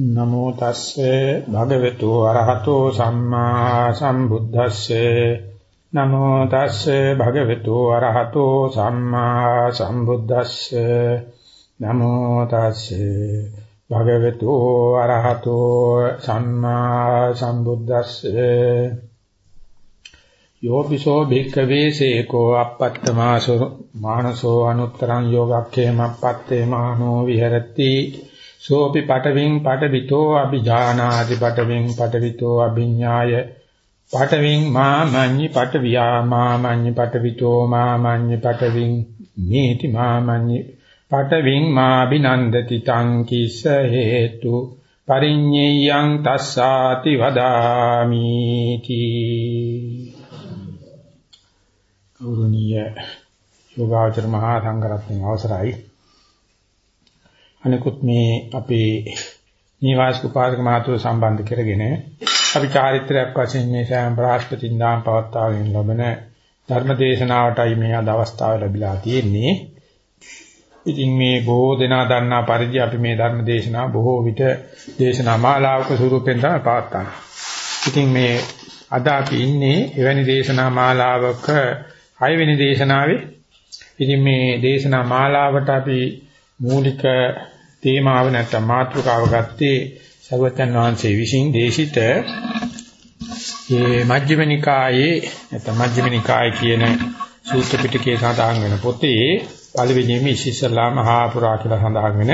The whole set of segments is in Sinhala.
නමෝ තස්සේ භගවතු අරහතෝ සම්මා සම්බුද්දස්සේ. නමෝ තස්සේ භගවතු අරහතෝ සම්මා සම්බුද්දස්සේ. නමෝ තස්සේ භගවතු අරහතෝ සම්මා සම්බුද්දස්සේ. යෝපිසෝ භික්ඛවේ සේකෝ අපත්තමාසෝ මානසෝ අනුත්තරං යෝගක්ඛේමප්පත්තේ මානෝ විහෙරති. සෝපි පටවින් පටවිතෝ අபிජානාති පටවින් පටවිතෝ අභිඥාය පටවින් මාමඤ්ඤි පටවියා මාමඤ්ඤි පටවිතෝ මාමඤ්ඤි පටවින් මේති මාමඤ්ඤි. පටවින් මාබිනන්දති තං කිස්ස හේතු. පරිඤ්ඤයං තස්සාති වදාමි තී ගෞරවනීය යෝගාචර මහා සංඝරත්නයේ අවසරයි. අනිකුත් මේ අපේ නිවාසික උපාසක මහතුව සම්බන්ධ කරගෙන අපි චාරිත්‍රාක් වශයෙන් මේ සෑම බ්‍රහස්පතින් දාම් පවත්වාගෙන ලබන ධර්ම දේශනාවටයි මේ අද අවස්ථාව ලැබිලා තියෙන්නේ. ඉතින් මේ බොහෝ දෙනා දන්නා පරිදි අපි මේ ධර්ම දේශනාව බොහෝ විට දේශනා මාලාවක ස්වරූපෙන් තමයි පවත්වන්නේ. ඉතින් මේ අද අපි ඉන්නේ එවැනි දේශනා මාලාවක 6 වෙනි දේශනාවේ. ඉතින් මේ දේශනා මාලාවට අපි මූලික තේමාව නැත්නම් මාතෘකාව ගත්තේ සර්වචන් වහන්සේ විසින් දේශිත මේ මජ්ක්‍ධිම නිකායේ නැත්නම් මජ්ක්‍ධිම නිකාය කියන සූත්‍ර පිටකයේ සඳහන් වෙන පොතේ පළවෙනිම ඉස්සෙල්ලා මහා පුරා කියලා සඳහන් වෙන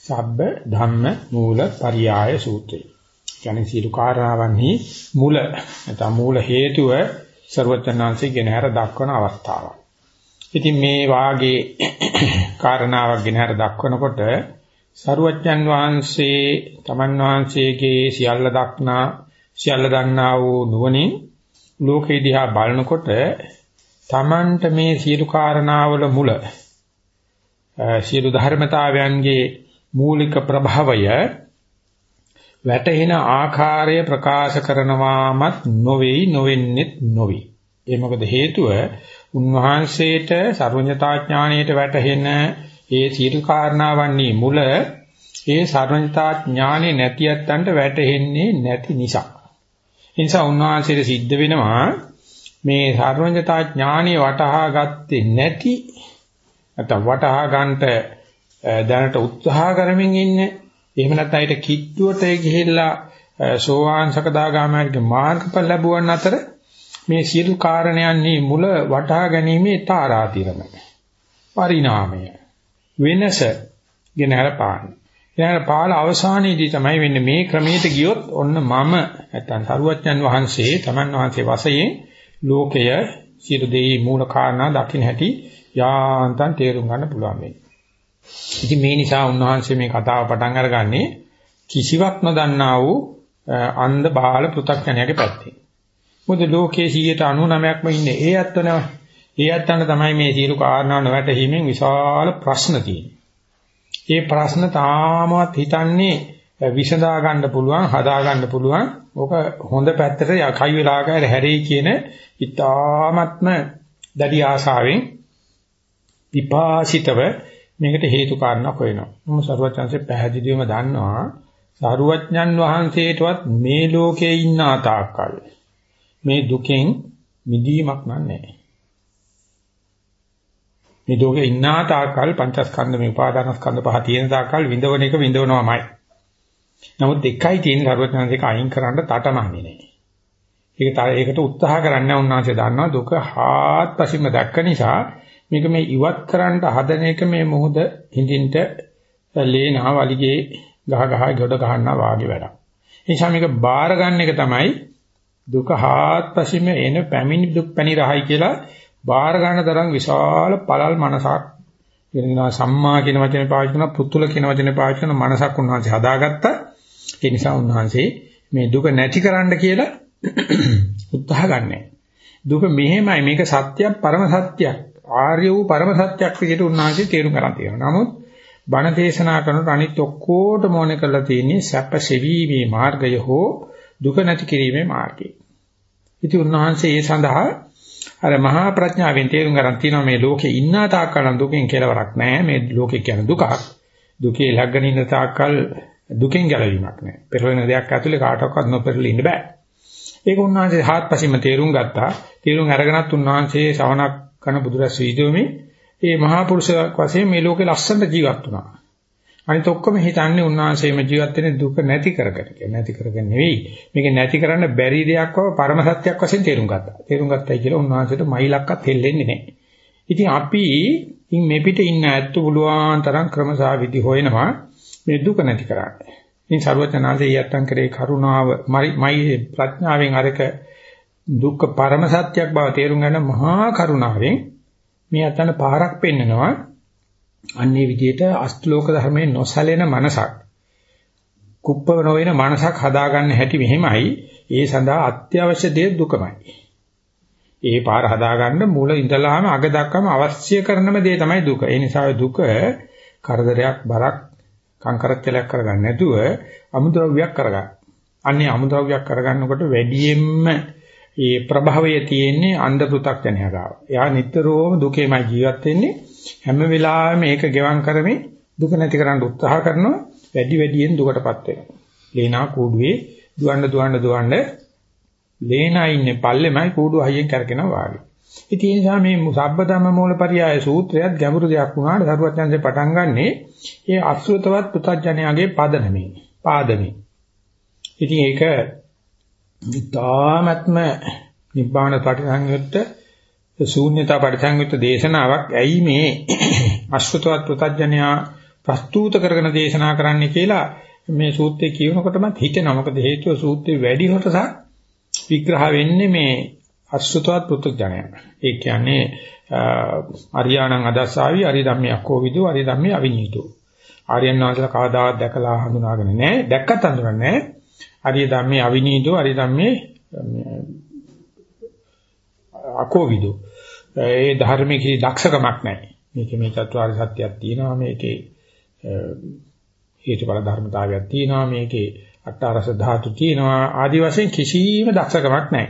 සබ්බ ධම්ම මූල පරියාය සූත්‍රය. කියන්නේ සීල කාරණාවන්හි මූල නැත්නම් මූල හේතුව ਸਰවචනාංශය ගෙන හැර දක්වන අවස්ථාවක්. ඉතින් මේ වාගේ කාරණාවක් ගෙන හැර දක්වනකොට සරුවච්චන් වහන්සේ තමන් වහන්සේගේ සියල්ල දක්නා සියල්ල දන්නා වූ නුවණින් ලෝකේ දිහා බලනකොට තමන්ට මේ සියලු කාරණාවල මුල සියලු ධර්මතාවයන්ගේ මූලික ප්‍රභවය වැටහෙන ආකාරය ප්‍රකාශ කරනවාමත් නොවේයි නොවෙන්නෙත් නොවේ. ඒ මොකද හේතුව උන්වහන්සේට සර්වඥතා ඥාණයට වැටහෙන ඒ සියලු කාරණාවන්හි මුල ඒ සර්වඥතා ඥානෙ නැති යත්තන්ට වැටහෙන්නේ නැති නිසා. ඒ නිසා උන්වහන්සේට සිද්ධ වෙනවා මේ සර්වඥතා ඥානෙ වටහා ගත්තේ නැති නැත්නම් වටහා ගන්නට දැනට උත්සාහ කරමින් ඉන්නේ එහෙම නැත්නම් ඊට කිට්ටුවට ගිහිල්ලා සෝවාන් සකදාගාමීගේ මාර්ගඵල ලැබුවන් අතර මේ සියලු කාරණයන්හි මුල වටහා ගැනීමේ තාරාතිරම පරිණාමය වෙනස ගෙන හරපාන. ඊළඟ පාල අවසානයේදී තමයි වෙන්නේ මේ ක්‍රමයට ගියොත් ඔන්න මම නැත්තම් සරුවච්චන් වහන්සේ තමන් වහන්සේ වශයෙන් ලෝකය සියලු දෙයි මූල කාරණා දකින්න හැටි යාන්තම් තේරුම් ගන්න පුළුවන් වෙන්නේ. ඉතින් මේ නිසා උන්වහන්සේ මේ කතාව පටන් අරගන්නේ කිසිවක් නොදන්නා වූ අන්ධ බාල පෘථග්ජනයාගේ පැත්තේ. මොකද ලෝකයේ 99%ක්ම ඉන්නේ ඒ ඇත්තනම. ඒ ඇත්තන්ට තමයි මේ සියලු කාරණා නොවැටීමෙන් විශාල ප්‍රශ්න තියෙන්නේ. ඒ ප්‍රශ්න තාමවත් හිතන්නේ විසඳා ගන්න පුළුවන්, හදා ගන්න පුළුවන්. ඕක හොඳ පැත්තට කයි වෙලාවකට හැරෙයි කියන ඊ타ත්ම දැඩි ආශාවෙන් විපාසිතව මේකට හේතු කාරණා හොයනවා. මොන සරුවචන්සේ පැහැදිලිවම දන්නවා සරුවඥන් වහන්සේටවත් මේ ලෝකේ ඉන්න තාක්කල් මේ දුකෙන් මිදීමක් නැහැ. මේ ලෝකේ ඉන්නා තාකල් පංචස්කන්ධ මේ උපාදානස්කන්ධ පහ තියෙන තාකල් විඳවන එක විඳවනවාමයි. නමුත් එකයි තියෙන සර්වඥාන්සේක අයින් කරන්න තටමන්නේ නැහැ. ඒක ඒකට උත්සාහ කරන්න උන්වහන්සේ දන්නවා දුක හාත්පසින්ම දැක්ක නිසා මේක මේ ඉවත් කරන්න හදන එක මේ මොහොත හිඳින්ට ලේනා වලිගේ ගහ ගහ ගොඩ ගන්නවා වාගේ වැඩක්. ඒ නිසා මේක බාර ගන්න එක තමයි දුක හාත්පසින්ම එන පැමිණි දුක් පැණි රහයි කියලා බාහිර ගන්න තරම් විශාල පළල් මනසක් වෙනවා සම්මා කියන වචනේ පාවිච්චි කරන පුතුල කියන වචනේ පාවිච්චි කරන මනසක් උන්වහන්සේ හදාගත්තා. ඒ නිසා උන්වහන්සේ මේ දුක නැති කරන්න කියලා උත්සාහ ගන්නෑ. දුක මෙහෙමයි මේක සත්‍යයක් පරම සත්‍යයක්. ආර්ය වූ පරම සත්‍යයක් විදිහට උන්වහන්සේ තේරුම් ගන්න තියෙනවා. නමුත් බණ දේශනා කරනකොට අනිත් ඔක්කොටම ඕනේ කරලා තියෙන්නේ සැප සෙවීමේ මාර්ගය හෝ දුක නැති කිරීමේ මාර්ගය. ඉතින් උන්වහන්සේ ඒ සඳහා අර මහා ප්‍රඥාවෙන් තේරුම් ගන්න තියෙනවා මේ ලෝකේ ඉන්න තාක්කල් දුකෙන් කෙලවරක් නැහැ. මේ ලෝකේ කියන දුකක්. දුකේ ලැගගෙන ඉන්න තාක්කල් දුකෙන් ගැලවීමක් නැහැ. පෙරලෙන දෙයක් ඇතුලේ කාටවත් නොපෙරළෙ ඉන්න බෑ. ඒක උන්වහන්සේ හාත්පසින්ම තේරුම් ගත්තා. තේරුම් අරගෙනත් උන්වහන්සේ ශ්‍රවණක් කරන බුදුරස් වීදෝමේ මේ මහා පුරුෂයෙක් වශයෙන් මේ ලෝකේ ලස්සනට ජීවත් වුණා. අනිත ඔක්කොම හිතන්නේ උන්වහන්සේම ජීවත් වෙන්නේ දුක නැති කරගෙන කියලා. නැති කරගෙන නෙවෙයි. මේක නැති කරන්න බැරි දෙයක් බව පරම සත්‍යයක් වශයෙන් තේරුම් ගත්තා. තේරුම් ගත්තයි කියලා උන්වහන්සේට මයිලක්වත් හෙල්ලෙන්නේ නැහැ. ඉතින් අපි ඉන් මේ පිට ඉන්න ඇත්ත පුළුවන් තරම් ක්‍රමසා විදි හොයනවා මේ දුක නැති කරන්න. ඉතින් ਸਰවඥාන්සේ යත්තන් කරේ කරුණාව මයි ප්‍රඥාවෙන් අරක දුක්ඛ පරම සත්‍යයක් බව තේරුම් ගන්න මහා කරුණාවෙන් මේ අතන පාරක් පෙන්නනවා අන්නේ විදිහට අෂ්ටලෝක ධර්මයේ නොසැලෙන මනසක් කුප්පව නොවන මනසක් හදාගන්න හැටි මෙහෙමයි ඒ සඳහා අත්‍යවශ්‍ය දේ දුකමයි ඒ පාර හදාගන්න මුල ඉඳලාම අග දක්වාම අවශ්‍ය කරනම දේ තමයි දුක ඒ නිසා දුක කරදරයක් බරක් කංකරච්චලයක් කරගන්න නැතුව අමුද්‍රව්‍යයක් කරගන්න අන්නේ අමුද්‍රව්‍යයක් කරගන්නකොට වැඩියෙන්ම ඒ ප්‍රභවය තියෙන්නේ අන්ධ පෘ탁ජනයා ගාව. එයා නිතරම දුකේමයි ජීවත් වෙන්නේ. හැම වෙලාවෙම මේක ගෙවම් කරමින් දුක නැති කරන්න උත්සාහ කරනවා. වැඩි වැඩියෙන් දුකටපත් වෙනවා. ලේනා කූඩුවේ දුවන්න දුවන්න දුවන්න ලේනා ඉන්නේ පල්ලෙමයි කූඩුව හයියෙන් කරකිනවා වාගේ. ඉතින් ඒ නිසා මේ සබ්බධම්ම මූලපරියාය සූත්‍රයත් ගැඹුරු දෙයක් වුණාට සරුවත්යන්සේ පටන් ගන්නෙ ඒ අසුතවත් පුතඥයාගේ පදනමේ පාදමේ. ඉතින් ඒක විතාමත්ම නිබ්බාන පරිසංයුක්ත ශූන්‍යතා පරිසංයුක්ත දේශනාවක් ඇයි මේ අශ්වතවත් ප්‍රත්‍යඥයා ප්‍රස්තුත කරගෙන දේශනා කරන්න කියලා මේ සූත්‍රය කියනකොටම හිතෙනවා මොකද හේතුව සූත්‍රයේ වැඩි කොටසක් විග්‍රහ වෙන්නේ මේ අශ්වතවත් ප්‍රත්‍යඥයා. ඒ කියන්නේ අරියාණං අදස්සාවි අරිය ධම්මයක්කෝ විදු අරිය ධම්මේ අවිනීතෝ. ආර්යයන් වහන්සේලා කවදාවත් දැකලා හඳුනාගෙන නැහැ. දැක්කත් හඳුනන්නේ නැහැ. අරිය ධම්මේ අවිනීතෝ අරිය ධම්මේ අකෝවිදෝ ඒ ධර්මයේ දක්ෂකමක් නැහැ. මේකේ මේ චතුරාර්ය සත්‍යයක් තියෙනවා මේකේ හේතුඵල ධර්මතාවයක් තියෙනවා මේකේ අට්ඨාරස ධාතු තියෙනවා ආදි වශයෙන් කිසිම දක්ෂකමක් නැහැ.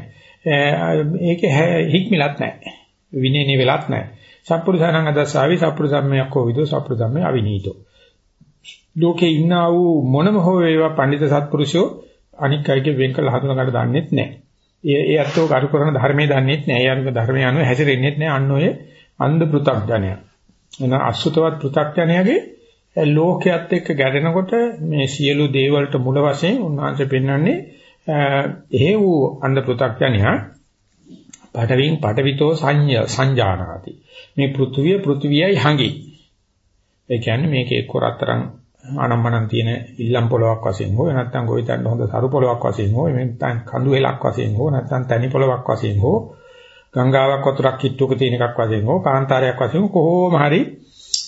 ඒකේ හික්මිලත් නැහැ. විනේනේ වෙලත් නැහැ. සත්පුරුෂයන්න් අදස්සාවි සත්පුරුෂම්මයක් කෝවිදෝ සත්පුරුෂම්මේ අවිනීතෝ. ලෝකේ ඉන්නා වූ මොනම හෝ වේවා පඬිත සත්පුරුෂයෝ අනික් අයගේ වෙන් කළ හඳුනා ගන්න දන්නෙත් නැහැ. ඒ ඒ අත්ෝ කරු කරන ධර්මයේ දන්නේත් නෑ. ඒ අනුක ධර්මය අනුව හැසිරෙන්නේත් නෑ. අන්න ඔය අන්ධ පෘථග්ජනය. එන අසුතවත් පෘථග්ජනයගේ ලෝකයේත් එක්ක ගැටෙනකොට මේ සියලු දේවල්ට මුල වශයෙන් උන්වහන්සේ පෙන්වන්නේ එහෙ වූ අන්ධ පෘථග්ජනයා පටවින් පටවිතෝ සංය සංජානාති. මේ පෘථුවිය පෘථුවියයි හඟි. ඒ කියන්නේ මේකේ කොරතරම් ආනම්මනම් තියෙන ඉල්ලම් පොලවක් වශයෙන් හෝ නැත්නම් ගොවිතැන්න හොඳ සරු පොලවක් වශයෙන් හෝ නැත්නම් කඳු හෙලක් වශයෙන් හෝ නැත්නම් තනි පොලවක් වශයෙන් හෝ ගංගාවක් වතුරක් කිට්ටුවක තියෙන එකක් වශයෙන් හෝ කාන්තාරයක් වශයෙන් කොහොම හරි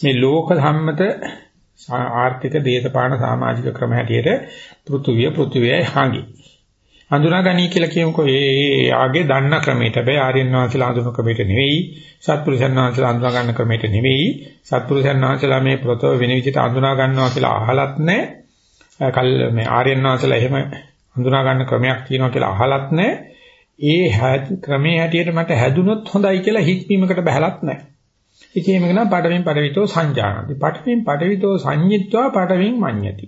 මේ ලෝක සම්මත ආර්ථික දේශපාලන සමාජික ක්‍රම හැටියට පෘථුවිය පෘථුවියයි හාඟි හඳුනා ගනී කියලා කියමුකෝ. ඒ ආගේ දන්න ක්‍රමයට හැබැයි ආර්යයන් වහන්සේලා හඳුනන ක්‍රමයට නෙවෙයි සත්පුරුෂයන් වහන්සේලා හඳුනා ගන්න ක්‍රමයට නෙවෙයි සත්පුරුෂයන් වහන්සේලා මේ ප්‍රතව වෙන විදිහට හඳුනා ගන්නවා කියලා අහලත් නැහැ කල් මේ ආර්යයන් වහන්සේලා එහෙම හඳුනා ගන්න ක්‍රමයක් තියෙනවා කියලා අහලත් නැහැ ඒ ක්‍රමයේ හැටියට මට හැදුනොත් හොඳයි කියලා හික්මීමකට බහැලත් නැහැ ඉතින් මේක නම් පඩවින් පඩවිතෝ සංජානති. පඩවින් පඩවිතෝ සංඤිත්වා පඩවින් මඤ්ඤති.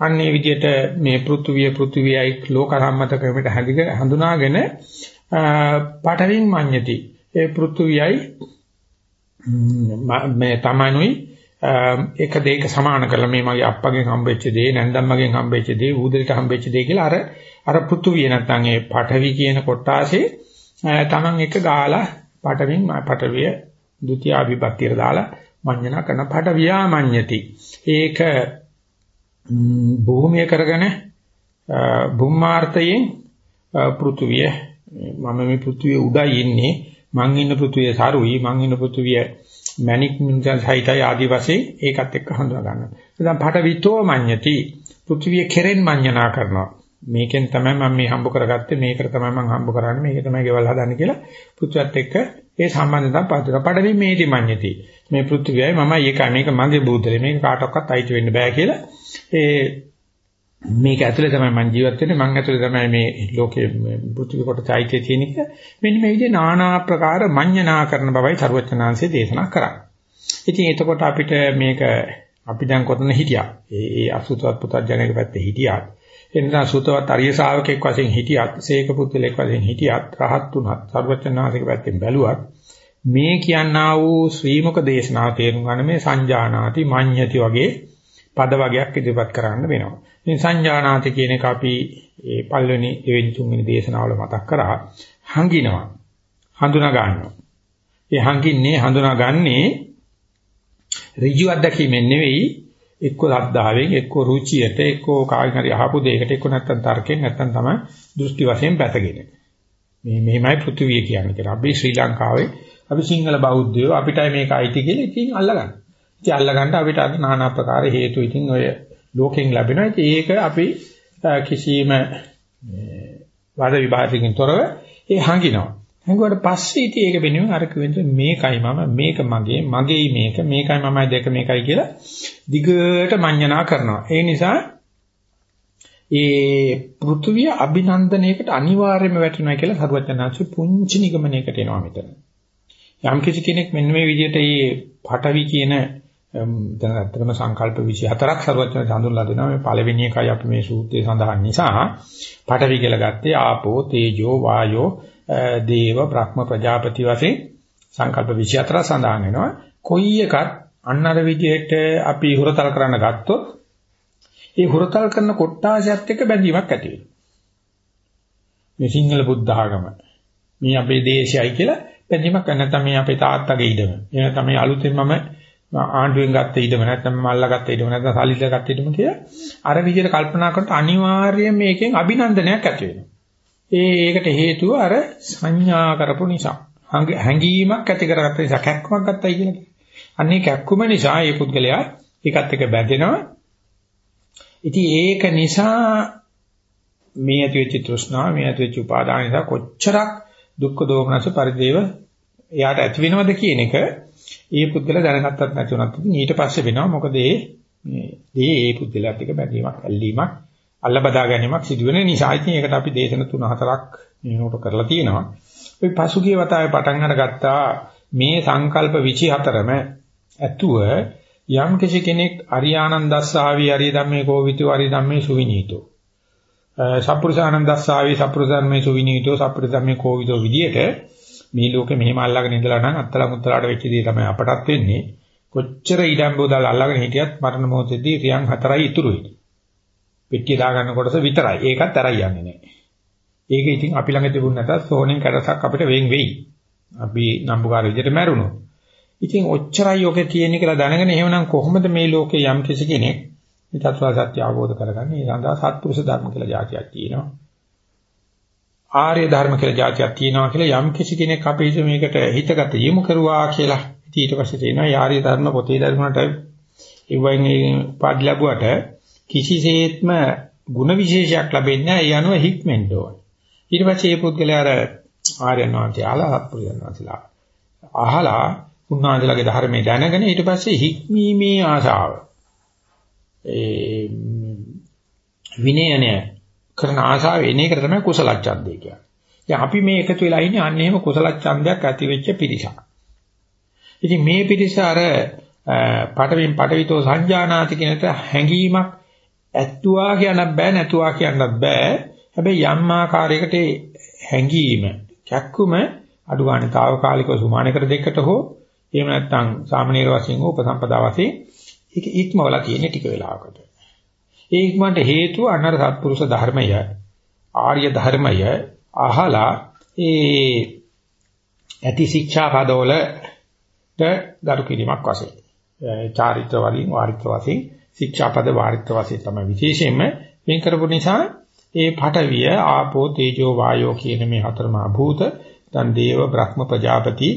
අන්නේ විදිහට මේ පෘථුවිය පෘථුවියයි ලෝක සම්මත ක්‍රමයට හැදිග හඳුනාගෙන පාඨවින් මඤ්ඤති. ඒ පෘථුවියයි මේ තමනුයි එක දෙයක සමාන කරලා මේ මගේ අප්පගෙන් හම්බෙච්ච දේ නැන්දම්මගෙන් හම්බෙච්ච දේ ඌදරිට හම්බෙච්ච දේ කියලා අර අර පෘථුවිය නැත්නම් ඒ පාඨවි කියන කොටාසේ තමන් එක ගාලා පාඨවින් පාඨවිය ဒုတိ ය අභිපත්‍යයට දාලා මඤ්ඤණ කරන පාඨවියා මඤ්ඤති. ඒක භූමිය කරගෙන බුම්මාර්ථයෙන් පෘථුවිය මම මේ පෘථුවිය උඩයි ඉන්නේ මං ඉන්න පෘථුවිය සරුයි මං ඉන්න පෘථුවිය මැනික් මින්ජල් සහිතයි ආදි වශයෙන් ඒකත් එක්ක හඳුනා ගන්නවා. එතන පටවිතෝ මඤ්ඤති පෘථුවිය කෙරෙන් මඤ්ඤණා කරනවා. මේකෙන් තමයි මම මේ හම්බ කරගත්තේ මේකට තමයි මම හම්බ කරන්නේ මේක තමයි ගෙවල් හදන්නේ කියලා පෘථුවියත් එක්ක ඒ සම්බන්ධතාව පතර පඩවි මේටි මඤ්ඤති. මේ පෘථුවියයි මමයි ඒකයි මේක මගේ බුද්ධලේ මේක කාටවත් අයිති වෙන්න බෑ කියලා ඒ මේක ඇතුලේ තමයි මම ජීවත් වෙන්නේ මම ඇතුලේ තමයි මේ ලෝකයේ පෘථිවි කොට චෛත්‍යය තියෙන එක මෙන්න මේ විදිහේ নানা ආකාර මඤ්ඤණා කරන බවයි සරුවචනාංශයේ දේශනා කරන්නේ. ඉතින් එතකොට අපිට මේක අපි දැන් කොතන හිටියා? ඒ ඒ අසුතවත් පුතත් ජනක පැත්තේ හිටියා. එනිසා සුතවත් අරිය ශාවකෙක් වශයෙන් හිටියත්, සීක පුත්‍රලෙක් වශයෙන් හිටියත්, රහත් උනත්, සර්වචනාසික පැත්තෙන් බැලුවත් මේ කියනා වූ ශ්‍රීමුක දේශනාව තේරුම් ගන්න මේ සංජානාති මඤ්ඤති වගේ පද වගයක් ඉදිරිපත් කරන්න වෙනවා. මේ සංජානාති කියන එක අපි ඒ පළවෙනි දෙවෙනි තුන්වෙනි දේශනාවල මතක් කරා හංගිනවා. හඳුනා ගන්නවා. ඒ හංගින්නේ හඳුනාගන්නේ ඍජු අත්දැකීමෙන් නෙවෙයි එක්ක ශ්‍රද්ධාවෙන් එක්ක රුචියට එක්ක කායික හරි අහපු දෙයකට එක්ක නැත්තම් තර්කයෙන් නැත්තම් තමයි දෘෂ්ටි වශයෙන් පැතගෙන. මේ මෙහිමයි පෘථිවිය කියන්නේ කියලා. අපි ශ්‍රී ලංකාවේ අපි සිංහල බෞද්ධයෝ අපිටයි මේක අයිති කියලා ඉතින් අල්ලගන්න. ඉතින් අල්ලගන්න අපිට අද নানা ආකාර හේතු ඉතින් ඔය ලෝකෙන් ලැබෙනවා. ඉතින් ඒක අපි කිසියම් වාද විභාගකින් තොරව ඒ හංගිනවා. හංගුවට පස්සේ ඉතින් ඒක වෙනුවෙන් අර කිව්වෙන්ද මේකයි මම මේක මගේ මගේයි මේක මේකයි මමයි දෙක මේකයි කියලා දිගට මඤ්ඤණා කරනවා. ඒ නිසා ඒ පෘථුවිය අභිනන්දනයකට අනිවාර්යයෙන්ම වැටෙනවා කියලා සරුවචනාංශ පුංචි නිගමනයකට එනවා මෙතන. යම් කිසි කෙනෙක් මෙන්න මේ විදිහට මේ පටවි කියන දැන් අත්‍තරම සංකල්ප 24ක් ਸਰවඥ හඳුන්ලා දෙනවා. මේ පළවෙනි එකයි අපි මේ සූත්‍රයේ සඳහන් නිසා පටවි කියලා ගත්තේ ආපෝ තේජෝ වායෝ දේව බ්‍රහ්ම ප්‍රජාපති වශයෙන් සංකල්ප 24 සඳහන් වෙනවා. කොයි එකත් අන්නර විදිහට අපි හුරතල් කරන්න ගත්තොත් ඒ හුරතල් කරන කොට්ටාසයත් එක්ක බැඳීමක් ඇති වෙනවා. මේ සිංහල බුද්ධ ආගම. මේ අපේ දේශයයි කියලා බැඳීමක් නැත්නම් මේ අපේ තාත්තගේ ඉඩම. එහෙම නැත්නම් මේ අලුතෙන් මම ආණ්ඩුවෙන් ගත්ත ඉඩම නැත්නම් මම අල්ලගත්ත ඉඩම නැත්නම් සල්ලිද ගත්ත ඉඩම කියලා අර විදිහට කල්පනා කරනකොට අනිවාර්යයෙන් මේකෙන් අභිනන්දනයක් ඇති වෙනවා. ඒ ඒකට හේතුව අර සංඥා කරපු නිසා. හැඟීමක් ඇති කරගත්ත නිසා කැක්කමක් ගත්තයි කියලා කියන්නේ. අන්නේ කැක්කුම නිසා මේ පුද්ගලයා ඒකත් එක්ක බැඳෙනවා. ඉතින් ඒක නිසා මේ ඇති වෙච්ච තෘෂ්ණාව මේ ඇති වෙච්ච උපාදාන නිසා කොච්චරක් දුක්ඛ දෝමනස පරිදේව එයාට ඇති වෙනවද කියන එක ඒ පුද්ගල දැනගත්තත් නැති වුණත් ඊට පස්සේ වෙනවා මොකද ඒ මේ ඒ පුද්ගලයාත් එක්ක බැඳීමක් ඇල්ලීමක් අල්ල බදා ගැනීමක් සිදු වෙන නිසා ඉතින් ඒකට අපි දේශන තුන හතරක් මේනකොට කරලා තියෙනවා. අපි පසුගිය වතාවේ පටන් අරගත්තා මේ සංකල්ප 24ම ඇතුව යම් කිසි කෙනෙක් අරියානන්දස්සාවි අරිය ධම්මේ කෝවිතු අරිය ධම්මේ සුවිනීතෝ සප්පුරුසානන්දස්සාවේ සප්පුරුසාරමේ සුවිනීතෝ සප්පුරුසාමේ කෝවිදෝ විදියට මේ ලෝකෙ මෙහෙම අල්ලගෙන ඉඳලා නම් අත්තල මුත්තලාට වෙච්ච දේ තමයි අපටත් වෙන්නේ. කොච්චර ඊඩම්බෝ දාලා අල්ලගෙන හිටියත් මරණ මොහොතේදී රියන් හතරයි ඉතුරු වෙන්නේ පෙට්ටිය දාගන්න කොටස විතරයි. ඒකත් තරයි යන්නේ නැහැ ඒක ඉතින් අපි ළඟ තිබුණ නැතත් සෝනෙන් කඩසක් අපිට වෙන් වෙයි. අපි නම්බුකාර විදියට මැරුණොත්. ඉතින් ඔච්චරයි ඔකේ තියෙන්නේ කියලා දැනගෙන එහෙමනම් කොහොමද මේ ලෝකේ යම් කිසි කෙනෙක් මේ චතුරාර්ය සත්‍ය අවබෝධ කරගන්න. ඒ සඳහා සත්පුරුෂ ධර්ම කියලා જાතියක් තියෙනවා. ආර්ය ධර්ම කියලා જાතියක් තියෙනවා කියලා යම් කිසි කෙනෙක් අපේ මේකට හිතගත යොමු කරුවා කියලා. ඉතින් ඊට පස්සේ තියෙනවා ආර්ය ධර්ම පොතේ දරුණට ඉවෙන් පාඩි ලැබුවට කිසිසේත්ම ಗುಣ විශේෂයක් ලැබෙන්නේ නැහැ. ඒ අනුව හික්මෙන්න ඕන. ඊට පස්සේ මේ පුද්ගලයා අර ආර්යයන් වහන්සේලා හත්පුරුෂයන් වහන්සේලා අහලා උන්වහන්සේලාගේ ධර්මයේ දැනගෙන ඊට පස්සේ හික්මීමේ ආශාව ඒ විනයනේ කරන ආශාව එන එක තමයි කුසල ඡන්දය කියන්නේ. දැන් අපි මේ එකතු වෙලා ඉන්නේ අන්න එහෙම කුසල ඡන්දයක් ඇති වෙච්ච පිරිසක්. ඉතින් මේ පිරිස අර පටවින් පටවිතෝ සංජානාති කියනට හැඟීමක් ඇත්තුවා කියන්නත් බෑ නැතුවා කියන්නත් බෑ. හැබැයි යම් ආකාරයකට හැඟීම කැක්කුම අඩු ගන්න తాවකාලිකව සුමානකර දෙකට හෝ එහෙම නැත්නම් සාමනීර වශයෙන් හෝ උපසම්පදා වශයෙන් ඒක ඉක්මවලා තියෙන ටික වෙලාවකට. ඒ ඉක්මන්ට හේතුව අනර සත්පුරුෂ ධර්මය ආර්ය ධර්මය අහලා ඒ ඇති ශික්ෂා පදවල ගරු කිරීමක් වශයෙන් චාරිත්‍ර වලින් වාරිත්‍ර වශයෙන් ශික්ෂා පද වාරිත්‍ර වශයෙන් තමයි විශේෂයෙන්ම වෙන් කරපු නිසා ඒ පඨවිය ආපෝ තේජෝ වායෝ කියන මේ හතරමා භූත දැන් දේව බ්‍රහ්ම ප්‍රජාපති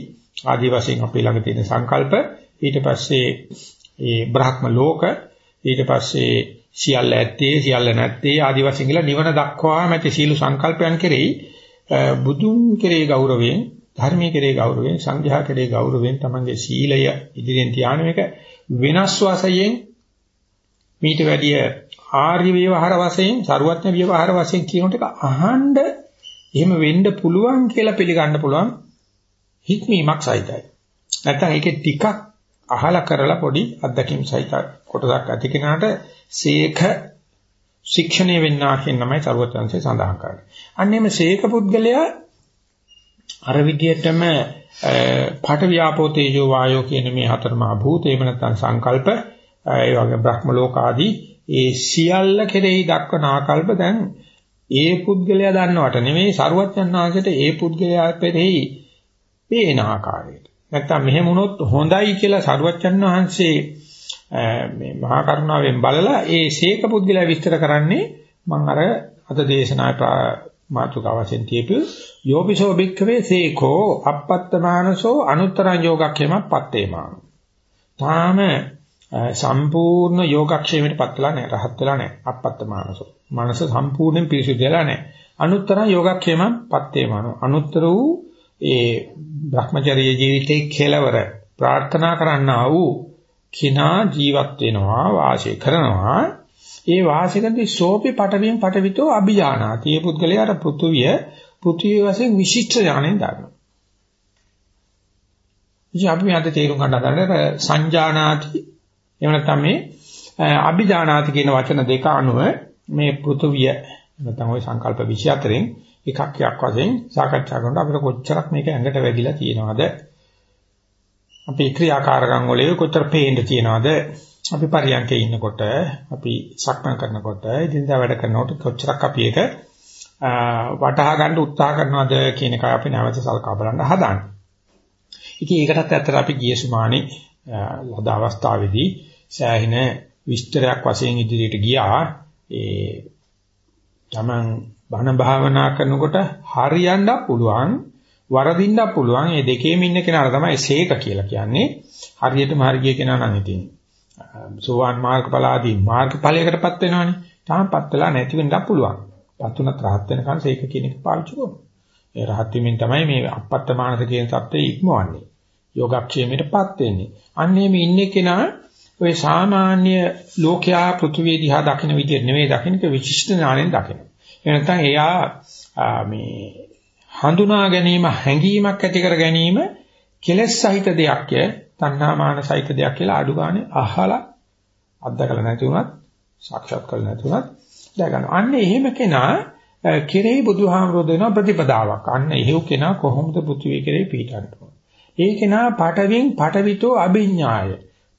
ආදි වශයෙන් අපේ ළඟ තියෙන සංකල්ප. ඊට පස්සේ ඒ බ්‍රහ්ම ලෝක ඊට පස්සේ සියල්ල ඇත්තේ සියල්ල නැත්තේ ආදි වශයෙන් කියලා නිවන දක්වාම ඇති සීල සංකල්පයන් කෙරෙහි බුදුන් කෙරෙහි ගෞරවයෙන් ධර්මයේ කෙරෙහි ගෞරවයෙන් සංඝයා කෙරෙහි ගෞරවයෙන් තමන්ගේ සීලය ඉදිරියෙන් තියාන එක වෙනස් වාසයෙන් මීට වැඩිය ආර්ය ව්‍යවහාර වශයෙන් සරුවත්න ව්‍යවහාර වශයෙන් කියනට එක අහන්න එහෙම වෙන්න පුළුවන් කියලා පිළිගන්න පුළුවන් හික්මීමක් සහිතයි. නැත්නම් ඒකේ ටිකක් අහලා කරලා පොඩි අත්දැකීම් සහිත කොටසක් ඇති කෙනාට සීක ශික්ෂණය වෙන්නා කියන නමයි සර්වත්‍ංශය සඳහන් කරන්නේ. අන්නේම සීක පුද්ගලයා අර විදියටම පාඨ ව්‍යාපෝ තේජෝ වායෝ කියන මේ හතර මහා භූත එහෙම නැත්නම් සංකල්ප ඒ වගේ බ්‍රහ්ම ලෝක ආදී ඒ සියල්ල කෙරෙහි දක්වන ආකල්ප දැන් ඒ පුද්ගලයා දන්නවට නෙමෙයි සරුවච්චන් ආංශයට ඒ පුද්ගලයා පෙරෙහි පේන ආකාරයට. නැත්තම් මෙහෙම වුණොත් හොඳයි කියලා සරුවච්චන් වහන්සේ මේ මහා කරුණාවෙන් බලලා ඒ ශේක පුද්ගලයා විස්තර කරන්නේ මම අර අද දේශනාවේ මාතුකා වශයෙන් තියපු යෝපිසෝ භික්ඛවේ සේකෝ අපත්තමානසෝ අනුත්තරං යෝගක්ඛේම පත්තේමාන. තාම සම්පූර්ණ යෝගක්ෂේමයට පත් වෙලා නැහැ. රහත් වෙලා නැහැ. අපත්තමානසෝ. මනස සම්පූර්ණයෙන් පිරිසිදු වෙලා නැහැ. අනුත්තර යෝගක්ෂේම පත්තේමාන. අනුත්තර වූ ඒ Brahmacharya ජීවිතේ කෙලවර ප්‍රාර්ථනා කරන්නා වූ කිනා ජීවත් වෙනවා වාසය කරනවා ඒ වාසිකදී සෝපි පටවියෙන් පටවිතෝ අභිජානාති. මේ පුද්ගලයා අර පෘථුවිය පෘථුවිය වශයෙන් විශිෂ්ට ඥාණයෙන් දන්නවා. ඉතින් අපි මේ අද තේරුම් ගන්න හදන්නේ සංජානාති එහෙම නැත්නම් මේ අභිජානාති කියන වචන දෙක අනුව මේ පෘථුවිය නැත්නම් ওই සංකල්ප 24න් එකක් යක් වශයෙන් සාකච්ඡා කරනකොට අපිට කොච්චරක් මේක ඇඟට වැදිලා තියෙනවද අපේ ක්‍රියාකාරකම් වල කොච්චර පේන්න තියෙනවද අපි පරියන්කේ ඉන්නකොට අපි සක්මන් කරනකොට ඉදින්දා වැඩ කරනකොට කොච්චරක් අපි ඒක වටහා ගන්න උත්සාහ කරනවද කියන එක අපි නැවත සල්කා බලන්න හදාන්නේ. ඉතින් ඒකටත් ඇත්තට අපි ගිය සුමානේ ලද අවස්ථාවේදී සෑහින විස්තරයක් වශයෙන් ඉදිරියට ගියා. ඒ තමන් බණ භාවනා කරනකොට හරියන්න පුළුවන් වරදින්න පුළුවන් මේ දෙකේම ඉන්න කෙනාට තමයි සීක කියලා කියන්නේ. හරියටම හරිය කෙනා නම් ඉතින් සෝවාන් මාර්ගඵල ආදී මාර්ගඵලයකටපත් වෙනවනේ. තාමපත් වෙලා නැති වෙන්නත් පුළුවන්. පත් උනත් රහත් වෙනකන් සීක කියන එක පාවිච්චි කරනවා. ඒ රහත් වීමෙන් තමයි මේ අපත්ත මානස කියන தත්ත්වය ඉක්මවන්නේ. යෝගක්ෂේමයටපත් වෙන්නේ. අන්නේ මේ ඉන්නේ කෙනා ඔය සාමාන්‍ය ලෝකයා පෘථිවිය දිහා දකින විදිහ නෙවෙයි දකින්නක විශිෂ්ට ඥාණයෙන් දකින. ඒ නැත්නම් එයා මේ හඳුනා ගැනීම හැඟීමක් ඇති කර ගැනීම කෙලෙස් සහිත දෙයක්ය තණ්හා මාන සහිත දෙයක් කියලා අඩු ගානේ අහලා අත්දකලා නැති වුණත් සාක්ෂාත් කරලා නැති වුණත් දැනගන්න. අන්න එහෙම කෙනා කෙරෙහි බුදුහාමරෝ දෙන ප්‍රතිපදාවක්. අන්න එහෙව් කෙනා කොහොමද පෘථිවිය කෙරෙහි පිටාරට ඒ කෙනා පටවින් පටවිතෝ අභිඥාය.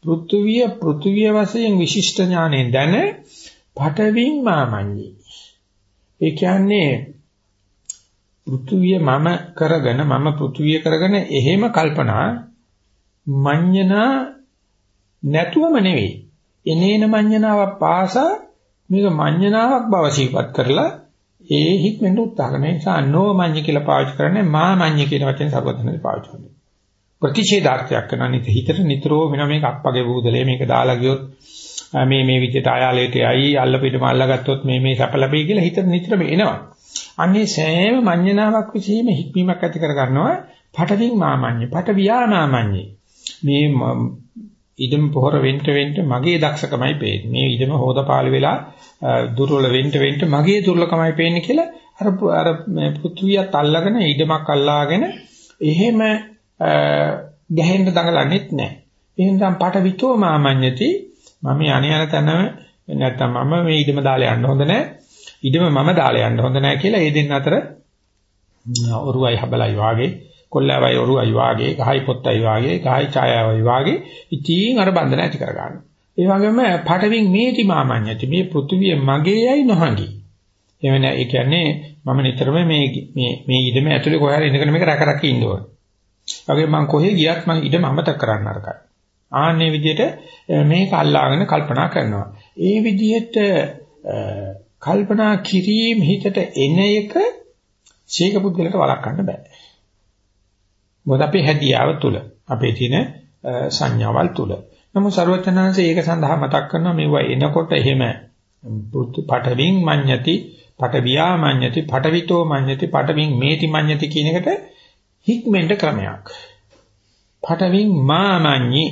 පෘථුවිය පෘථුවිය වශයෙන් විශිෂ්ට ඥාණයෙන් දැන පටවින් මාමඤ්ඤි. ඒ කියන්නේ පෘථුවිය මම කරගෙන මම පෘථුවිය කරගෙන එහෙම කල්පනා මඤ්ඤනා නැතුවම නෙවෙයි. එනේන මඤ්ඤනාවක් පාසා මේක මඤ්ඤනාවක් බව සිහිපත් කරලා ඒ හික්මෙන් උත්සාහ කරන නිසා නෝ මඤ්ඤ කියලා පාවිච්චි කරන්නේ මා මඤ්ඤ කියන වචනේ සර්වඥයන් පාවිච්චි කරනවා. ප්‍රතිෂේධාර්ථයක් කරනවා නිත හිතට නිතරම වෙන මේක අප්පගේ බුදලේ මේක දාලා ගියොත් මේ මේ විදිහට ආයාලයට යයි අල්ල පිටම අල්ලගත්තොත් මේ මේ සැප ලැබෙයි කියලා හිතට නිතරම එනවා. අන්නේ සෑම මඤ්ඤණාවක් විසීම හික්මීමක් ඇති කර ගන්නවා. පටවින් මාමඤ්ඤ, පටවියා මාමඤ්ඤ. මේ ඉදම පොහොර වෙන්න වෙන්න මගේ දක්ෂකමයි පේන්නේ. මේ ඉදම හොදපාල වෙලා දුර්වල වෙන්න වෙන්න මගේ දුර්ලකමයි පේන්නේ කියලා අර අර පෘථුවියත් අල්ලගෙන ඉදමක් අල්ලාගෙන එහෙම ගැහෙන්න දඟලන්නෙත් නැහැ. එහෙනම් පටවිතෝ මාමඤ්ඤති මම යණ යන තැන නැත්තම් මම මේ ඉදම දාලා යන්න හොඳ නැහැ. ඉදම මම දාලා යන්න හොඳ නැහැ කියලා ඒ දෙන්න අතර ඔරුවයි හබලයි වාගේ කොල්ලවයි ඔරුවයි වාගේ ගහයි පොත්තයි වාගේ ගහයි ඡායාවයි වාගේ ඉතින් අර බන්ධන ඇති කර ගන්නවා. ඒ වගේම පටවින් මේටි මාමඤ්ඤති මේ පෘථුවිය මගේයයි නොහඟි. එවන ඒ කියන්නේ මම නිතරම මේ මේ මේ ඉදම ඇතුලේ කොහේ හරි ඉඳගෙන මේක රැක රැක ඉන්න ඕන. වගේ මං කොහේ ගියත් මං ඉඩම අමතක කරන්න අරකයි. ආන්නේ විදිහට මේක අල්ලාගෙන කල්පනා කරනවා. ඒ විදිහට කල්පනා කිරීම හිතට එන එක ශීක පුද්ගලට වළක්වන්න බෑ. මොකද අපේ හැදියාව තුල අපේ තියෙන සංඥාවල් තුල. නමුත් ਸਰවඥාන්සේ ඒක සඳහා මතක් කරනවා මේවා එනකොට එහෙම පඨවින් මඤ්ඤති පඨවියා මඤ්ඤති පඨවිතෝ මඤ්ඤති පඨවින් මේති මඤ්ඤති කියන එකට හික්මෙන්ට ක්‍රමයක්. පඨවින් මාමඤ්ඤි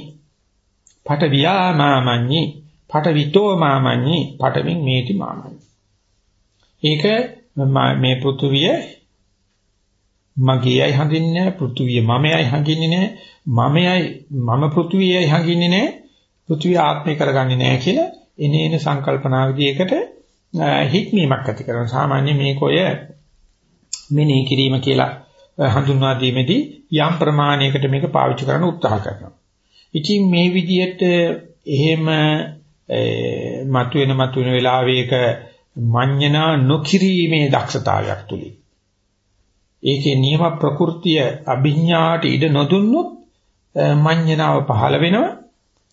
පඨවියා මාමඤ්ඤි පඨවිතෝ මාමඤ්ඤි පඨවින් මේති මාමඤ්ඤි. ඒක මේ පෘථුවිය මගේයි හඳින්නේ නැහැ පෘථුවිය මමයි හඳින්නේ නැහැ මමයි මම පෘථුවියයි හඳින්නේ නැහැ පෘථුවිය ආත්මය කරගන්නේ නැහැ කියලා එනේන සංකල්පනාවේදී එකට හික්මීමක් ඇති කරන සාමාන්‍ය මේක ඔය මෙනෙහි කිරීම කියලා හඳුන්වා දීමේදී යම් ප්‍රමාණයකට මේක පාවිච්චි කරන්න උත්සාහ කරනවා. ඉතින් මේ විදිහට එහෙම මතුවෙන මතුවෙන වෙලාවේක මඤ්ඤණා නොකිරීමේ දක්ෂතාවයක් තුලින්. ඒකේ නියම ප්‍රകൃතිය අභිඥාට ඉඩ නොදුන්නොත් මඤ්ඤණාව පහළ වෙනවා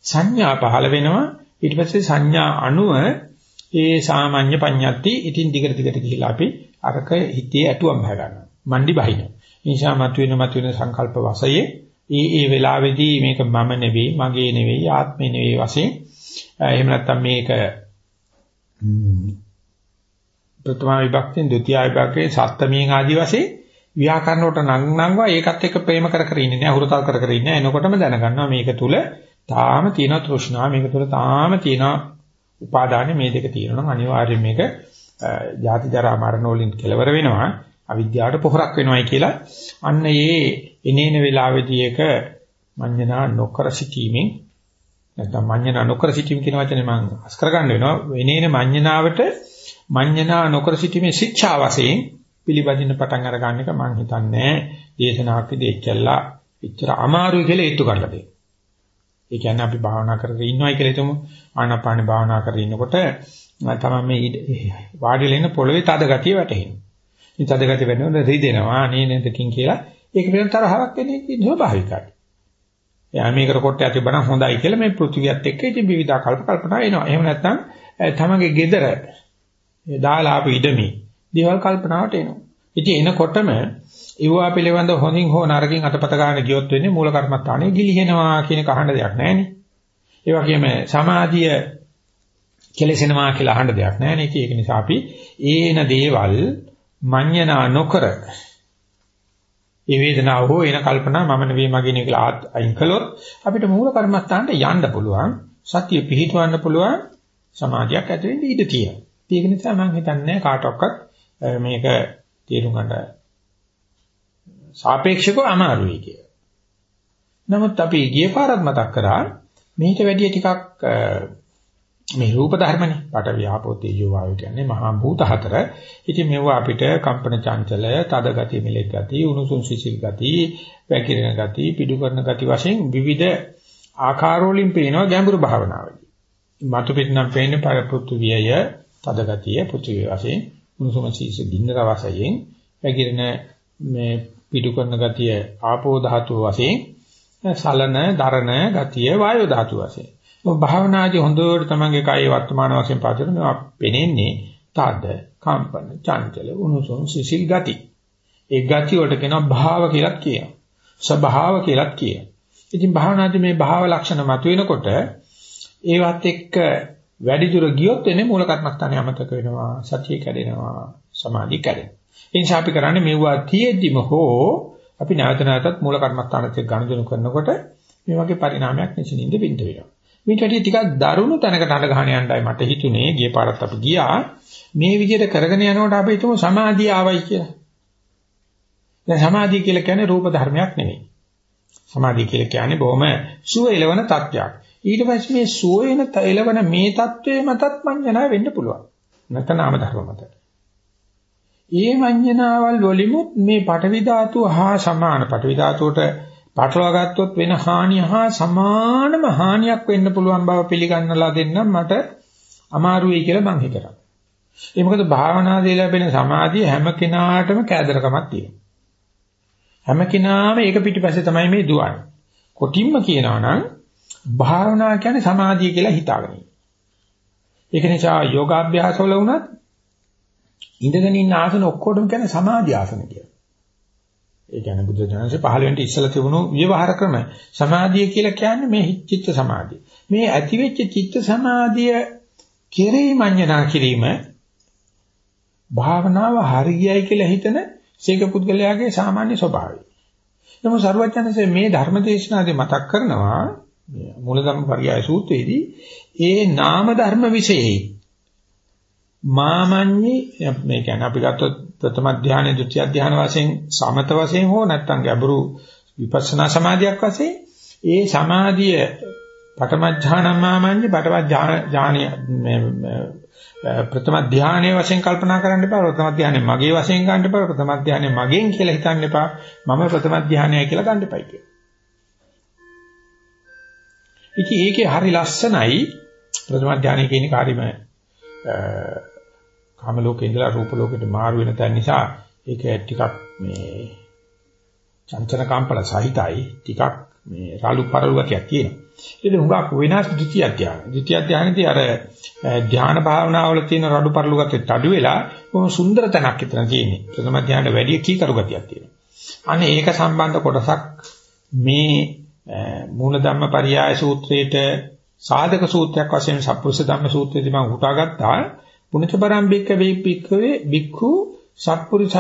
සංඥා පහළ වෙනවා. ඊට පස්සේ සංඥා අණුව ඒ සාමාන්‍ය පඤ්ඤාති ඉතින් දිගට දිගට ගිහිලා අපි අරක හිතේ ඇතුම් බහ ගන්නවා මණ්ඩි බහින නිසා මතුවෙන මතුවෙන සංකල්ප වශයෙන් ඒ ඒ වෙලාවේදී මේක මම නෙවෙයි මගේ නෙවෙයි ආත්මේ නෙවෙයි වශයෙන්. එහෙම නැත්නම් මේක ප්‍රථම විභක්තියෙන් ဒုတိ ය විභක්තියේ සත්ත්මයෙන් ආදි වශයෙන් ව්‍යාකරණ වලට නංගනවා ඒකත් එක්ක ප්‍රේම කර කර ඉන්නේ නැහැ හුරතල් කර කර ඉන්නේ එනකොටම දැනගන්නවා මේක තුල තාම තියෙන තෘෂ්ණාව මේක තුල තාම තියෙන උපාදානෙ මේ දෙක තියෙනවා නම් අනිවාර්යයෙන් මේක ජාති ජරා මරණ වලින් කෙලවර වෙනවා. අවිද්‍යාවට පොහොරක් වෙනවයි කියලා අන්න ඒ එනේන වෙලාවේදී ඒක මඤ්ඤණා නොකර සිටීමෙන් නැත්නම් මඤ්ඤණා නොකර සිටීම කියන වචනේ මම අස් කරගන්න වෙනවා එනේන මඤ්ඤණාවට මඤ්ඤණා නොකර සිටීමේ ශික්ෂා වශයෙන් පිළිපදින්න පටන් අර ගන්න එක මම හිතන්නේ දේශනාවකදී එච්චරලා එච්චර අමාරුයි කියලා ඒත්තු කරලා දෙන්න. ඒ කියන්නේ අපි භාවනා කරගෙන ඉන්නවයි කියලා හිතමු. ආනාපාන භාවනා කරගෙන ඉන්නකොට තමයි මේ වාඩිලා ඉන්න පොළවේ තද ගතිය වැටෙනවා. මේ තද ගතිය වෙනකොට රිදෙනවා අනේ නේදකින් කියලා ඒක පිළිබඳ තරහක් එන්නේ ස්වභාවිකයි. එයා මේකට කොට ඇති බණ හොඳයි කියලා මේ පෘථිවියත් එක්ක ඉතින් විවිධ කල්ප කල්පනා එනවා. එහෙම නැත්නම් තමගේ gedara දාලා ආපු ඉඩමේ දේවල් කල්පනාවට එනවා. ඉතින් එනකොටම ඒවා පිළිබඳ හොඳින් හෝ නරකින් අතපත ගන්න ගියොත් වෙන්නේ මූල කර්මස්ථානයේ ගිලිහෙනවා කියන කහඬ දෙයක් නැහැනේ. ඒ වගේම සමාධිය කෙලෙසෙනවා කියලා අහන්න දෙයක් නැහැ නේ. ඒක නිසා අපි ඒන දේවල් මඤ්ඤණා නොකර ඒ වේදනාව හෝ එන කල්පනා මම නෙවෙයි මගේ නේ කියලා අයින් කළොත් අපිට මූල කර්මස්ථානට යන්න පුළුවන්. සතිය පිහිටවන්න පුළුවන්. සමාධියක් ඇති වෙන්න ඉඩ තියෙනවා. ඒක නිසා මම හිතන්නේ කාටවත් මේක තේරුම් ගන්න සාපේක්ෂකව අමාරුයි කියලා. නමුත් අපි ගිය පාරත් මතක් කරා මේට වැඩිය ටිකක් මේ රූප ධර්මනේ පට වියාපෝ තේජෝ වායු කියන්නේ මහා භූත හතර. ඉතින් මේවා අපිට කම්පන චංචලය, තද ගති, මෙලෙක් ගති, උණුසුම් සිසිල් ගති, වැකිරෙන ගති, පිඩු කරන ගති වශයෙන් විවිධ ආකාරවලින් පේනවා ගැඹුරු භාවනාවේදී. මතු පිටනම් පේන්නේ පරපෘතු වියය, තද ගතිය, පෘථිවි වශයෙන්, උණුසුම් සිසිල් ගින්නර වශයෙන්, වැකිරෙන මේ පිඩු කරන ගතිය ආපෝ ධාතුව වශයෙන්, සලන, දරන ගතිය වායෝ ධාතුව වශයෙන්. භාවනාදී හොඳට තමන්ගේ කායේ වර්තමාන වශයෙන් පාදන මේවා පෙනෙන්නේ තද, කම්පන, චංචල, උණුසුම්, සිසිල් ගති. ඒ ගති වලට කියනවා භාව කියලා කියනවා. ස්වභාව කියලා කියනවා. ඉතින් භාවනාදී මේ භාව ලක්ෂණ මතුවෙනකොට ඒවත් එක්ක වැඩි දුර ගියොත් එන්නේ මූල කර්මස්ථානේ අමතක වෙනවා, සතිය කැඩෙනවා, සමාධිය කැඩෙනවා. ඒ නිසා අපි කරන්නේ මෙවුවා තියෙද්දිම හෝ අපි නැවත නැවතත් මූල කර්මස්ථානත් එක්ක ගනුදෙනු කරනකොට මේ වගේ පරිණාමයක් නිසින්ින්ද බින්ද වෙනවා. මේට වැඩි ටිකක් දරුණු තැනකට අඬ ගහන යන්නයි මට හිතුනේ ගිය පාරත් අපි ගියා මේ විදිහට කරගෙන යනකොට අපි හිතමු සමාධිය ආවයි කියලා. දැන් සමාධිය කියලා කියන්නේ රූප ධර්මයක් නෙවෙයි. සමාධිය කියලා කියන්නේ බොහොම සුව එළවන තත්ත්වයක්. ඊට පස්සේ මේ සුව එන එළවන මේ තත්ත්වයේ මතත් මඤ්ඤණා වෙන්න පුළුවන්. නැත්නම් නාම ධර්ම මත. ඒ මඤ්ඤණාවල් වලිමුත් මේ පටවි ධාතුව හා සමාන පටවි ධාතුවට පටලවා ගත්තොත් වෙන හානිය හා සමානම හානියක් වෙන්න පුළුවන් බව පිළිගන්නලා දෙන්නම් මට අමාරුයි කියලා මං හිතනවා. ඒ මොකද භාවනාදී ලැබෙන සමාධිය හැම කෙනාටම කෑදරකමක් තියෙනවා. හැම කෙනාම ඒක පිටිපස්සේ තමයි මේ දුවන්නේ. කොටින්ම කියනවා නම් භාවනා කියන්නේ සමාධිය කියලා හිතාගෙන ඉන්නේ. ඒක නිසා යෝගාභ්‍යාසවල වුණත් ඉඳගෙන ඉන්න ආසන ඔක්කොටම කියන්නේ සමාධි ආසන කියලා. ඒ කියන්නේ බුද්ධ ඥානසේ පහළ වෙන්න ඉස්සලා තිබුණු ව්‍යවහාර ක්‍රම. සමාධිය කියලා කියන්නේ මේ චිත්ත සමාධිය. මේ ඇතිවෙච්ච චිත්ත සමාධිය කෙරෙහි මඤ්ඤණා කිරීම භාවනාව හරියයි කියලා හිතන සීක පුද්ගලයාගේ සාමාන්‍ය ස්වභාවය. නමුත් සරුවචනසේ මේ ධර්ම දේශනාවේ මතක් කරනවා මූලධර්ම පරියාය සූත්‍රයේදී ඒ නාම ධර්ම વિશેයි මාමඤ්ඤි මේ කියන්නේ අපි ගත්තොත් ප්‍රථම ධානය, ဒုတိ ය ධානය වශයෙන් සමත වශයෙන් හෝ නැත්නම් ගැඹුරු විපස්සනා සමාධියක් වශයෙන් ඒ සමාධිය පඨම ඥානම මාමඤ්ඤි පඨම ඥානය ප්‍රථම ධානයේ වශයෙන් කල්පනා කරන්න එපා ප්‍රථම ධානයේ මගේ වශයෙන් ගන්න එපා ප්‍රථම ධානයේ මගෙන් කියලා හිතන්න එපා මම ප්‍රථම ධානයයි කියලා ගන්න එපයි කියලා. ඉතින් ඒකේ හරි ලස්සනයි ප්‍රථම ධානය කියන කාර්යම කාම ලෝකේ ඉඳලා රූප ලෝකෙට මාරු වෙන තැන නිසා ඒක ටිකක් මේ චංචන කම්පල සහිතයි ටිකක් මේ රාලු පරලු ගතියක් තියෙනවා. ඒක හුඟක් වෙනස් ද්විතිය ධානය. ද්විතිය ධානයේදී අර ධාන භාවනාවල තියෙන රඩු පරලු ගතියට අඩු වෙලා කොහොම සුන්දර තැනක් විතර තියෙන්නේ. ප්‍රථම ධානයට වැඩි කීකරු ගතියක් තියෙනවා. අනේ ඒක සම්බන්ධ කොටසක් මේ මූල ධම්ම පරියාය සූත්‍රයේට සාධක සූත්‍රයක් වශයෙන් සප්පුරුෂ ධම්ම සූත්‍රයේදී මම උටාගත්තා පුනච පරම්පික වේපික්කවේ බික්ඛු සත්පුරුෂ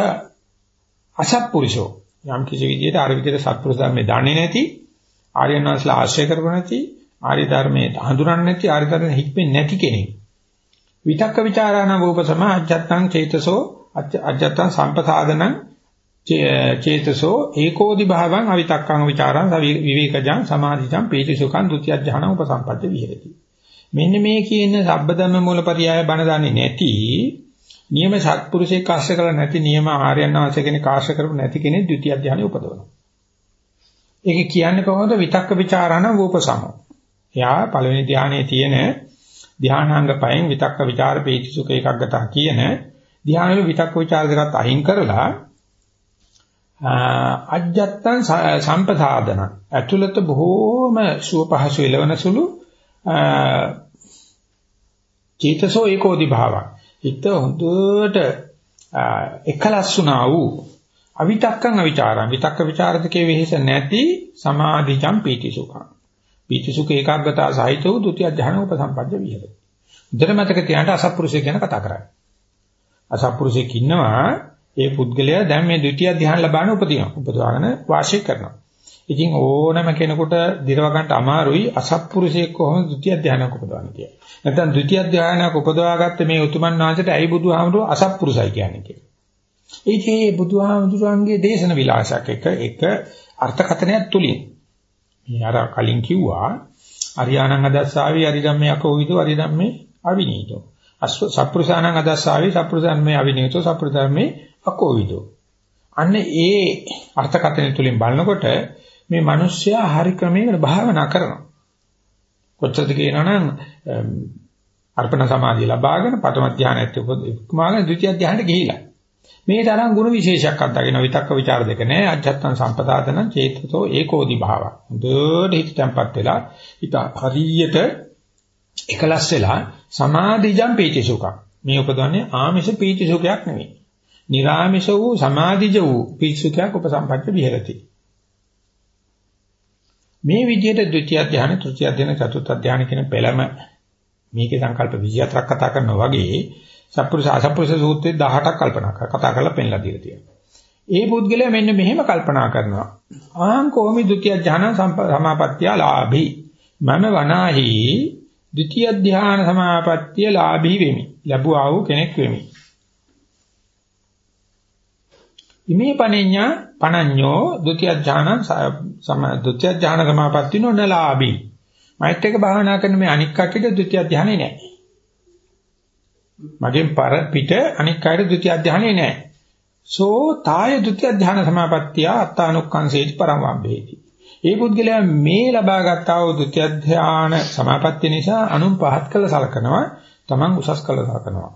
අසත්පුරුෂෝ. යම් කිසි විදිහට අර විදිහට සත්පුරුෂයන් මේ දන්නේ නැති ආර්යනාස්ලා ආශ්‍රය කරපො නැති ආර්ය ධර්මයේ හඳුනන්නේ නැති ආර්ය ධර්මයේ හික්මෙන්නේ නැති කෙනෙක්. විතක්ක ਵਿਚාරාණ වූපසම අජත්තං චේතසෝ අජත්තං සම්පසාදනං චේතසෝ ඒකෝදි භාවං අවිතක්කං ਵਿਚාරං විවේකජං සමාධිජං පීතිසුඛං ဒုတိ ය ඥාන උපසම්පත්‍ය විහෙරති. මෙන්න මේ කියන සබ්බදම්ම මූලපරියාය බණ දන්නේ නැති නියම සත්පුරුෂයෙක් ආශ්‍රය කරලා නැති නියම ආර්යයන් ආශ්‍රය කෙනෙක් ආශ්‍රය කරපු නැති කෙනෙක් ද්විතිය ධානය උපදවනවා. ඒක කියන්නේ කොහොමද විතක්ක ਵਿਚාරණ වූපසම. එයා පළවෙනි ධානයේ තියෙන ධානාංග පහෙන් විතක්ක ਵਿਚාර පීති සුඛ එකක් ගතා කියන ධානවල විතක්ක ਵਿਚාර දෙකත් අහිං කරලා අජ්ජත්තං සම්පසාදන. ඇතුළත බොහෝම සුව පහසු ඉලවන සුළු චේතසෝ ඒකෝදි භාවං. හිත හොඳට එකලස් වුණා වූ අවිතක්කං අවිචාරං විතක්ක ਵਿਚාර දෙකේ වෙහෙස නැති සමාධිජම් පීතිසුඛං. පීතිසුඛ ඒකාග්‍රතාව සහිත වූ ဒုတိ ය ධ්‍යාන උපසම්පද්ද විහෙරති. උදේ මතක තියාගන්න අසත්පුරුෂය ගැන කතා කරන්නේ. අසත්පුරුෂෙක් ඉන්නවා ඒ පුද්ගලයා දැන් මේ ဒုတိ ය ධ්‍යාන ලබාන උපදිනවා. උපදවාගෙන වාසය කරනවා. ඉතින් ඕනම කෙනෙකුට දිරව ගන්නට අමාරුයි අසත්පුරුෂයෙක් කොහොමද ဒုတိ ය ධ්‍යානයක් උපදවන්නේ කියලා. නැත්නම් ဒုတိ ය ධ්‍යානයක් උපදවාගත්ත මේ උතුමන් වහන්සේට ඇයි බුදුහාමුදුරුවෝ අසත්පුරුෂයි කියන්නේ කියලා. ඒකේ බුදුහාමුදුරන්ගේ දේශන විලාසයක් එක එක අර්ථකථනයක් තුලින් මේ අර කලින් කිව්වා අරියාණං අදස්සාවි අරිධම්මේ අකෝවිදෝ අරිධම්මේ අවිනීතෝ සප්පුරුසාණං අදස්සාවි සප්පුරුසාණමේ අවිනීතෝ සප්පුරුසාණමේ අකෝවිදෝ අන්න ඒ අර්ථකථනය තුලින් බලනකොට මේ මිනිස්සයා හරි ක්‍රමයකට භාවනා කරනවා. කොච්චරද කියනවනම් අර්පණ සමාධිය ලබාගෙන පඨම ධානයට උපමාගෙන ද්විතිය ධානයට ගිහිලා. මේ තරම් ගුණ විශේෂයක් අත්දගෙන විතක්ක ਵਿਚාර දෙක නෑ අජත්තන් සම්පදාතන චේතතෝ ඒකෝදි භාව. හොඳට හිත තැම්පත් වෙලා හිත හරියට එකලස් වෙලා සමාධිජම් පීතිසුඛ. මේ උපදවන්නේ ආමිෂ පීතිසුඛයක් නෙවෙයි. නිරාමිෂ වූ සමාධිජ වූ පීතිසුඛයක් උපසම්පත්ත විහෙරති. මේ විදිහට ද්විතිය ධානය, තෘතිය ධානය, චතුර්ථ ධානය කියන පෙළම මේකේ සංකල්ප 24ක් කතා කරනවා වගේ සත්පුරුෂ අසත්පුරුෂ සූත්‍රයේ 18ක් කල්පනා කරලා කතා කරලා පෙන්ලා දීලා තියෙනවා. ඒ පුද්ගලයා මෙන්න මෙහෙම කල්පනා කරනවා. ආං කොමි ဒုတိ ය ඥාන සමාපත්තිය ලාභී. මම වනාහි ဒုတိ ය ධ්‍යාන සමාපත්තිය ලාභී වෙමි. ලැබුවා වූ කෙනෙක් වෙමි. ඉමේ පණඤ්ඤා පණඤ්ඤෝ ဒုတိ ය ඥාන සම ဒုတိ ය ඥාන සමාපත්තිය නොනලාභී. මෛත්‍රික භාවනා කරන මේ අනික් කටියට ဒုတိ ය ඥානෙ නැහැ. මගෙන් පර පිට අනික් අයට ဒုတိ ය ධානය නැහැ. සෝ තාය ဒုတိ ය ධාන සමාපත්තිය අත්තානුක්ඛංසේති පරමවම්බේති. ඒ පුද්ගලයා මේ ලබා ගත්තා වූ ဒုတိ ය ධාන සමාපත්තිය නිසා අනුන් පහත් කළ සලකනවා, Taman උසස් කළ සලකනවා.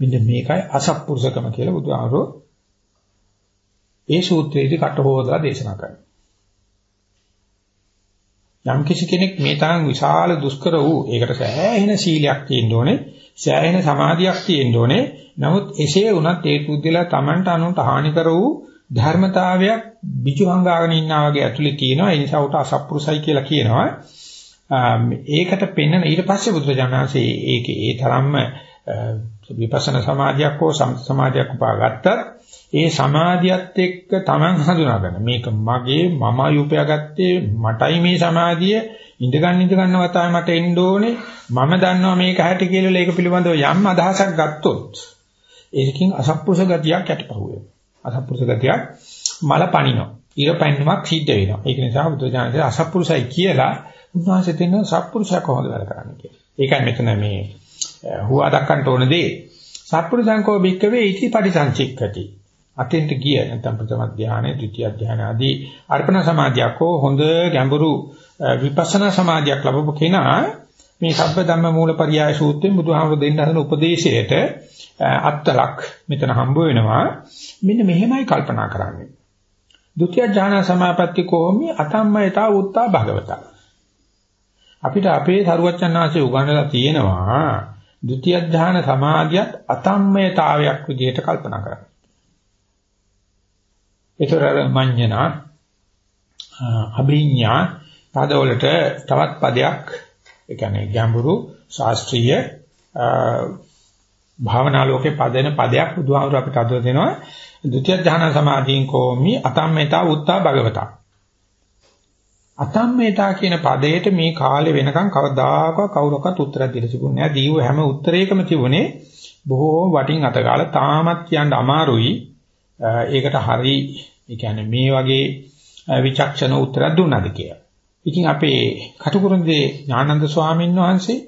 මෙන්න මේකයි අසත්පුරුෂකම කියලා බුදුහාරෝ ඒ සූත්‍රයේදී කට හොදලා දේශනා කරනවා. යම් කිසි කෙනෙක් මේ තරම් විශාල දුෂ්කර වූ ඒකට සෑහෙන සීලයක් තියෙන්න ඕනේ සෑහෙන සමාධියක් තියෙන්න ඕනේ. නමුත් එසේ වුණත් ඒ පුද්දලා Tamanට අනුන්ට හානි කර වූ ධර්මතාවයක් biju හංගාගෙන ඉන්නා වගේ ඇතුලේ තියෙනවා. ඒ නිසා උට අසප්පුරුසයි කියලා කියනවා. ඒකට පෙන්වන ඊට පස්සේ බුදුරජාණන්සේ ඒකේ ඒ තරම්ම විපස්සනා සමාධියක් හෝ සමථ සමාධියක් උපාගත්තත් ඒ සමාධියත් එක්ක Taman හඳුනාගන්න. මේක මගේ මමයි උපයාගත්තේ මටයි මේ සමාධිය. ඉඳ ගන්න ඉඳ ගන්න වතාවේ මට එන්න ඕනේ. මම දන්නවා මේක හැටි කියලා ඒක පිළිබඳව යම් අදහසක් ගත්තොත් ඒකකින් අසත්පුරුෂ ගතියක් යටපහුවේ. අසත්පුරුෂ ගතියක් මල පනිනවා. ඉර පැන්නුමක් සිද්ධ වෙනවා. ඒක නිසා බුදුජානක අසත්පුරුෂයි කියලා උන්වහන්සේ දෙන සත්පුරුෂයා කොහොමද වැඩ කරන්නේ කියලා. ඒකයි මෙතන මේ හුවා දක්වන්න ඕන දේ සත්පුරුෂංකෝ භික්කවේ ඉති පටිසංචික්කති අතෙන්ට ගිය නැත්නම් ප්‍රථම ධානය, ද්විතිය ධානය ආදී අර්පණ සමාධියක් හෝ හොඳ ගැඹුරු විපස්සනා සමාධියක් ලැබපු කෙනා මේ සබ්බ ධම්ම මූලපරියාය සූත්‍රයෙන් බුදුහාමුදුරු දෙන්න හදන උපදේශයට අත්තලක් මෙතන හම්බ වෙනවා. මෙන්න මෙහෙමයි කල්පනා කරන්නේ. ဒုတိ ය ඥාන සමාපatti කෝමි අතම්මයතා උත්තා භගවතා. අපිට අපේ සරුවච්චන්හන්සේ උගන්වලා තියෙනවා ද්විතිය ධාන සමාධියත් අතම්මයතාවයක් විදිහට කල්පනා කරගන්න. ඒතර මඤ්ඤණා අභිඥා පදවලට තවත් පදයක් ඒ කියන්නේ ගැඹුරු ශාස්ත්‍රීය භාවනා ලෝකේ පදෙන පදයක් බුදුහාමුදුර අපිට අද දෙනවා ද්විතිය ධාන සමාධියෙන් කෝමි අතම්මේතා උත්තා භගවතා අතම්මේතා කියන පදයට මේ කාලේ වෙනකන් කවදාකවත් කවුරක්වත් උත්තරයක් දෙන්න තිබුණේ නැහැ. දීව හැම උත්තරයකම තිබුණේ බොහෝ වටින් අතගාලා තාමත් කියන්න අමාරුයි. ඒකට හරි ඒ කියන්නේ මේ වගේ විචක්ෂණ උත්තරයක් දුන්නාද කියලා. ඉතින් අපේ කටුකුරුන්දේ ඥානන්ද ස්වාමීන් වහන්සේ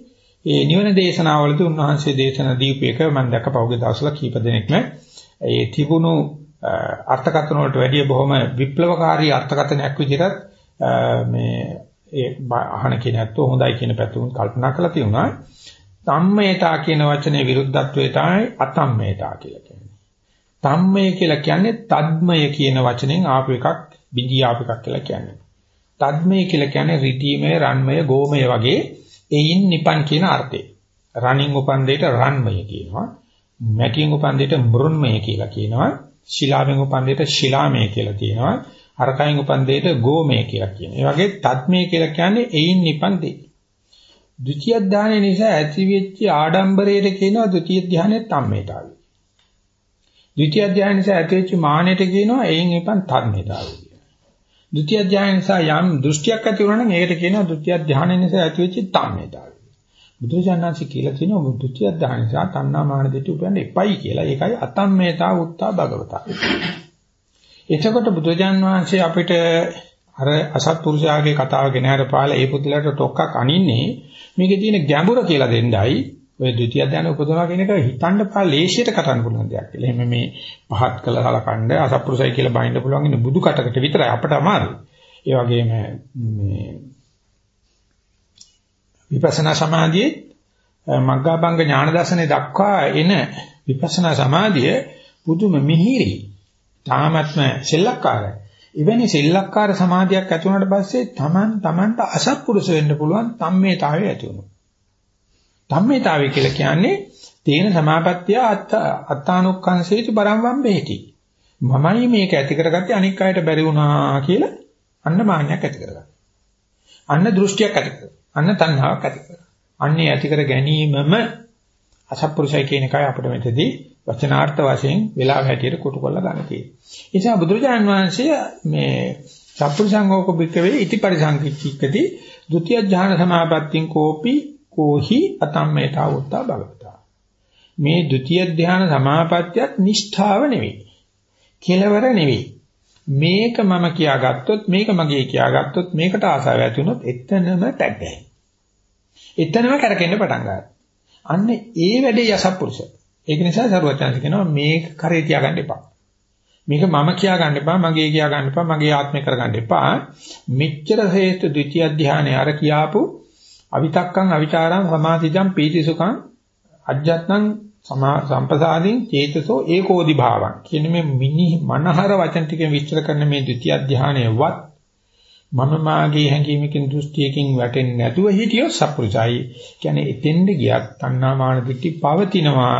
ඒ නිවන දේශනාවලදී උන්වහන්සේ දේශනා දීපේක මම දැක්ක පහුගිය දවස්වල කීප දෙනෙක්ම ඒ තිබුණු අර්ථකථන වලට වැඩිය බොහොම විප්ලවකාරී අර්ථකථනයක් විදිහට මේ ඒ අහන කෙනෙක්ට හොඳයි කියන පැතුම් කල්පනා කරලා තියෙනවා. සම්මේතා කියන වචනේ විරුද්ධත්වය තමයි අතම්මේතා කියලා කියන්නේ. තම්මය කියලා කියන්නේ තද්මය කියන වචනෙන් ආපු එකක් බිඳී ආපු එකක් කියලා කියන්නේ. තද්මය කියලා කියන්නේ රිදීමය, රන්මය, ගෝමය වගේ එයින් නිපන් කියන අර්ථය. රණින් උපන් දෙයට රන්මය කියනවා. මැටින් උපන් දෙයට මෘන්මය කියලා කියනවා. ශිලාවෙන් උපන් දෙයට ශිලාමය කියලා කියනවා. අරකයින් උපන් දෙයට ගෝමය කියලා කියනවා. ඒ වගේ තද්මය කියලා කියන්නේ එයින් නිපන් දෙය. ද්විතිය ධානය නිසා ඇතිවෙච්ච ආඩම්බරයට කියනවා ද්විතිය ධානයේ තම්මේතාවය. ද්විතිය අධ්‍යාය නිසා ඇතිවෙච්ච මානෙට කියනවා එයින් එපන් තර්මේතාවය කියලා. ද්විතිය අධ්‍යාය නිසා යම් දෘෂ්ටියක් ඇති වුණා නම් ඒකට කියනවා ද්විතිය අධ්‍යාය නිසා ඇතිවෙච්ච තර්මේතාවය. බුදුජානනාංශ කියලා කියනවා ද්විතිය අධ්‍යාය නිසා තණ්හා මාන දෙටි උපයන්න එපයි කියලා. ඒකයි අතම්මේතා උත්තා භගවතා. එතකොට බුදුජාන් වහන්සේ අපිට අර අසත්පුරුෂයාගේ කතාව ගෙන හරපාලා ඒ පුදුලට ටොක්කක් අනින්නේ මේකේ තියෙන ගැඹුර කියලා දෙන්නයි ඔය ද්විතිය ධානය උපදවනවා කියන එක හිතන්න පා ලේසියට කරන්න පුළුවන් දෙයක් කියලා. එහෙම මේ පහත් කළ කලකණ්ඩ අසප්පුරුසයි කියලා බයින්න පුළුවන් ඉන්නේ බුදු කටකට විතරයි අපට අමාරුයි. ඒ වගේම මේ විපස්සනා සමාධියේ මග්ගාභංග ඥාන දර්ශනේ දක්වා එන විපස්සනා සමාධිය පුදුම මිහිරි. තාමත්ම සෙල්ලක්කාරයි. එවැනි සෙල්ලක්කාර සමාධියක් ඇති වුණාට පස්සේ Taman Tamanට අසත්පුරුෂ වෙන්න පුළුවන් තම්මේතාවය ඇති වෙනවා. ධම්මේතාවය කියලා කියන්නේ තේන සමාපත්තිය අත්තානුක්ඛංසේති පරම්වම් බෙහෙති. මමයි මේක ඇති කරගත්තේ අනික් අයට බැරි වුණා කියලා අන්න මාන්නයක් ඇති කරගන්න. අන්න දෘෂ්ටියක් ඇති කරගන්න. අන්න තණ්හාවක් ඇති කරගන්න. අන්නේ ඇති කර ගැනීමම අසත්පුරුෂය කියන එකයි අපිට මෙතෙදී වචනාර්ථ වශයෙන් වෙලාව හැටියට කොටු කරලා ගන්න තියෙන්නේ. ඒ නිසා බුදුරජාන් වහන්සේ මේ සත්පුරුෂංගෝක බික්කවේ ඉති පරිසංකිච්චිකති ဒုတိ ය ඥාන සමාපත්තින් කෝපි කෝහි අතම්මේතා උත්තා භගවතා. මේ ဒုတိ ය ධ්‍යාන සමාපත්තියත් නිෂ්ඨාව නෙවෙයි. කෙලවර නෙවෙයි. මේක මම කියාගත්තොත් මේක මගේ කියාගත්තොත් මේකට ආසාව ඇති වුණොත් එතනම ටැග්ගයි. එතනම කරකෙන්න පටන් ගන්නවා. අන්න ඒ වැඩේ යසප්පුරුෂ. ඒක නිසා සරුවචාන්ස කියනවා මේක කරේ තියාගන්න එපා. මේක මම කියා ගන්න එපා, මගේ කියා ගන්න එපා, මගේ ආත්මේ කර ගන්න එපා. මෙච්චර හේතු ද්විතිය ධානය අර කියාපු අවිතක්කං අවිචාරං සමාධිජං පීතිසුඛං අජ්ජත්නම් සම්පසාදින් චේතසෝ ඒකෝදි භාවං කියන මේ මිනි මනහර වචන ටිකෙන් විස්තර කරන මේ ද්විතිය ධානයවත් මම මාගේ හැඟීමකින් දෘෂ්ටියකින් වැටෙන්නේ නැතුව හිටියොත් සප්පුරුසයි කියන්නේ එතෙන්ද ගියත් තණ්හා මාන දිටි පවතිනවා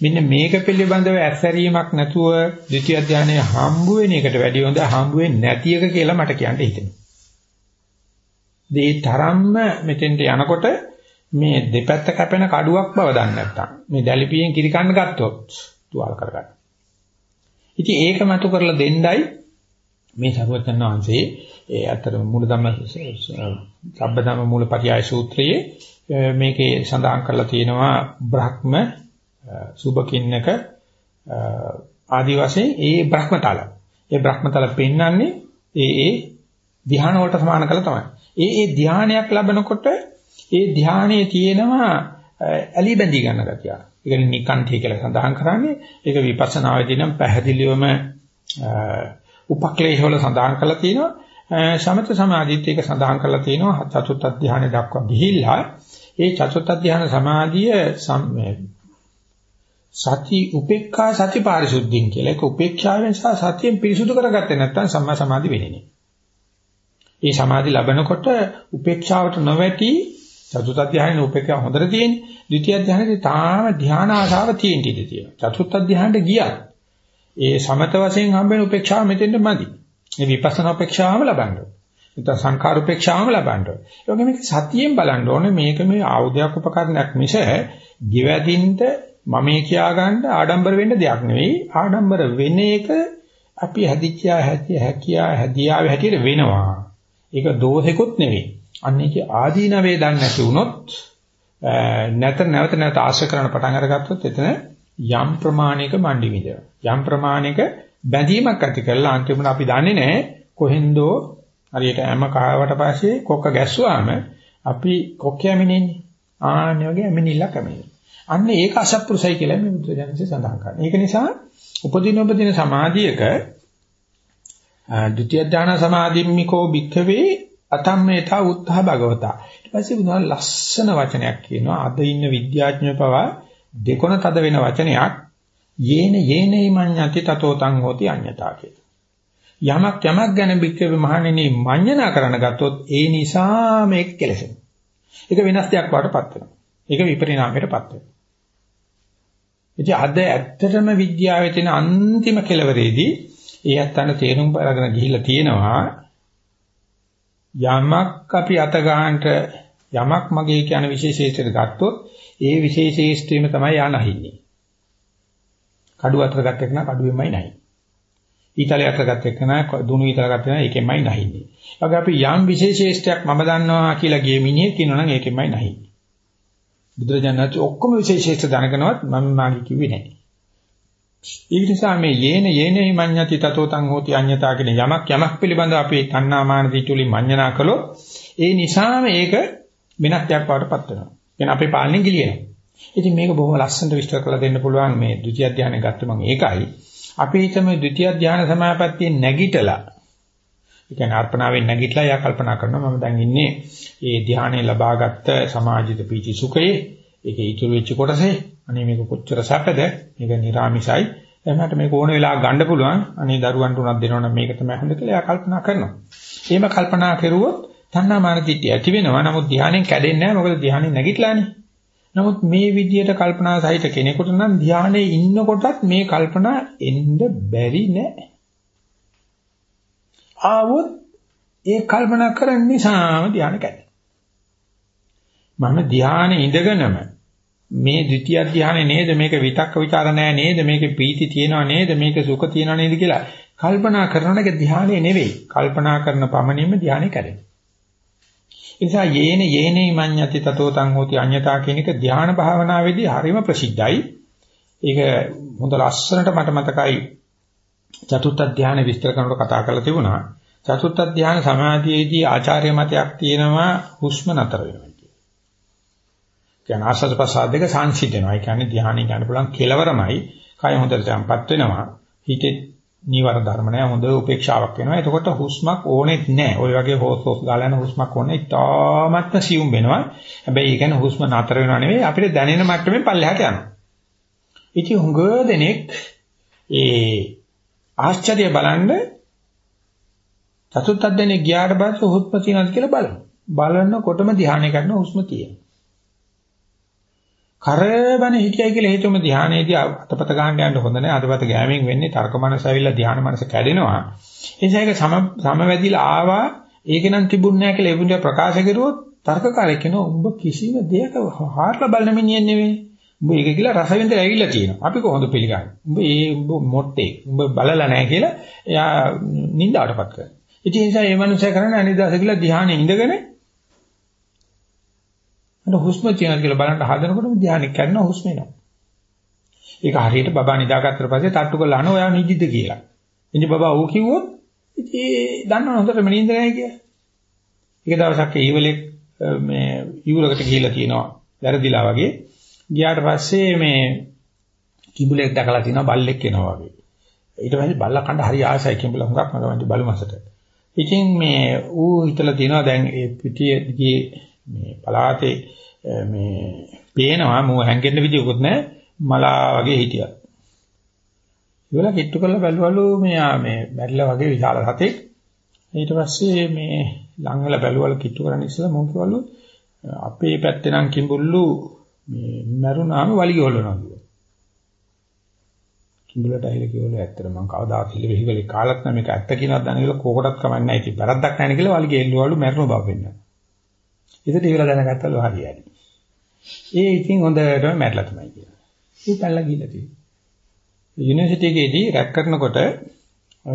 මෙන්න මේක පිළිබඳව ඇස්සරීමක් නැතුව ද්විතිය ධානය හම්බ වෙන එකට වැඩිය හොඳ හම්බ වෙන්නේ නැති එක කියලා මට කියන්න හිතෙනවා. ඒ තරම්ම මෙතෙන්ට යනකොට මේ දෙපැත්ත කැපෙන කඩුවක් බව දන්නේ නැත්නම් මේ දැලිපියෙන් කිරි කන්න ගත්තොත් තුවාල කරගන්න. ඉතින් ඒක මතු කරලා දෙන්නයි මේ සරුවචන වහන්සේ ඒ අතර මූලධම්ම සබ්බධම්ම මූලපරියාය සූත්‍රයේ මේකේ සඳහන් කරලා තියෙනවා බ්‍රහ්ම සුභකින්නක ආදි වශයෙන් ඒ බ්‍රහ්මතල. ඒ බ්‍රහ්මතල පෙන්වන්නේ ඒ ඒ ධ්‍යාන වලට සමාන කළ තමයි. ඒ ඒ ධ්‍යානයක් ලැබනකොට ඒ ධ්‍යානයේ තියෙනවා ඇලි බැඳී ගන්න ගතිය. ඒ කියන්නේ නිකාන්තිය කියලා සඳහන් කරන්නේ ඒක විපස්සනාවේදී නම් පැහැදිලිවම උපක්ලේශ වල සඳහන් කරලා තියෙනවා. සමත සමාධිත් ඒක සඳහන් කරලා තියෙනවා චතුත් ධ්‍යානෙ දක්වා ගිහිල්ලා ඒ චතුත් ධ්‍යාන සමාධිය සති උපේක්ඛා සති පාරිශුද්ධින් කියලා ඒක උපේක්ෂාවෙන් සහ සතියෙන් පිරිසුදු කරගත්තේ නැත්නම් සම්මා සමාධි වෙන්නේ නැහැ. මේ සමාධි ලැබනකොට උපේක්ෂාවට නොවැටි චතුත් අධ්‍යායන උපේක්ෂා හොඳට තියෙන්නේ. ද්විතිය අධ්‍යායනයේ තාම ධ්‍යාන ආශාව තියෙන ඉඩ තියෙනවා. චතුත් අධ්‍යායනට ගියා. ඒ සමත වශයෙන් හම්බෙන උපේක්ෂාව මෙතෙන්ට මදි. මේ විපස්සනා උපේක්ෂාවම ලබන්න ඕනේ. නැත්නම් සංඛාර උපේක්ෂාවම ලබන්න ඕනේ. ඒ වගේ මේක සතියෙන් බලන්න ඕනේ මේක මේ ආයුධයක් උපකරණයක් මිස දිවැදින්ට මමේ කියා ගන්න ආඩම්බර වෙන්න දෙයක් නෙවෙයි. ආඩම්බර වෙන එක අපි හැදිච්චා හැකිය හැකියා හැදියාවේ හැටියට වෙනවා. ඒක දෝෂෙකුත් නෙවෙයි. අන්න ඒකේ ආදීන වේදන් නැති වුණොත් නැත නැවත නැවත ආශ්‍රය කරන පටන් අරගත්තොත් එතන යම් ප්‍රමාණයක මණ්ඩි විදව. යම් ප්‍රමාණයක බැඳීමක් ඇති කරලා අන්තිමට අපි දන්නේ නැහැ කොහෙන්දෝ හරියට හැම කාවට පස්සේ කොක්ක ගැස්සුවාම අපි කොක්කයමිනෙන්නේ. ආන්නේ වගේ ඇමිනිල්ලක් ඇමිනෙන්නේ. අන්න ඒක අසත්පුරුසයි කියලා මේ බුද්ධ ජනසේ සඳහන් කරනවා. ඒක නිසා උපදින උපදින සමාධියක ද්විතිය ඥාන සමාධිම්මිකෝ භික්ඛවේ අතම්මේතා උත්තා භගවතා. ඊට පස්සේ බුදුහාම ලස්සන වචනයක් කියනවා. අද ඉන්න විද්‍යාඥයෝ පවා දෙකොන තද වෙන වචනයක් යේන යේනේ මඤ්ඤති තතෝ තං හෝති අඤ්ඤතා කියලා. යමක් යමක් ගැන භික්ඛවේ මහණෙනි මඤ්ඤණා කරන ගත්තොත් ඒ නිසා මේක කෙලෙසෙනවා. ඒක වෙනස් දෙයක් වඩටපත් වෙනවා. ඒක විපරිණාමයටපත් වෙනවා. ඉතින් අද ඇත්තටම විද්‍යාවේ තියෙන අන්තිම කෙලවරේදී ඒ අත්තන තේරුම් අරගෙන ගිහිල්ලා තියෙනවා යමක් අපි අත ගන්නට යමක් මගේ කියන විශේෂේෂයට ගත්තොත් ඒ විශේෂේෂ්ඨයම තමයි යා නැහින්නේ. කඩුව අතර ගත්ත එක නා කඩුවෙන්මයි නැහි. ඊතලයේ අතර ගත්ත එක නා දුනු ඊතල ගත්ත එක ඒකෙන්මයි නැහින්නේ. වගේ අපි යම් විශේෂේෂ්ඨයක් මම දන්නවා කියලා ගිය මිනිහෙක් කියනවා නම් ඒකෙන්මයි නැහින්නේ. බුදුරජාණන් වහන්සේ ඔක්කොම විශේෂේෂ්ඨ දැනගෙනවත් මම මාගේ කිව්වේ නැහැ. ඒ නිසා මේ යේන යේනයි මඤ්ඤති තතෝ තං හෝති අඤ්ඤතා කියන යමක් යමක් පිළිබඳව අපි තණ්හාමාන දිටුලින් මඤ්ඤණා කළොත් ඒ නිසාම ඒක වෙනස් දෙයක් වඩටපත් වෙනවා. එහෙනම් අපේ පාලනේ ගිලිනවා. ඉතින් මේක බොහොම ලස්සනට විස්තර කරලා දෙන්න පුළුවන් මේ ဒုတိ ය ධානය ගත්ත මම ඒකයි. අපි හිතමු ဒုတိ ය ධානය සමාපත්තියේ නැගිටලා ඒ කියන්නේ අර්පණාවෙන් නැගිටලා යා කල්පනා කරනවා මම දැන් ඉන්නේ ඒ ධානය ලබාගත්ත සමාජිත පීචි සුඛයේ ඒකේ ඉතුරු වෙච්ච කොටසේ අනේ මේක කොච්චර සැපද මේක නිර්ාමිසයි එහමට මේක ඕන වෙලාවක ගන්න පුළුවන් අනේ දරුවන්ට උනක් දෙනවනම් මේක තමයි හොඳ කියලා එයා කල්පනා කරනවා එහෙම කල්පනා කරුවොත් තණ්හා මාන දිට්ඨිය ඇති වෙනවා. නමුත් ධානයෙන් කැඩෙන්නේ නැහැ. මොකද ධානයෙන් නැගිටලානේ. නමුත් මේ විදියට කල්පනා සහිත කෙනෙකුට නම් ධානයේ ඉන්නකොටත් මේ කල්පනා එන්න බැරි නෑ. ආවොත් ඒ කල්පනා කරන්න නිසාම ධානය කැඩෙනවා. මම ධානයේ ඉඳගෙනම මේ ද්විතිය ධානයේ නේද? මේක විතක්ක ਵਿਚාර නැහැ නේද? මේක පීති තියෙනව නේද? මේක සුඛ තියෙනව නේද කියලා කල්පනා කරන එක ධානයේ නෙවෙයි. කල්පනා කරන පමණින්ම ධානය කැඩෙනවා. ඒ නිසා යේන යේනේ මඤ්ඤති තතෝ තං හෝති අඤ්ඤතා කියන එක ධාන භාවනාවේදී හරිම ප්‍රසිද්ධයි ඒක හොඳ ලස්සනට මට මතකයි චතුත්ථ ධානය විස්තර කරනකොට කතා කරලා තිබුණා චතුත්ථ ධානය සමාධියේදී ආචාර්ය මතයක් තියෙනවා හුස්ම නතර වෙනවා කියන්නේ ආස්වාද ප්‍රසාද දෙක සංසිඳනවා. ඒ කියන්නේ ධ්‍යානෙ ගන්න පුළුවන් කෙලවරමයි. කය හොඳට තැම්පත් වෙනවා. හිතේ නීවර ධර්ම නැහැ. හොඳ උපේක්ෂාවක් වෙනවා. එතකොට හුස්මක් ඕනෙත් නැහැ. ওই වගේ හොස් හොස් ගාලා යන හුස්මක් ඕනේ. ඉතාමත්ම සියුම් වෙනවා. හැබැයි ඒ කියන්නේ හුස්ම නතර වෙනවා නෙවෙයි අපිට දැනෙන මට්ටමේ පල්ලෙහාට යනවා. ඉතින් හුඟ දෙනෙක් ඒ ආශ්චර්ය බලන්න චතුත්ථ දෙනේ ගියාට පස්සේ හුස්ම තියෙනවද කියලා බලනවා. බලනකොටම ධ්‍යානය කරන හුස්ම තියෙනවා. කරබන හිටියයි කියලා හේතුම ධානයේදී අතපත ගන්න යන්න හොඳ නැහැ. අතපත ගෑමෙන් වෙන්නේ තර්ක මනස ඇවිල්ලා ධාන මනස කැඩෙනවා. ඒ නිසා ඒක සම සමවැදිලා ආවා ඒක නම් තිබුණ නැහැ කියලා එවුන්ට ප්‍රකාශ කරුවොත් තර්කකාරයෙක් කෙනා උඹ කිසිම දෙයක හාරලා බලන මිනිහෙක් නෙවෙයි. උඹ ඒක කියලා රස විඳලා ඇවිල්ලා තියෙනවා. අපි කොහොමද පිළිගන්නේ? උඹ ඒ උඹ මොට්ටේ. උඹ බලලා නැහැ කියලා එයා නින්දාවටපත් කරනවා. ඉතින් ඒ නිසා මේ මනුස්සයා කරන්නේ අනිදාස කියලා ධ්‍යානෙ ඉඳගෙන අර හුස්ම තියනවා කියලා බලන්න හදනකොටම ධ්‍යානෙ කරනවා හුස්ම එනවා. ඒක හරියට බබා නිදාගත්තට පස්සේ තට්ටු කරලා අහනවා ඔයා නිදිද කියලා. ඉතින් බබා ඌ කිව්වොත් ඉතින් දන්නව හොඳටම නිින්ද නැහැ කියලා. එක දවසක් ඊවලෙක් මේ යූරකට ගිහිල්ලා තියෙනවා වැරදිලා වගේ. ගියාට පස්සේ මේ කිඹුලෙක් දැකලා තියෙනවා බල්ලෙක් එනවා වගේ. ඊට පස්සේ බල්ලා කන්න හරි ආසයි කිඹුල හුඟක් මගවන්ති බලු මාසට. ඉතින් මේ ඌ හිතලා තියෙනවා දැන් ඒ පිටියේ මේ පලාතේ මේ පේනවා මෝ හැංගෙන්න විදියකුත් නැහැ මලා වගේ හිටියා. ඉවල කිට්ටු කරලා බැලුවලු මෙයා මේ බැරිලා වගේ විශාල සතෙක්. ඊට පස්සේ මේ ලං වෙලා බැලුවලු කිට්ටු කරන්න ඉස්සෙල්ලා මොන් කිව්වලු අපේ පැත්තේ නම් කිඹුල්ලු මේ මරුණාම වලිග හොල්ලනවා කිව්වා. කිඹුලට ඇහිලා කිව්වලු ඇත්තට මම කවදාවත් හිලෙ හිවලේ කාලත් නම් මේක ඇත්ත කියනවත් දන්නේ කියලා කෝකටත් කමන්නේ නැහැ. ඉතින් වැරද්දක් නැහැ කියලා වලිග එල්ලුවලු මරුණ බව වෙන්න. ඉතින් ඉවර දැනගත්තලු හරියයි. ඒ ඉතින් හොඳටම මැරලා තමයි කියලා. ඌ පැල්ලා ගිහලා තියෙනවා. යුනිවර්සිටි එකේදී රැක් කරනකොට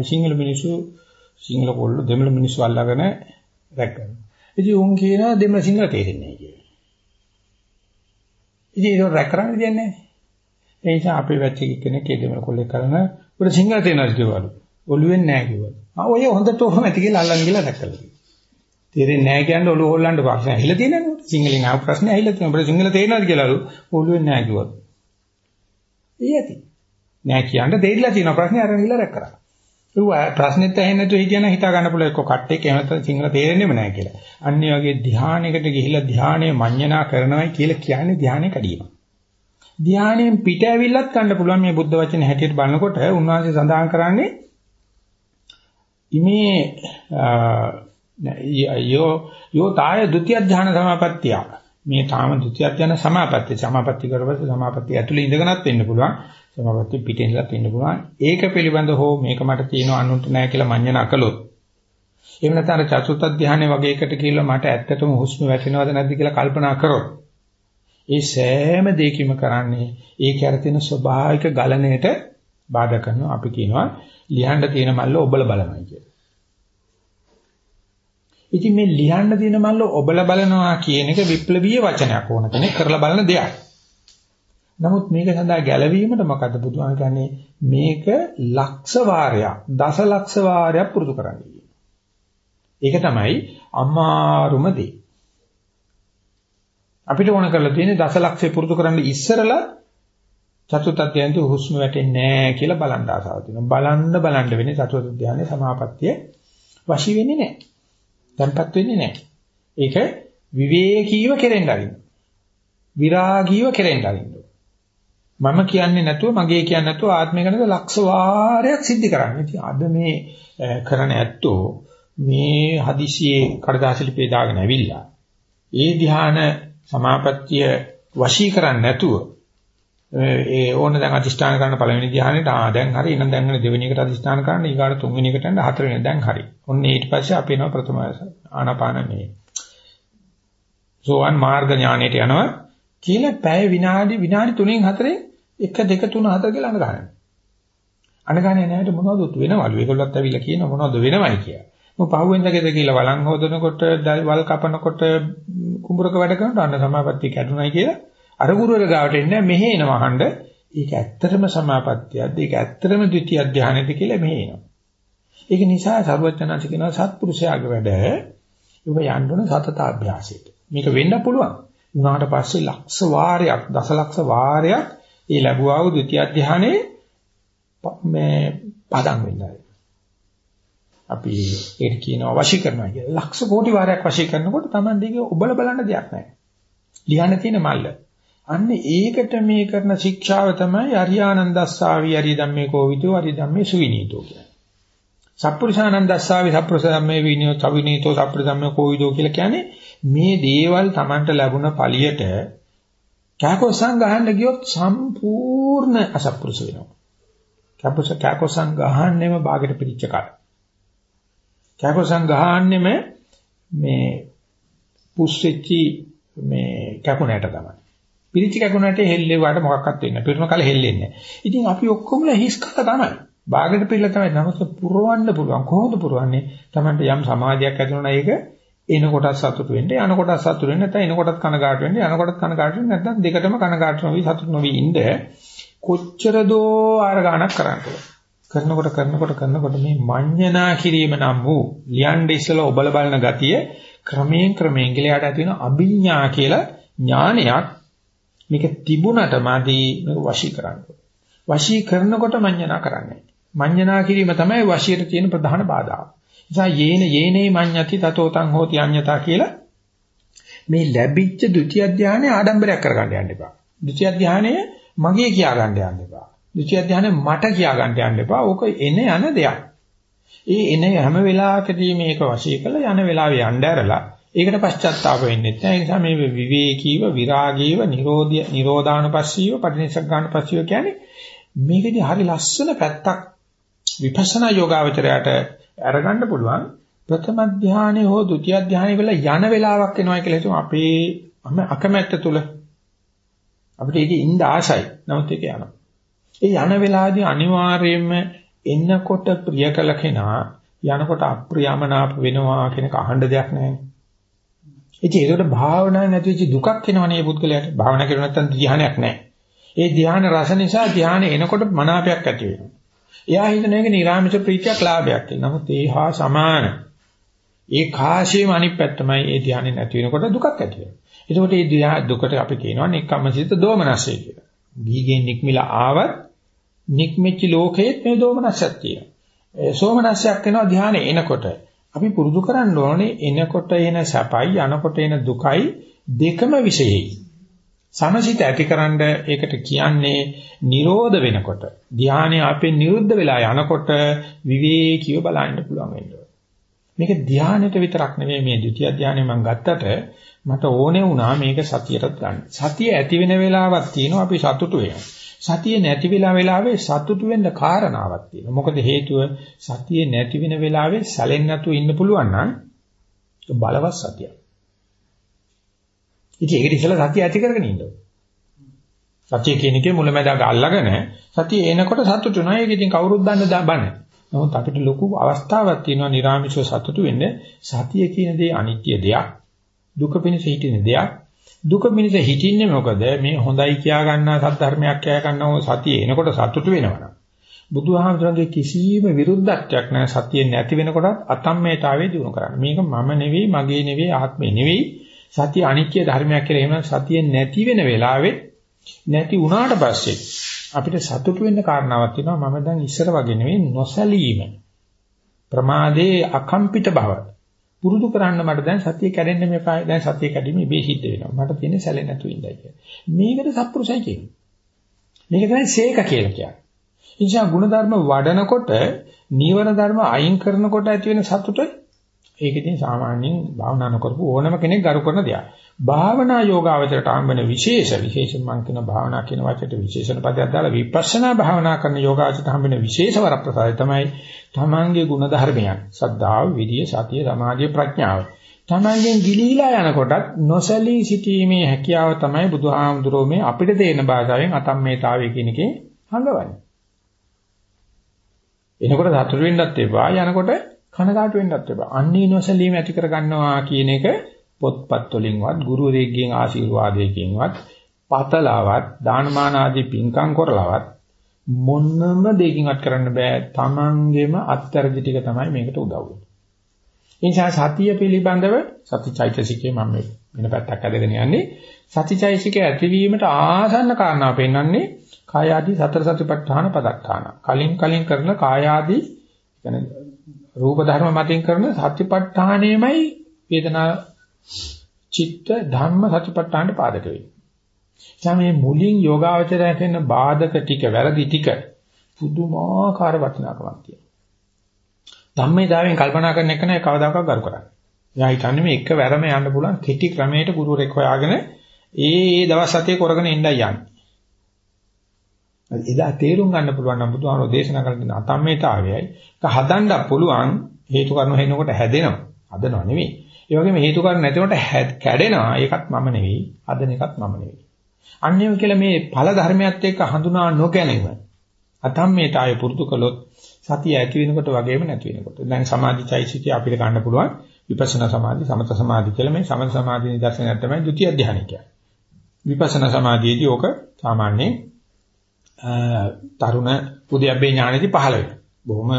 සිංහල මිනිස්සු සිංහල කොල්ල දෙමළ මිනිස්සු අල්ලගෙන රැක් කරනවා. ඉතින් උන් කියනවා දෙමළ සිංහල තේරෙන්නේ නැහැ කියලා. ඉතින් ඒක රැක් කරන්න දෙන්නේ නැහැ. ඒ නිසා අපේ වැච්චි කෙනෙක් ඒ දෙමළ කොල්ලෙක් කරන උඩ සිංහල තේරෙනවා කිව්වලු. ඔළුවෙන් නැහැ කිව්වලු. ආ ඔය හොඳට ඔහම ඇති කියලා අල්ලන් ගිහලා රැක් කළා. තේරෙන්නේ නැහැ කියන්නේ ඔළුව හොල්ලන්න ප්‍රශ්න ඇහිලා තියෙනවනේ. සිංහලෙන් ආව ප්‍රශ්නේ ඇහිලා තියෙනවා. අපිට සිංහල තේරෙනවද කියලාලු ඔළුවෙන් නැහැ කිව්වලු. ඒ ඇති. නෑ කියන්න දෙයිලා තියෙන ප්‍රශ්නේ අරන් ගිහලා රැක් කරා. ඒක ප්‍රශ්නෙත් ඇහෙන්නේ නැතුව හිටියනම් හිතා ගන්න පුළුවන් එක්ක කට්ටේ එහෙම නැත්නම් සිංහල තේරෙන්නේම නැහැ කියලා. අන්න ඒ වගේ ධ්‍යානයකට ගිහිලා ධ්‍යානය මඤ්ඤණා කරනවයි කියලා කියන්නේ ධ්‍යානෙ කඩීම. ධ්‍යානෙන් පිට ඇවිල්ලත් ගන්න පුළුවන් මේ බුද්ධ වචනේ හැටියට බලනකොට උන්වහන්සේ සඳහන් කරන්නේ ඉමේ යෝ යෝ තාය ဒုတိ ය ධ්‍යාන සමාපත්තිය මේ තාම ဒုတိ ය ධ්‍යාන සමාපත්තිය සමාපatti කරවල සමාපත්තිය ඇතුළේ ඉඳගෙනත් වෙන්න පුළුවන් සමාපatti පිටින් ඉඳලා තියෙන්න පුළුවන්. ඒක පිළිබඳ හෝ මේක මට තියෙනවා අනුන්ට නැහැ කියලා මඤ්ඤණ කළොත්. එහෙම නැත්නම් අර චතුත් ධානය වගේ එකට කියලා මට ඇත්තටම හුස්ම වැටෙනවද නැද්ද කියලා කල්පනා කරොත්. ඒ සෑම දෙයක්ම කරන්නේ ඒක අර තියෙන ස්වභාවික ගලණයට බාධා කරනවා. අපි කියනවා ලියන්න තියෙන මල්ල ඔබල බලනවා කියලා. ඉතින් මේ ලියන්න තියෙන මල්ල ඔබල බලනවා කියන එක විප්ලවීය වචනයක් ඕන කෙනෙක් කරලා බලන දෙයක්. නමුත් මේක සඳහා ගැළවීමට මොකද බුදුහාම කියන්නේ මේක ලක්ෂ වාරයක් දසලක්ෂ වාරයක් පුරුදු කරන්න ඒක තමයි අමාරුම දේ. අපිට ඕන කරලා තියෙන්නේ දසලක්ෂය පුරුදු කරන්න ඉස්සරලා චතුත් අධ්‍යයනතු හුස්ම වැටෙන්නේ නැහැ කියලා බලන්න ආසාව තියෙනවා. බලන්න බලන්න වෙන්නේ චතුත් ධානයේ සමාපත්තිය වශී වෙන්නේ නැහැ. Tempat වෙන්නේ නැහැ. ඒක විවේකීව කෙරෙන්න අරින්න. විරාගීව කෙරෙන්න අරින්න. මම කියන්නේ නැතුව මගේ කියන්නේ නැතුව ආත්මය ගැනද ලක්ෂ වාරයක් සිද්ධ කරන්නේ. ඉතින් අද මේ කරන ඇත්තෝ මේ හදිසියේ කඩදාසි ලිපේ දාගෙන ඇවිල්ලා ඒ ධ්‍යාන සමාපත්තිය වශී කරන්නේ නැතුව ඒ ඕන දැන් අදිෂ්ඨාන කරන පළවෙනි ධ්‍යානෙට ආ දැන් හරි ඉන්න දැන් දෙවෙනි එකට අදිෂ්ඨාන කරන්න ඊගාට තුන්වෙනි එකට යන හතරවෙනි දැන් හරි. ඔන්න ඊට පස්සේ අපි එනවා ප්‍රථම ආනාපාන මේ. සෝවන් මාර්ග ඥානෙට යනවා කියලා පැය විනාඩි විනාඩි 3න් 4න් 1 2 3 4 කියලා අනගහනවා. අනගහන්නේ නැහැට මොනවද වෙනවලු? ඒගොල්ලොත් ඇවිල්ලා කියන මොනවද වෙනවයි කියලා. මොකද පහුවෙන්දකද කියලා වළං හොදනකොට වල් කපනකොට කුඹරක වැඩ කරනකොට අන්න සමාපත්තිය කැඩුනයි කියලා අර ගුරුවර ගාවට එන්නේ මෙහෙ එනවා අහන්න. ඒක ඇත්තටම සමාපත්තියක්ද? ඒක ඇත්තටම ද්විතිය අධ්‍යානෙද කියලා මෙහෙ එනවා. ඒක නිසා සර්වඥාන්සේ කියනවා සත්පුරුෂයාගේ වැඩ ඉව යන්න ඕන සතතාභ්‍යාසයට. මේක වෙන්න පුළුවන්. උනාට පස්සේ ලක්ෂ වාරයක් දසලක්ෂ වාරයක් ඒ ලැබුවා වූ ද්විතිය අධ්‍යානයේ මේ පදම් වෙන්නයි. අපි ඒක කියනවා වශී කරනවා කියලා. ලක්ෂ කෝටි වාරයක් වශී කරනකොට Taman දිගේ ඔබල බලන්න දෙයක් නැහැ. ලියන්න තියෙන මල්ල. අන්න ඒකට මේ කරන ශික්ෂාව තමයි අරියානන්දස්සාවි අරිය ධම්මේ කෝවිදෝ අරිය ධම්මේ සුවිනීතෝ කියන්නේ. සප්පුරුෂානන්දස්සාවි සප්පුරුෂාමේ විනීතෝ සවිනීතෝ සප්පුරුෂාමේ කෝවිදෝ කියලා කියන්නේ මේ දේවල් Tamanට ලැබුණ පළියට කෑකොසන් ගහන්න ගියොත් සම්පූර්ණ අසත්පුරුෂ වෙනවා. කෑකොස කෑකොසන් ගහන්නෙම ਬਾගෙට පිටිච්ච කාට. කෑකොසන් ගහන්නෙම මේ පුස් වෙච්චි මේ කැකුණට තමයි. පිරිච්ච කැකුණට හෙල්ලෙවට මොකක්වත් වෙන්නේ නැහැ. පිරුණ කල හෙල්ලෙන්නේ නැහැ. ඉතින් අපි ඔක්කොමලා හිස් කත තමයි. බාගට පිළ තමයි නමුත් පුරවන්න පුළුවන්. කොහොමද පුරවන්නේ? Tamante යම් සමාධියක් ඇති වෙනවා ඒක එන කොටත් සතුට වෙන්න, යන කොටත් සතුට වෙන්න, නැත්නම් එන කොටත් කනගාටු වෙන්න, යන කොටත් කනගාටු වෙන්න, නැත්නම් දෙකටම කනගාටු නොවි සතුට නොවි ඉන්න කොච්චර දෝ ආර ගණක් කරන්නද? කරනකොට කරනකොට කරනකොට මේ මඤ්ඤණා කිරීම නම් වූ ලියන්න ඉස්සලා ඔබල බලන ගතිය ක්‍රමයෙන් ක්‍රමයෙන් ගලයට ඇති වෙන අභිඥා කියලා ඥානයක් මේක තිබුණට මදි මේක වශී කරන්න. වශී කරනකොට මඤ්ඤණා කරන්නේ. මඤ්ඤණා කිරීම තමයි වශීයට තියෙන ප්‍රධාන බාධා. නිසා යේන යේනේ මඤ්ඤති තතෝතං හෝති අඤ්ඤතා කියලා මේ ලැබිච්ච ဒုတိ ය ධානය ආඩම්බරයක් කරගන්න යන්න එපා. ဒုတိ ය ධානය මගේ කියා ගන්න යන්න එපා. ဒုတိ ය ධානය මට කියා ගන්න යන්න එපා. ඕක එන යන දෙයක්. ඒ එන හැම වෙලාවකදී මේක වශී කළ යන වෙලාවේ යන්න ඇරලා ඒකට පශ්චාත්තාප වෙන්නේ නැහැ. ඒ නිසා මේ විවේකීව, විරාගීව, නිරෝධය, නිරෝධානුපස්සීව, පටිනිසග්ගානුපස්සීව කියන්නේ මේකදී හරි ලස්සන පැත්තක් විපස්සනා යෝගාවචරයට අරගන්න පුළුවන්. ප්‍රථම ධානයේ හෝ ဒုတိ ය ධානයේ වෙලා යන වෙලාවක් එනවා කියලා හිතමු අපේ අකමැත්ත තුල අපිට ඒකේ ඉන්න ආසයි. නමුත් ඒක යනවා. ඒ යන වෙලාවේදී අනිවාර්යයෙන්ම එන්නකොට ප්‍රිය කළ කෙනා යනකොට අප්‍රියමනාප වෙනවා කියන කහඬ දෙයක් නැහැ. ඉතින් ඒකට භාවනා නැතිවෙච්ච දුකක් එනවනේ මේ පුද්ගලයාට. භාවනා කරුව නැත්නම් ධ්‍යානයක් නැහැ. ඒ ධ්‍යාන රස නිසා ධ්‍යාන එනකොට මනාපයක් ඇති වෙනවා. එයා හිතන එක නිර්ආමිෂ ප්‍රීතියක් ලාභයක් කියලා. නමුත් ඒ හා සමාන ඒ කාශයේම අනිත් පැත්තමයි ඒ ධ්‍යානෙ නැති වෙනකොට දුකක් ඇති වෙනවා. එතකොට මේ දුකට අපි කියනවා නික්කම්මසිත දෝමනසය කියලා. ගීගෙන් නික්මිලා ආවත් නික්මෙච්ච ලෝකයේත් මේ දෝමනසයක් තියෙනවා. සෝමනසයක් වෙනවා ධ්‍යානෙ එනකොට. අපි පුරුදු කරන්න ඕනේ එනකොට එන සැපයි යනකොට එන දුකයි දෙකම විශේෂයි. සමසිත ඇතිකරන ඒකට කියන්නේ නිරෝධ වෙනකොට ධානය අපේ නිරුද්ධ වෙලා යනකොට විවේකීව බලන්න පුළුවන් වෙනවා. මේක ධානයට විතරක් නෙවෙයි මේ ද්විතිය ධානය මම ගත්තට මට ඕනේ වුණා මේක සතියටත් ගන්න. සතිය ඇති වෙන වෙලාවක් තියෙනවා අපි සතුටු වෙනවා. සතිය නැති වෙලා වෙලාවේ සතුටු වෙන්න කාරණාවක් තියෙනවා. මොකද හේතුව සතිය නැති වෙන වෙලාවේ සැලෙන්නේ නැතුව ඉන්න පුළුවන් නම් බලවත් සතියක්. ඉතින් ඒකට ඉස්සෙල්ලා සතිය ඇති කරගෙන ඉන්න ඕනේ. සතිය කියන එකේ මුලැමැදාග අල්ලගෙන සතිය එනකොට සතුටු වෙනවා. ඒක ඉතින් කවුරුත් දන්න බණ. නමුත් අපිට ලොකු අවස්ථාවක් තියෙනවා නිර්ාමිෂව සතුටු වෙන්න. සතිය කියන දේ අනිත්‍ය දෙයක්. දුක පිණිස හිටින දෙයක්. දුක මිනිස හිතින්නේ මොකද? මේ හොඳයි කියා ගන්නා සද්ධර්මයක් කියා ගන්නව සතිය එනකොට සතුටු වෙනවා බුදුහාමුදුරන්ගේ කිසිම විරුද්ධත්වයක් නැහැ සතිය නැති වෙනකොටත් අතම්මේතාවේ දිනු කරන්නේ. මේක මම නෙවෙයි මගේ නෙවෙයි ආත්මේ නෙවෙයි. සතිය අනිත්‍ය ධර්මයක් කියලා එහෙම සතිය නැති වෙන වෙලාවේ නැති වුණාට පස්සේ අපිට සතුටු වෙන්න කාරණාවක් තියෙනවා. මම දැන් ඉස්සර වගේ නෙවෙයි නොසැලීම. ප්‍රමාදේ අකම්පිත බව. පුරුදු කරන්න මට දැන් සතිය කැඩෙන්න මේපා දැන් සතිය කැඩීම ඉබේ සිද්ධ වෙනවා. මට තියෙන්නේ සැලෙන්නේ නැතුව ඉඳයි කියලා. මේකට සත්පුරුසයි කියන්නේ. මේක තමයි සේක කියලා කියන්නේ. ඉන්ෂා ගුණධර්ම වඩනකොට නීවර ධර්ම අයින් කරනකොට ඇති වෙන සතුට ඒක ඉතින් සාමාන්‍යයෙන් භාවනා නොකරපු ඕනම කෙනෙක් ගරු කරන දෙයක්. භාවනා යෝගාවචරයට ආම්බන විශේෂ විශේෂයෙන් මම කියන භාවනා කියන වචයට විශේෂණ පදයක් දාලා විපස්සනා භාවනා කරන යෝගාවචරයට ආම්බන විශේෂ වරප්‍රසාදය තමයි තමන්ගේ ගුණ ධර්මයන් සද්ධාව, විරිය, සතිය, සමාධිය, ප්‍රඥාව. තමන්ගෙන් ගිලීලා යනකොටත් නොසැලී සිටීමේ හැකියාව තමයි බුදුහාමුදුරුවෝ මේ අපිට දෙන භාෂාවෙන් අතම්මේතාවය කියන එකේ හංගවන්නේ. එනකොට සතුට වෙන්නත් එපා යනකොට කනගාටු වෙන්නත් එපා. අන්නේ නොසැලීම ඇති කර ගන්නවා කියන එක පොත්පත් වලින්වත් ගුරුවරයෙක්ගෙන් ආශිර්වාදයකින්වත් පතලාවත් දානමාන ආදී පින්කම් කරලවත් මොනම දෙයකින්වත් කරන්න බෑ. Tamangeම අත්තරදි ටික තමයි මේකට උදව් වෙන්නේ. සතිය පිළිබඳව සතිචෛතසිකේ මම වෙන පැත්තක් අදගෙන යන්නේ. සතිචෛතසිකේ ඇතිවීමට ආසන්න කාරණා පෙන්වන්නේ කාය ආදී සතර සතිපට්ඨාන පදක්ඛාන. කලින් කලින් කරන කාය ආදී රූප ධර්ම මතින් කරන සතිපට්ඨානෙමයි වේදනා චිත්ත ධම්ම සතිපට්ඨානට පාදක වෙන්නේ. මේ මුලින් යෝගාවචරය කියන බාධක ටික වැරදි ටික පුදුමාකාර වටිනාකමක් තියෙනවා. ධම්මේදාවෙන් කල්පනා කරන එක නෑ කවදාකවත් කරු කරන්නේ. එයා හිතන්නේ මේ එක වැරම යන්න පුළුවන් කෙටි ක්‍රමයකට ගුරුවරෙක් හොයාගෙන ඒ ඒ දවස් හතේ කරගෙන ඉන්නයි යන්නේ. එදා තේරුම් ගන්න පුළුවන් නම් බුදුහාමෝ දේශනා කරන අතම්මේතාවයයි. ඒක හදන්න පුළුවන් හේතු කරන හේනකොට හැදෙනවා. හදනව නෙමෙයි. ඒ වගේම හේතු කාරණා නැතිවට කැඩෙනවා. ඒකත් මම නෙවෙයි. අදන එකත් මම නෙවෙයි. අන්නේම කියලා මේ ඵල ධර්මයත් එක්ක හඳුනා නොගැනීම. අතම්මේතාය පුරුදු කළොත් සතිය ඇති වෙනකොට වගේම නැති වෙනකොට. දැන් සමාධි චෛසිකය අපිට ගන්න පුළුවන් විපස්සනා සමාධි, සමත සමාධි කියලා මේ සමත සමාධි නිදර්ශනය තමයි ဒုတိ ය ධානය කියන්නේ. විපස්සනා සමාධියේදී ඕක සාමාන්‍යයෙන් තරුණ උද්‍යප්පේ ඥානෙදි පහළ වෙනවා. බොහොම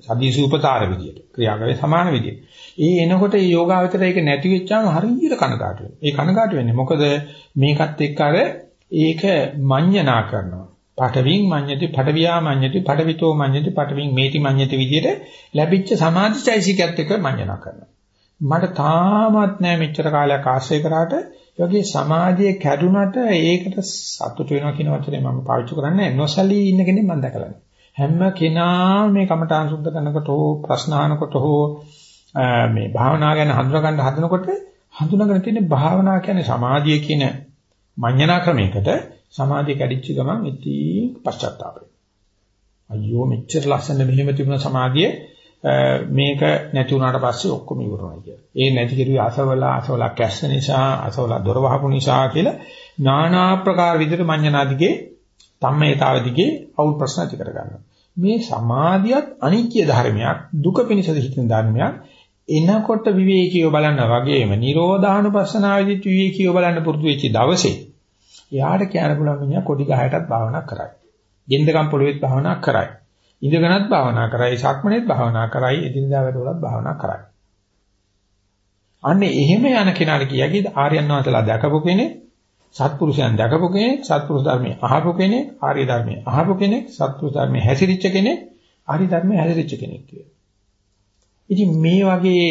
සදීසූපතාර විදියට ක්‍රියාකරේ සමාන විදියට. ඒ එනකොට මේ යෝගාවචරය ඒක නැති වෙච්චාම හරියට කනකාට වෙනවා. ඒ කනකාට වෙන්නේ මොකද මේකත් එක්ක අර ඒක මඤ්ඤණා කරනවා. පඨවින් මඤ්ඤති පඨවියා මඤ්ඤති පඨවිතෝ මඤ්ඤති පඨවින් මේති මඤ්ඤති විදියට ලැබිච්ච සමාධිචෛසිකයත් එක්ක මඤ්ඤණා කරනවා. මට තාමත් නෑ මෙච්චර කාලයක් ආශ්‍රය කරාට ඒ වගේ සමාධිය කැඩුනට ඒකට සතුට වෙනවා කියන වචනේ මම පාවිච්චි කරන්නේ නොසලී ඉන්න කෙනෙක් මම දැකලා නෑ. හැම කෙනා මේ කමඨාන් සුද්ධ කරනකොට හෝ ප්‍රශ්න අහනකොට හෝ මේ භාවනාව ගැන හඳුනා ගන්න හදනකොට හඳුනාගෙන තියෙන භාවනාව කියන්නේ සමාධිය කියන මඤ්ඤණා ක්‍රමයකට සමාධිය කැඩිච්ච ගමන් ඉතින් පශ්චාත්තාපය. අයියෝ මෙච්චර ලස්සන මෙහෙම තිබුණ සමාධිය මේක නැති වුණාට පස්සේ ඔක්කොම ඉවරයි කියලා. ඒ නැති කිරුවේ අසවල අසවල කැස්ස නිසා අසවල දොර වහපු නිසා කියලා নানা ආකාර විදිහට මඤ්ඤණාදිගේ තම්මේතාව දිගේ අවුල් ප්‍රශ්න ඇති කර ගන්නවා. මේ සමාධියත් අනිත්‍ය ධර්මයක් දුක පිණිස හිතන ධර්මයක් එනකොට විවේකීව බලන්න වගේම නිරෝධානුපස්සනාවේදී විවේකීව බලන්න පුරුදු වෙච්ච දවසේ එයාට කියන්න පුළුවන් මිනිහා කොඩි ගහයටත් භාවනා කරයි. ගෙන්දකම් පොළොවේත් භාවනා කරයි. ඉඳගෙනත් භාවනා කරයි, සක්මනේත් භාවනා කරයි, එදිනදා වැඩවලත් භාවනා කරයි. අන්නේ එහෙම යන කෙනාට කියකි ආර්යයන් වහන්සේලා දැකපු කෙනෙක් සත්පුරුෂයන් දැකපු කෙනෙක්, සත්පුරුෂ ධර්මයේ අහපු කෙනෙක්, ආර්ය ධර්මයේ අහපු කෙනෙක්, සත්පුරුෂ ධර්මයේ හැසිරිච්ච කෙනෙක්, ආර්ය ධර්මයේ හැසිරිච්ච කෙනෙක් කියලා. ඉතින් මේ වගේ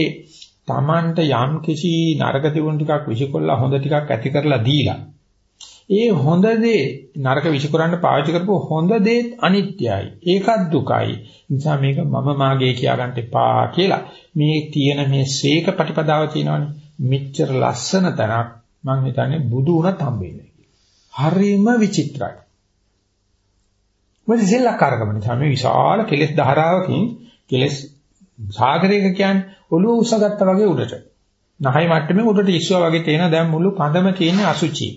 Tamanට යම් කිසි නරක තිබුණු ටිකක් විසිකොල්ලා හොඳ ටිකක් ඇති කරලා දීලා ඒ හොඳ දේ නරක විසිකරන්න පාවිච්චි කරපුව හොඳ දේ අනිත්‍යයි. ඒකත් දුකයි. නිසා මේක මම මාගේ කියා ගන්න එපා කියලා. මේ තියෙන මේ සීක ප්‍රතිපදාව තියෙනවනේ. මෙච්චර ලස්සන තැනක් මම හිතන්නේ බුදු වුණත් හම්බෙන්නේ හරිම විචිත්‍රයි. මොකද සෙල්ලක්කාරකම නිසා මේ විශාල කෙලෙස් ධාරාවකින් කෙලෙස් සාගරයක කියන්නේ ඔළුව උසගත්තා වගේ උඩට. නහය මට්ටමේ උඩට ඉස්සුවා වගේ තේන දැන් මුළු කඳම තියෙන අසුචි.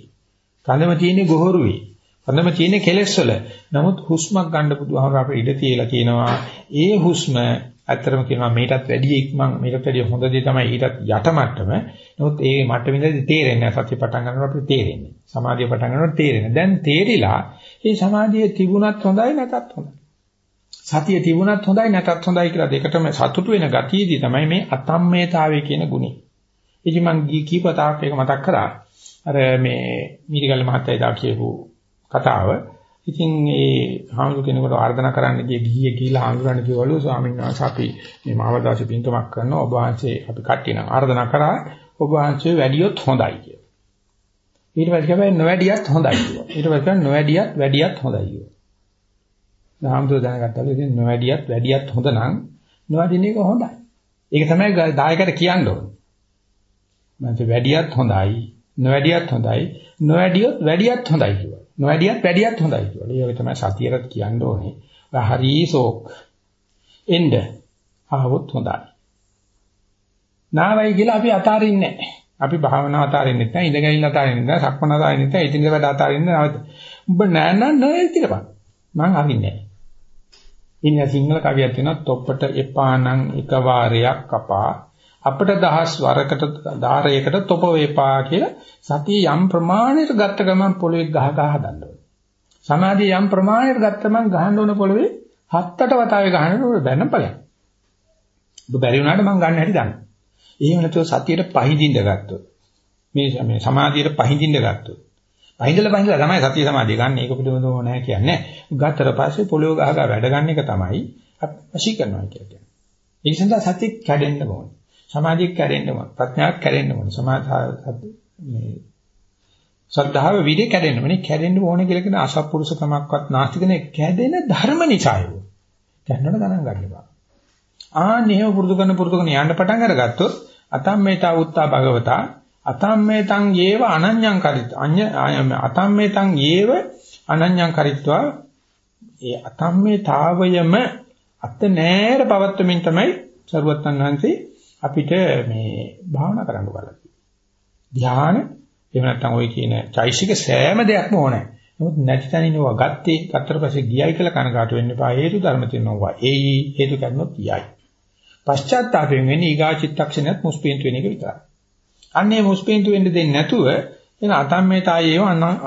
කඳම තියෙන ගොහරුවේ. කඳම තියෙන කෙලෙස් වල. නමුත් හුස්මක් ගන්න බුදුහාමර අපිට ඉඩ තියලා කියනවා ඒ හුස්ම ඇත්තටම කියනවා මේකටත් වැඩි ඉක්මන් මේකට වැඩි හොඳ දේ තමයි ඊටත් යට මට්ටම. නමුත් ඒ මට්ටමින්දී තේරෙන්නේ නැහැ. සත්‍ය පටන් ගන්නකොට අපිට තේරෙන්නේ. සමාධිය පටන් ගන්නකොට තේරෙන්නේ. දැන් තේරිලා මේ සමාධිය තිබුණත් හොඳයි නැතත් හොඳයි. සතිය තිබුණත් හොඳයි නැතත් හොඳයි කියලා දෙකටම සතුටු වෙන ගතියදී තමයි මේ අතම්මේතාවය කියන ගුණය. ඉතින් මම කීපතාවක් එක මතක් කරා. අර මේ මීරිගල්ල මහත්තයා දා කියපු කතාව ඉතින් ඒ හාමුදුර කෙනෙකුට ආර්දනා කරන්න ගිය ගිහිය කියලා හාමුදුරන් කිව්වලු ස්වාමීන් වහන්සේ අපි මේ මාවදාසි පින්තමක් කරනවා ඔබ වහන්සේ අපි කට්ටිය නම් ආර්දනා කරා ඔබ වහන්සේ වැඩියොත් හොඳයි කියලා. ඊට පස්සේ කියපේ නොවැඩියත් හොඳයි කියලා. ඊට පස්සේ නොවැඩියත් වැඩියත් හොඳයි කියලා. හාමුදුර දැනගත්තලු ඉතින් නොවැඩියත් වැඩියත් හොඳ නම් නොවැඩින එක හොඳයි. ඒක තමයි දායකට කියන්න ඕනේ. මන්ට වැඩියත් හොඳයි නොවැඩියත් හොඳයි නොවැඩියොත් වැඩියත් හොඳයි කියලා. නොවැඩියත් වැඩියත් හොඳයි කියලා. ඒක තමයි සතියට කියන්න ඕනේ. හරිසෝක් එන්න ආවොත් හොඳයි. නාවයි කියලා අපි අතාරින්නේ නැහැ. අපි භාවනාව අතාරින්නෙත් නැහැ, ඉඳගෙන ඉන්න අතාරින්නෙත් නැහැ, සක්මන අතාරින්නෙත් නැහැ, ඉතින් වැඩ අතාරින්නේ නැහැ. උඹ නෑ නෑ නෑ කියලා බං. මං අරින්නේ නැහැ. ඉන්න සිංහල කවියක් තියෙනවා තොප්පට එපා නම් එක වාරයක් කපා අපිට දහස් වරකට ධාරයකට තොප වේපා කියලා සතිය යම් ප්‍රමාණයකට ගත්ත ගමන් පොළවේ ගහ ගහ හදන්න ඕනේ. සමාධිය යම් ප්‍රමාණයකට ගත්ත ගමන් ගහන්න ඕන පොළවේ හත්තට වතාවේ ගහන්න ඕනේ බැන්න ඵලයක්. ඔබ බැරි වුණාට මම ගන්න හැටි දන්නවා. එහෙම නැතුව සතියට පහඳින්න ගත්තොත් මේ මේ සමාධියට පහඳින්න ගත්තොත් පහඳිලා පහඳිලා තමයි සතිය සමාධිය ගන්න. ඒක පිළිබඳව නැහැ කියන්නේ. ගත්තට පස්සේ පොළොව ගහ ගහ වැඩ ගන්න එක තමයි අපි වශී කරනවා කියන්නේ. ඒ නිසා සතිය කැඩෙන්න ඕනේ. සමාධිය කැඩෙන්න ඕන. ප්‍රඥාවක් කැඩෙන්න ඕන. සමාධි මේ ශ්‍රද්ධාව විදේ කැඩෙන්න ඕනේ. කැඩෙන්න ඕනේ කියලා කියන අසත්පුරුෂකමක්වත් නාස්තිකනේ කැඩෙන ධර්ම නිසාය. කැඩනට ගණන් ගන්න එපා. ආන්නේව පුරුදු කරන පුරුදු කරන යන්න පටන් අරගත්තොත් අතම්මේතා උත්තා භගවතා අතම්මේතං යේව අනඤ්ඤං කරිත අඤ්ඤ අතම්මේතං යේව අනඤ්ඤං කරිත්වා ඒ අතම්මේතාවයම අත නෑර පවත්වමින් තමයි සරුවත්තන් වහන්සේ අපිට මේ භාවනා කරන්න බලලා ධ්‍යාන එහෙම නැත්නම් ওই කියන චෛසික සෑම දෙයක්ම ඕනේ. නමුත් නැති තැනිනවා ගත්තේ ගත්තට පස්සේ ගියයි කියලා කනගාටු වෙන්න එපා. හේතු ධර්ම තියෙනවා. ඒයි හේතු කරනොත් ගියයි. පශ්චාත්තාපයෙන් වෙන්නේ ඊගා චිත්තක්ෂණයත් මුස්පීන්තු වෙන එක විතරයි. අන්නේ මුස්පීන්තු වෙන්න දෙන්නේ නැතුව එන අතම්මේතායේව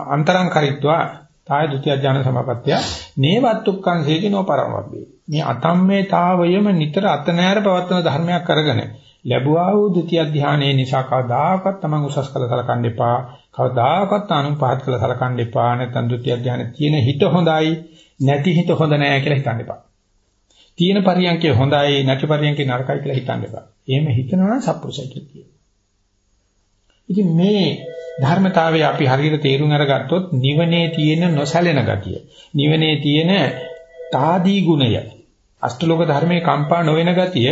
අන්තරං කරිත්වා තාය ဒုတိ ය ඥාන සමාපත්තිය නේවත්තුක්කං සේජිනෝ පරමබ්බේ. මේ අතම්මේතාවයම නිතර අත නෑර පවත්වන ධර්මයක් කරගෙන ලැබුවා වූ ဒုတိ ය ධානයේ නිසා කවදාකවත් තමන් උසස් කළ සලකන්න එපා. කවදාකවත් අනුන් පහත් කළ සලකන්න එපා. නැත්නම් ဒုတိ ය ධානයේ තියෙන හිත හොඳයි නැති හිත හොඳ නෑ කියලා හිතන්න එපා. තියෙන පරියන්කේ හොඳයි නැති පරියන්කේ නරකයි කියලා හිතන්න එපා. එහෙම හිතනවා නම් සත්පුරුෂයි කියලා ඉතින් මේ ධර්මතාවය අපි හරියට තේරුම් අරගත්තොත් නිවනේ තියෙන නොසැලෙන ගතිය. නිවනේ තියෙන තාදී ගුණය. අෂ්ටලෝක ධර්මයේ කම්පා නොවන ගතිය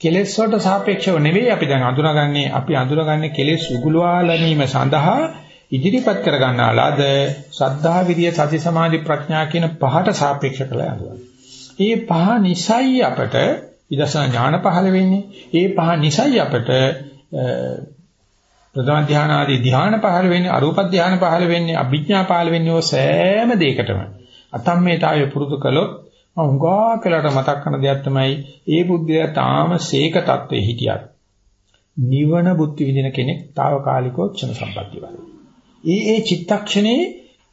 කෙලෙස් වලට සාපේක්ෂව නෙවෙයි අපි දැන් අඳුනගන්නේ අපි අඳුනගන්නේ කෙලෙස් උගුලවා ගැනීම සඳහා ඉදිරිපත් කර ගන්නාලාද සද්ධා විරිය සති සමාධි ප්‍රඥා කියන පහට සාපේක්ෂ කළ යනවා. ඒ පහ නිසයි අපට විදර්ශනා ඥාන පහළ වෙන්නේ. ඒ පහ නිසයි අපට ප්‍රධාන ධාන ආදී ධාන පහළ වෙන්නේ අරූප ධාන පහළ වෙන්නේ අභිඥා පහළ වෙන්නේ ඔය සෑම දෙයකටම අතම්මේතාවය පුරුදු කළොත් මම හුඟා කලකට මතක් කරන දෙයක් තමයි ඒ බුද්ධයා තාම සීක තත්ත්වයේ හිටියත් නිවන බුද්ධ විදින කෙනෙක් తాවකාලිකව ක්ෂණ සම්පත්තිය වල. ඒ ඒ චිත්තක්ෂණේ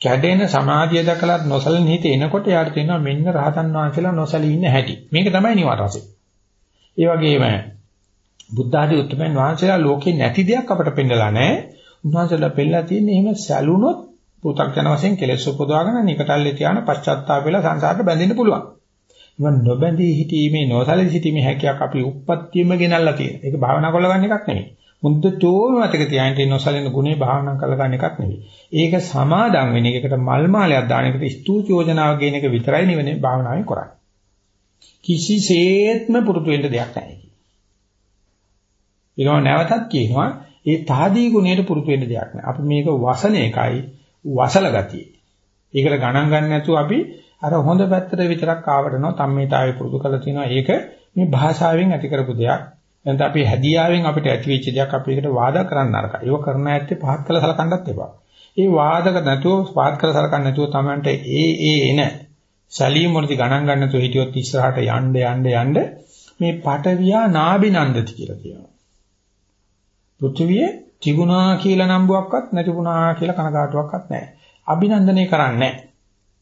කැඩෙන සමාධිය දැකලත් නොසලින් හිත එනකොට යාට තේනවා මෙන්න රහතන් වහන්සේලා නොසලී ඉන්න හැටි. මේක තමයි නිවන් රසය. ඒ වගේම බුද්ධ ආදී උත්තරමයන් වහන්සේලා ලෝකේ නැති දෙයක් අපට පෙන්නලා නැහැ. උන්වහන්සේලා පෙන්නලා තියෙන්නේ එහෙම සැලුනොත් පු탁ජන වශයෙන් කෙලෙස් උපදවාගෙන නිකටල්ලේ තියාන පශ්චාත්තාප වෙලා සංසාරට බැඳෙන්න පුළුවන්. ඉතින් නොබැඳී හිටීමේ නොසලී සිටීමේ හැකියාවක් අපි උප්පත්තියම ගෙනල්ලා තියෙනවා. ඒක භාවනා කරලා ගන්න එකක් නෙමෙයි. මුද්දතෝම මතක තියාගෙන නොසලින ගුණේ භාවනා කරලා ගන්න එකක් නෙමෙයි. ඒක සමාදම් වෙන එකකට මල් මාලයක් දාන එකට ස්තුති යෝජනාව ගේන එක විතරයි නෙවෙයි භාවනාවේ කරන්නේ. කිසිසේත්ම පුරුදු වෙන්න දෙයක් නැහැ. ඊළඟ නැවතත් කියනවා ඒ තාදී ගුණයට පුරුදු වෙන්න දෙයක් නැහැ. අපි මේක වසන එකයි වසල ගතිය. ඒකට ගණන් ගන්න නැතුව අපි අර හොඳ පැත්තට විතරක් ආවටනවා තම්මේතාවේ පුරුදු කරලා තිනවා. ඒක මේ භාෂාවෙන් ඇති කරපු දෙයක්. එතන අපි හැදියාවෙන් අපිට ඇති වෙච්ච දෙයක් අපි ඒකට වාද කරන්න නරකයි. ඒක කරන්න ඇත්තේ පහත් කළ සලකන්නත් එපා. ඒ වාදක නැතුව පහත් කළ සලකන්න නැතුව Tamanට ඒ ඒ එන සලීම් වලදී ගණන් ගන්න නැතුව හිටියොත් ඉස්සරහට යන්න යන්න යන්න මේ පටවියා නාබිනන්දති කියලා කියනවා. පෘථිවියේ තිබුණා කියලා නම්බුවක්වත් නැතිුණා කියලා කනගාටුවක්වත් නැහැ. අභිනන්දනය කරන්නේ නැහැ.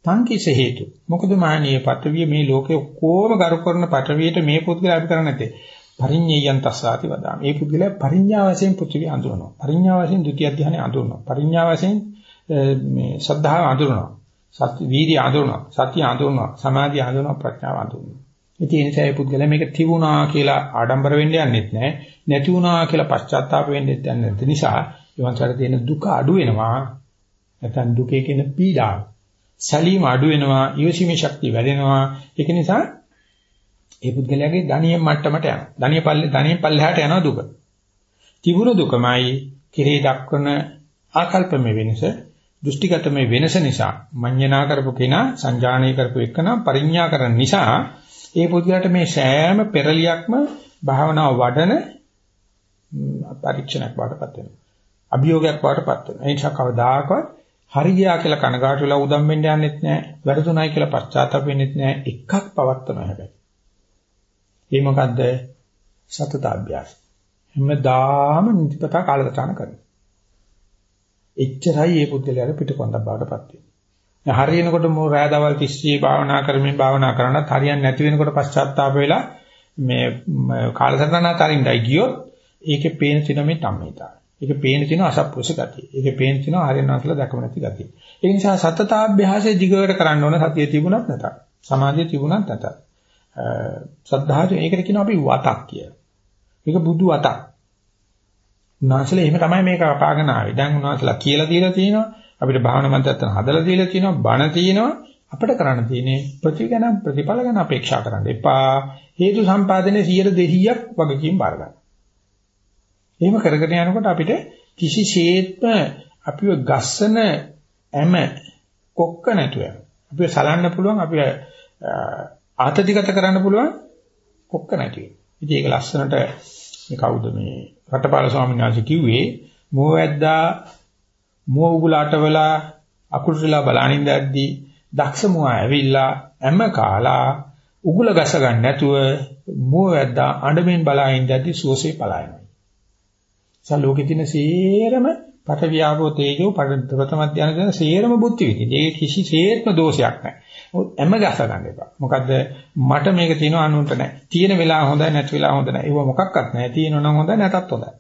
තංකිස හේතු. මොකද මානීය පටවිය මේ ලෝකේ කොහොම ගරු කරන පටවියට මේ පුද්ගලයා අපි කරන්නේ නැත්තේ. පරිඤ්ඤයයන් තස්සාති වදාම. මේ පුද්ගලයා පරිඤ්ඤා වශයෙන් පෘථිවිය අඳුරනවා. පරිඤ්ඤා වශයෙන් ဒုတိ ය ධ්‍යානෙ අඳුරනවා. පරිඤ්ඤා වශයෙන් මේ ශ්‍රද්ධාව අඳුරනවා. සත්‍ය වීර්ය අඳුරනවා. සත්‍ය අඳුරනවා. සමාධිය අඳුරනවා. ප්‍රඥාව අඳුරනවා. ඉතින් ඒ නිසා මේ පුද්ගලයා මේක තිබුණා කියලා ආඩම්බර වෙන්න යන්නෙත් නැහැ. නැති වුණා කියලා පශ්චාත්තාප වෙන්නෙත් නැති නිසා ඊවන්සාර තියෙන දුක අඩු වෙනවා. නැත්නම් දුකේ කියන පීඩාව. සැලීම අඩු වෙනවා. ඊවසීමේ ශක්තිය වැඩෙනවා. ඒක නිසා ඒ පුද්ගලයාගේ ධනියෙන් මට්ටමට යනවා. ධනිය පල්ලේ ධනියෙන් පල්ලෙහාට යනවා දුක. තිබුණ දුකමයි කෙරේ දක්වන ආකල්පමේ වෙනස දෘෂ්ටිගතමේ වෙනස නිසා මඤ්ඤණා කරපු කෙනා සංජානනය කරපු එකනා පරිඥා කරන නිසා ඒ පුද්ගලයාට මේ සෑම පෙරලියක්ම භාවනාව වඩන පරීක්ෂණයක් වඩපත් වෙනවා. අභියෝගයක් වඩපත් වෙනවා. ඒ නිසා කවදාකවත් හරි ගියා කියලා කනගාටු වෙලා උදම් වෙන්න යන්නෙත් නැහැ. වැරදුණයි කියලා පශ්චාත්තාප වෙන්නෙත් නැහැ. එකක් පවත්වනවා හැබැයි. ඒ මොකද්ද? සතත අභ්‍යාස. හැමදාම නිතිපතා කාලසටහන කරනවා. එච්චරයි මේ පුද්ගලයාට පිටකොන්දක් බවටපත් වෙන්නේ. හරියනකොට මෝ රෑ දවල් 30 භාවනා කරමින් භාවනා කරනත් හරියන්නේ නැති වෙනකොට පශ්චාත්තාප වෙලා මේ කාලසටහන තරින්දයි ගියොත් ඒකේ පේන තින මේ තම්මිතා. ඒකේ පේන තින අසප්පුරුෂ ගතිය. ඒකේ පේන තින හරියනවා කියලා දැකම නැති ගතිය. ඒ නිසා සතතාභ්‍යාසයේ දිගට කරන්න ඕන සතිය තිබුණත් නැතත්. සමාධිය තිබුණත් නැතත්. සද්ධාජ ඒකට කියනවා අපි වතක් කියලා. මේක බුදු වතක්. උන්වහන්සේලා එහෙම තමයි මේක අපාගෙන ආවේ. දැන් උන්වහන්සේලා කියලා දීලා තියෙනවා. අපිට භාවනා මන්ත්‍රයන් හදලා දීලා තියෙනවා බණ තියෙනවා අපිට කරන්න තියෙන්නේ ප්‍රතිගණ ප්‍රතිඵල ගැන අපේක්ෂා කරන්න එපා හේතු සම්පාදනයේ 100 200ක් වගකීම් බාර ගන්න. එහෙම කරගෙන යනකොට අපිට කිසිසේත්ම අපිව ගස්සන ඇම කොක්ක නැතුව අපිව සලන්න පුළුවන් අපිව ආතතිගත කරන්න පුළුවන් කොක්ක නැතුව. ඉතින් ඒක ලස්සනට මේ කවුද මේ රටපාල ස්වාමීන් වහන්සේ කිව්වේ මොවැද්දා මුව උගුලටවලා අකුරුලා බලනින් දැද්දි දක්ෂ මුව ඇවිල්ලා හැම කාලා උගුල ගස ගන්න නැතුව මුව වැද්දා අඬමින් බලාගෙන දැද්දි සුවසේ පලායනවා. සලෝකේ තියෙන සේරම පට වියාපෝ තේජෝ ප්‍රථම ධානය දෙන සේරම බුද්ධි විදිහට. ඒක කිසි සේත්ම දෝෂයක් නැහැ. හැම ගස ගන්න එපා. මොකද මට මේක තියෙනවා අනුන්ට නැහැ. තියෙන වෙලාව හොඳයි නැති වෙලාව හොඳ නැහැ. ඒව මොකක්වත් නැහැ. තියෙනවා නම් හොඳයි නැතත් හොඳයි.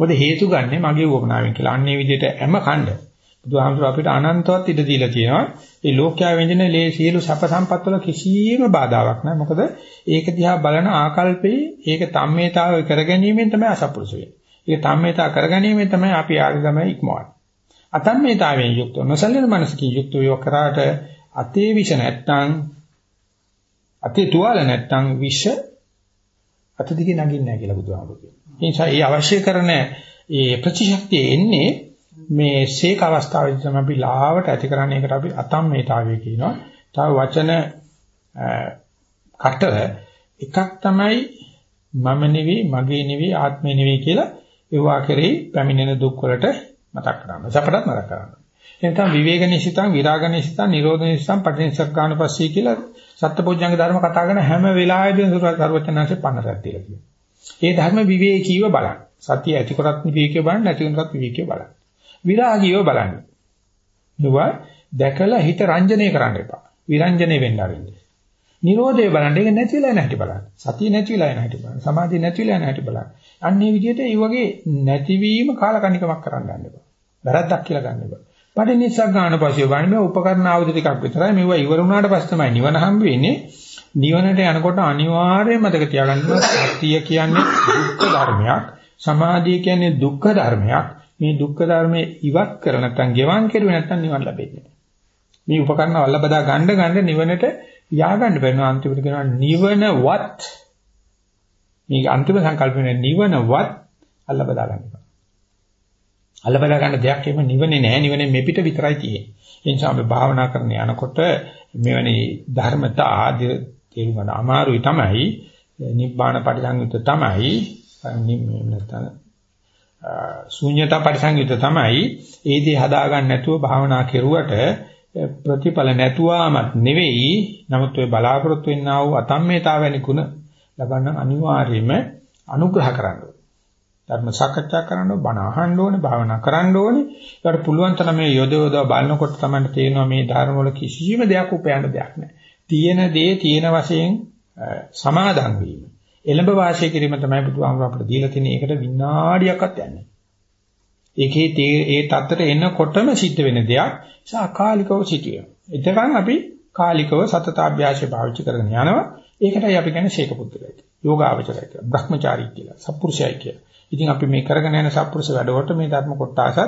මොකද හේතු ගන්නෙ මගේ වමනාවෙන් කියලා. අන්නේ විදිහට හැම ඛණ්ඩ. බුදුහාමුදුර අපිට අනන්තවත් ඉඩ දීලා තියෙනවා. ඒ ලෝක්‍යා වෙන්ජන ලේ සියලු සැප සම්පත් වල කිසිම බාධාවක් නැහැ. මොකද ඒක දිහා බලන ආකල්පේ ඒක තම්මේතාව කරගැනීමෙන් තමයි අසපුරුෂ වෙන්නේ. ඒක තම්මේතා කරගැනීමෙන් තමයි අපි ආගම ඉක්මවන්නේ. අතම්මේතාවෙන් යුක්ත නොසලින මනසකින් යුක්ත වේ කරාට අතේ විෂ නැත්තම් අතේ තුවාල නැත්තම් විෂ අත දිගේ නගින්නේ නැහැ කියලා බුදුහාමුදුරු කියනවා. ඒ නිසා ඒ අවශ්‍ය කරන ඒ ප්‍රතිශක්තිය එන්නේ මේ ශේක අවස්ථාවේදී තමයි අපි ලාවට ඇති කරන්නේ ඒකට අපි අතම්මේතාවය කියනවා. තව වචන කට එකක් තමයි මම නෙවෙයි මගේ නෙවෙයි ආත්මේ නෙවෙයි කියලා ඒවා කරේ පැමිණෙන දුක් වලට මතක් කරගන්න. සපටත් මතක් කරගන්න. එතන විවේක නිසිතං විරාග නිසිතං නිරෝධ නිසිතං පටිච්චසමුප්පාදන පස්සේ කියලා සත්පුජ්ජංග ධර්ම කතා කරන හැම වෙලාවෙදීම සර්වචනංශේ පන්නරක් තියලා කියනවා. ඒ ධර්ම විවේකීව බලන්න. සතිය ඇතිකොටත් විවේකීව බලන්න නැතිකොටත් විවේකීව බලන්න. විරාගීව බලන්න. නුවා දැකලා හිත රංජනය කරන්න එපා. විරංජනේ වෙන්න ආරෙන්න. නිරෝධය බලන්න. ඒක නැතිලා නැහැටි බලන්න. සතිය නැතිලා නැහැටි බලන්න. සමාධිය නැතිලා නැහැටි බලන්න. අන්න ඒ විදිහට ඒ වගේ නැතිවීම කාලකණිකමක් කරන්න යන්න එපා. වැරද්දක් කියලා ගන්න එපා. පටිනිස්සක් ගන්න පස්සේ බලන්න මේ උපකරණ ආයුධ ටිකක් විතරයි. මේවා ඉවර වුණාට පස්සේ තමයි නිවන හම්බ වෙන්නේ. නිවනට යනකොට අනිවාර්යයෙන්ම මතක තියාගන්න සතිය කියන්නේ දුක්ඛ ධර්මයක්. සමාධිය කියන්නේ දුක්ඛ ධර්මයක්. මේ දුක්ඛ ධර්මයේ ඉවත් කර නැත්නම් ගෙවන් කෙරුවේ නැත්නම් නිවන් ලැබෙන්නේ නැහැ. මේ උපකරණ වල්ල බදා ගන්න ගන්න නිවනට ය아가න්න බැරි අන්තිමට කියනවා නිවනවත් මේ අන්තිම සංකල්පනේ නිවනවත් අල්ල බදා ගන්න. අල්ල බදා ගන්න දෙයක් එහෙම නිවනේ නැහැ නිවනේ මෙපිට විතරයි තියෙන්නේ. ඒ නිසා අපි භාවනා කරන යනකොට මෙවැනි ධර්මතා තේරුම් ගන්න අමාරුයි තමයි. නිබ්බාන පරිසංයුත තමයි. නැත්නම් ශූන්‍යතා පරිසංයුත තමයි. ඒ දේ හදා ගන්න නැතුව භාවනා කෙරුවට ප්‍රතිඵල නැතුවමත් නෙවෙයි. නමුත් ඔය බලාපොරොත්තු වෙන්නා වූ අතම්මේතාවැනි ගුණ ලබන්න අනිවාර්යයෙන්ම අනුග්‍රහ කරන්න ධර්ම සාකච්ඡා කරන්න ඕනේ, බණ අහන්න ඕනේ, භාවනා කරන්න ඕනේ. ඒකට පුළුවන් තරම මේ යොද යොද බලනකොට තමයි තේරෙනවා මේ ධර්ම වල කිසිම දෙයක් උපයන්න දෙයක් නැහැ. තියෙන දේ තියෙන වශයෙන් සමාදන් වීම. එළඹ වාසය කිරීම තමයි බුදුහාමුදුර අපිට දීලා තියෙන එකට විනාඩියක්වත් යන්නේ. ඒකේ ඒ තත්තර එනකොටම සිද්ධ වෙන දෙයක් සාකාලිකව සිටිනවා. එතකන් අපි කාලිකව සතතාභ්‍යාසය පාවිච්චි කරගෙන යනවා. ඒකටයි අපි කියන්නේ ශේක පුත්‍රයයි. යෝගාවචරය කියලා. බ්‍රහ්මචාරී කියලා. සත්පුරුෂයයි කියලා. ඉතින් අපි මේ කරගෙන යන සත්පුරුෂ වැඩවලට මේ ධර්ම කොටසත්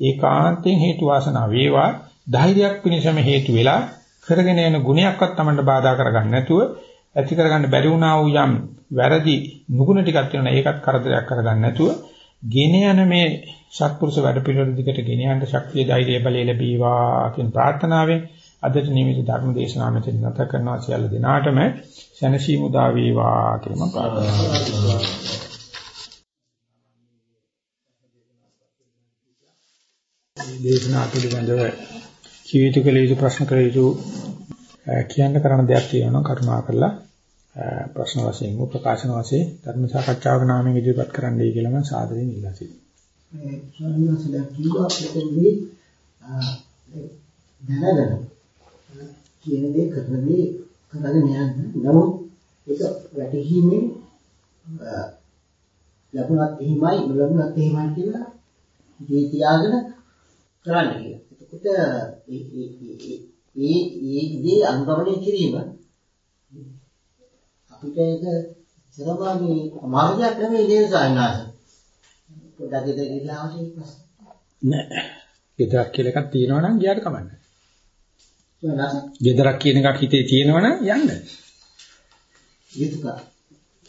ඒකාන්තයෙන් හේතු වාසනා වේවා ධෛර්යයක් පිණිසම හේතු වෙලා කරගෙන යන ගුණයක්වත් Tamanට බාධා කරගන්න නැතුව ඇති කරගන්න බැරි වුණා වූ යම් වැරදි නුගුණ ටිකක් තියෙනවා ඒකත් කරදරයක් කරගන්න නැතුව ගෙන යන මේ සත්පුරුෂ වැඩ පිළිවෙල දිගට ගෙන යන්න ශක්තිය ධෛර්යය බලය ලැබීවා කියන ප්‍රාර්ථනාවෙන් අදට නිමිති ධර්ම දේශනාව මෙතන නැත කරනවා සියලු දිනාටම සැනසීම උදා වේවා කියලා මම ප්‍රාර්ථනා කරනවා. දේශනා පිළිබඳව ජීවිත කළ යුතු ප්‍රශ්න කළ යුතු කියන්න කරන දෙයක් තියෙනවා කරුණා කරලා ප්‍රශ්න වශයෙන් ප්‍රකාශන වශයෙන් ධර්ම සාකච්ඡාවක නාමයෙන් ඉදිරිපත් කරන්නයි කියලා මම සාදරයෙන් ඉල්ලා සිටිනවා. මේ ස්වාමීන් වහන්සේලා කිව්වා මෙතනදී දැනගෙන කියන දේ කරන දේ කරගෙන යන්න. නමුත් ඒක වැටහීමේ ලැබුණත් එහෙමයි නොලැබුණත් එහෙමයි කියලා දී තියාගෙන කරන්න කියලා. එතකොට ඒ ඒ දේ අනුගමනය කිරීම අපිට ඒක සරමාගේ අමාරුයක් නෙමෙයි නේද සායනාස. පොඩ්ඩක් ඉතින් ප්‍රශ්න. නෑ. ගෙදරක් කියලා එකක් තියෙනවා නම් ගියාට කමන්නේ. ගෙදරක් කියන එකක් හිතේ තියෙනවා නම් යන්න. යුතුයකම්.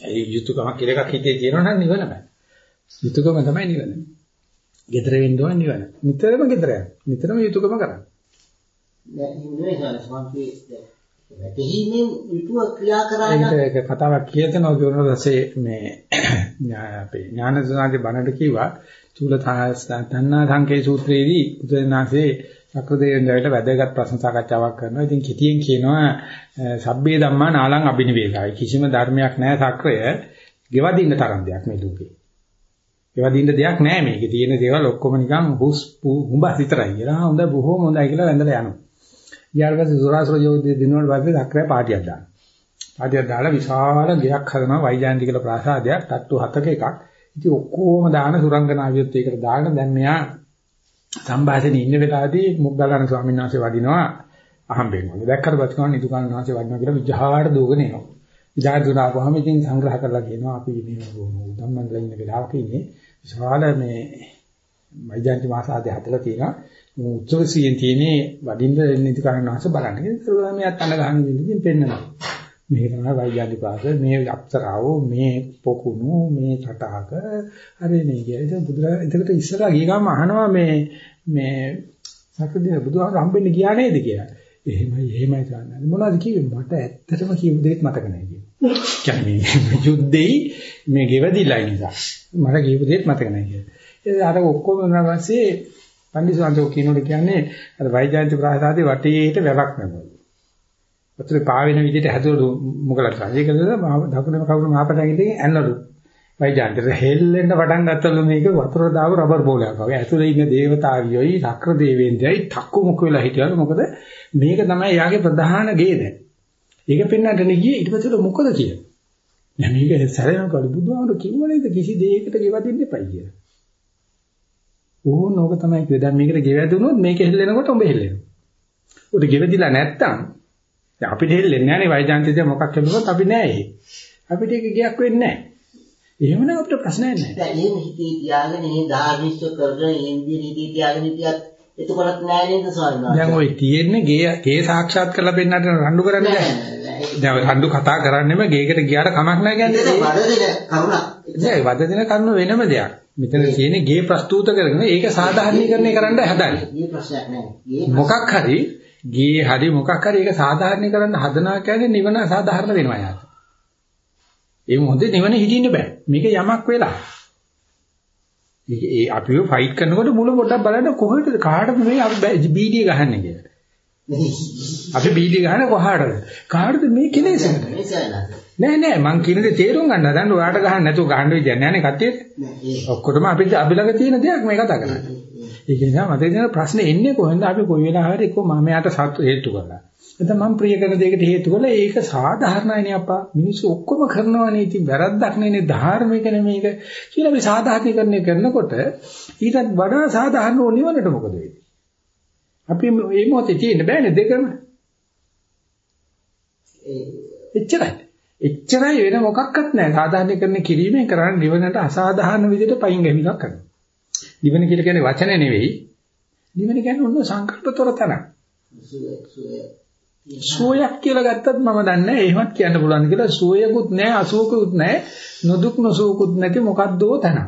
ඒ යුතුයකම කියලා එකක් හිතේ තියෙනවා නම් නිවන බෑ. යුතුයකම තමයි නිවන. Gedara වෙන්න ඕන නිවන. නිතරම gedara යන්න. නිතරම යුතුයකම කරන්න. නෑ නෙවෙයි සමන්ති වැටහීමෙන් යුතුව ක්‍රියා කරා නම් ඒක කතාවක් කියතනවා කියන රසේ මේ අපේ ඥානසනාගේ බණට කිව්වා චූල තණ්හා සංකේ සූත්‍රයේදී බුදුරජාණන්සේ සක්‍රදේවෙන් දැවිලා වැදගත් ප්‍රශ්න සාකච්ඡාවක් කරනවා. ඉතින් කිතියෙන් කියනවා සබ්බේ ධම්මා නාලං අබිනිවේගයි. කිසිම ධර්මයක් නැහැ සක්‍රය. ගෙවදින්න තරම් දෙයක් මේ ලෝකේ. ගෙවදින්න දෙයක් නැහැ මේකේ. තියෙන දේවල් ඔක්කොම නිකන් හුස් හුඹ විතරයි කියලා. හොඳ බොහොම හොඳයි කියලා වැඳලා යනවා. ඊට පස්සේ සුරාසුර යෝධය දිනුවට පස්සේ සක්‍රය පාටියක් දානවා. පාටියක් දාලා විශාල ගයක් හදනවා වෛජයන්ති කියලා ප්‍රාසාදයක්. තට්ටු හතක එකක්. ඉතින් ඔක්කොම දාන සුරංගනාවියොත් ඒකට දාගෙන දැන් මෙයා සම්භාෂණේ ඉන්න වෙලාවේදී මුග්ගලණ ස්වාමීන් වහන්සේ වඩිනවා අහම්බෙන් වගේ. දැක්කට පස්සේ කවන්න නිදුකාන වහන්සේ වඩිනවා කියලා විජහාට දෝගන එනවා. විජහාට දුනාපුවාම ඉතින් සංග්‍රහ කරලා කියනවා අපි මේ ධම්මන්දල ඉන්න වෙලාවක ඉන්නේ විශාල මේ මයිජාන්ති මාසාදී හදලා තියෙනවා. උත්සවසියෙන් තියෙන්නේ වඩින්න නිදුකාන වහන්සේ බලන්න. ඒක මෙයාත් අඬ ගහන විදිහින් පෙන්නනවා. මේ තමයි වෛද්‍යාලි පාස මේ අප්සරාව මේ පොකුණු මේ තටහක හරි නේ කියලා. බුදුරජාණන් එතකොට ඉස්සරහා ගිය ගම අහනවා මේ මේ සක්‍රදින බුදුහාමර හම්බෙන්න ගියා නේද කියලා. එහෙමයි එහෙමයි ගන්න. මොනවද කිව්වේ මට ඇත්තටම කියපු දෙයක් මතක නැහැ කියලා. කියන්නේ යුද්ධෙයි මේ ගෙවදිලා නිසා. මට කියපු දෙයක් මතක නැහැ කියලා. ඒ අර ඔක්කොම වුණා පස්සේ පන්දිසාන්තෝ කියනකොට කියන්නේ අර වෛජයන්ති ප්‍රාසාදේ වටේට වැවක් නැගුවා. වතුරේ පාවෙන විදිහට හැදුවලු මොකලක් ගන්න. ඒකද දකුණේ කවුරු මහපටාගෙදී ඇන්නලු. වයිජාන්තර හෙල්ලෙන්න පටන් ගත්තලු මේක වතුර දාව රබර් බෝලයක් වගේ. ඇතුලේ ඉන්න දේවතාවියෝයි, ශක්‍ර දේවේන්ද්‍රයයි 탁කු මුක වෙලා හිටියලු. මොකද මේක තමයි යාගේ ප්‍රධාන ගේ දැන්. ඒක පෙන්වන්නට නෙගියේ ඊට පස්සේ මොකද කියන්නේ? දැන් මේක සැරෙනකොට බුදුහාමුදුරු කිව්ව නේද කිසි දෙයකට ගෙවදින්න එපයි කියලා. ඕනෝක තමයි කිව්වේ. දැන් මේකට ගෙවැදුනොත් මේක හෙල්ලෙනකොට උඹ හෙල්ලෙනවා. උඩ ගෙවදිලා නැත්තම් දැන් අපිට හෙල්ලෙන්නේ නැහැ නේ වෛජාන්තිද මොකක් හදුනොත් අපි නෑ ඒ. අපිට ඒක ගියක් වෙන්නේ නැහැ. එහෙමනම් අපිට ප්‍රශ්නයක් නැහැ. දැන් එහෙම හිතේ තියාගෙන මේ ධාර්මිෂ්ඨ කරගෙන ඉන්දිය නීති තියාගෙන හිටියත් එතකොටත් නෑ නේද ස්වාමීන්. දැන් ওই තියෙන්නේ ගේ ගේ සාක්ෂාත් කරලා පෙන්නන්න රණ්ඩු කරන්නේ නැහැ. දැන් රණ්ඩු කතා කරන්නේම ගේකට ගියාට කමක් නැහැ කියන්නේ. වද දෙන කරුණක්. නෑ වද දෙන කරුණ වෙනම දෙයක්. මෙතන තියෙන්නේ ගේ ප්‍රස්තුත කරගෙන ඒක සාධාරණීකරණය කරන්න හදන්නේ. මේ ප්‍රශ්නයක් නෑ. මොකක් හරි ගේ හරි මොකක් හරි ඒක සාධාරණීකරන්න හදනවා කියන්නේ නිවන සාධාරණ වෙනවා යාට. ඒ මොහොතේ නිවන හිටින්න බෑ. මේක යමක් වෙලා. ඒ අපිව ෆයිට් කරනකොට මුල පොඩ්ඩක් බලන්න කොහෙද කාටද මේ අපි බීඩිය ගහන්නේ කියලා. අපි බීඩිය ගහන්නේ කොහාටද? කාටද මේ කෙලෙසකට? නෑ නෑ මං කියන දේ තේරුම් ගන්න හදන්න ඔයාට ගහන්න නැතුව ගහන්න විදියක් නෑනේ කට්ටියට. ඔක්කොටම අපිට අභිලග තියෙන දෙයක් මේ කතා කරන්නේ. ඒක නිසා මට දෙන ප්‍රශ්නේ එන්නේ කොහෙන්ද අපි කොයි වෙලාවකරි එක්ක මම යාට සතු හේතු කරලා. නැත්නම් මම ප්‍රිය කරන දෙයකට හේතු කරලා ඒක සාධාරණයිනේ අප්පා. මිනිස්සු ඔක්කොම කරනවානේ ඉතින් වැරද්දක් නෙනේ ධාර්මික නෙමේක කියලා අපි සාධාරණීකරණය කරනකොට ඊටත් වඩා සාධාරණ ඕනිවලට මොකද වෙන්නේ? අපි මේ මොහොතේ තියෙන්න බෑනේ දෙකම. එච්චරයි. එච්චරයි වෙන මොකක්වත් නැහැ. සාධාරණීකරණය කිරීමෙන් කරන්නේ නිවනට අසාධාරණ විදිහට පයින් ගැහිලා කරනවා. නිවන කියලා කියන්නේ වචන නෙවෙයි. නිවන කියන්නේ ඔන්න සංකල්පතර තනක්. සෝයක් කියලා ගත්තත් මම දන්නේ නැහැ එහෙමත් කියන්න පුළුවන් කියලා සෝයකුත් නැහැ අසෝකුත් නැහැ නොදුක් නොසෝකුත් නැති මොකද්දෝ තනක්.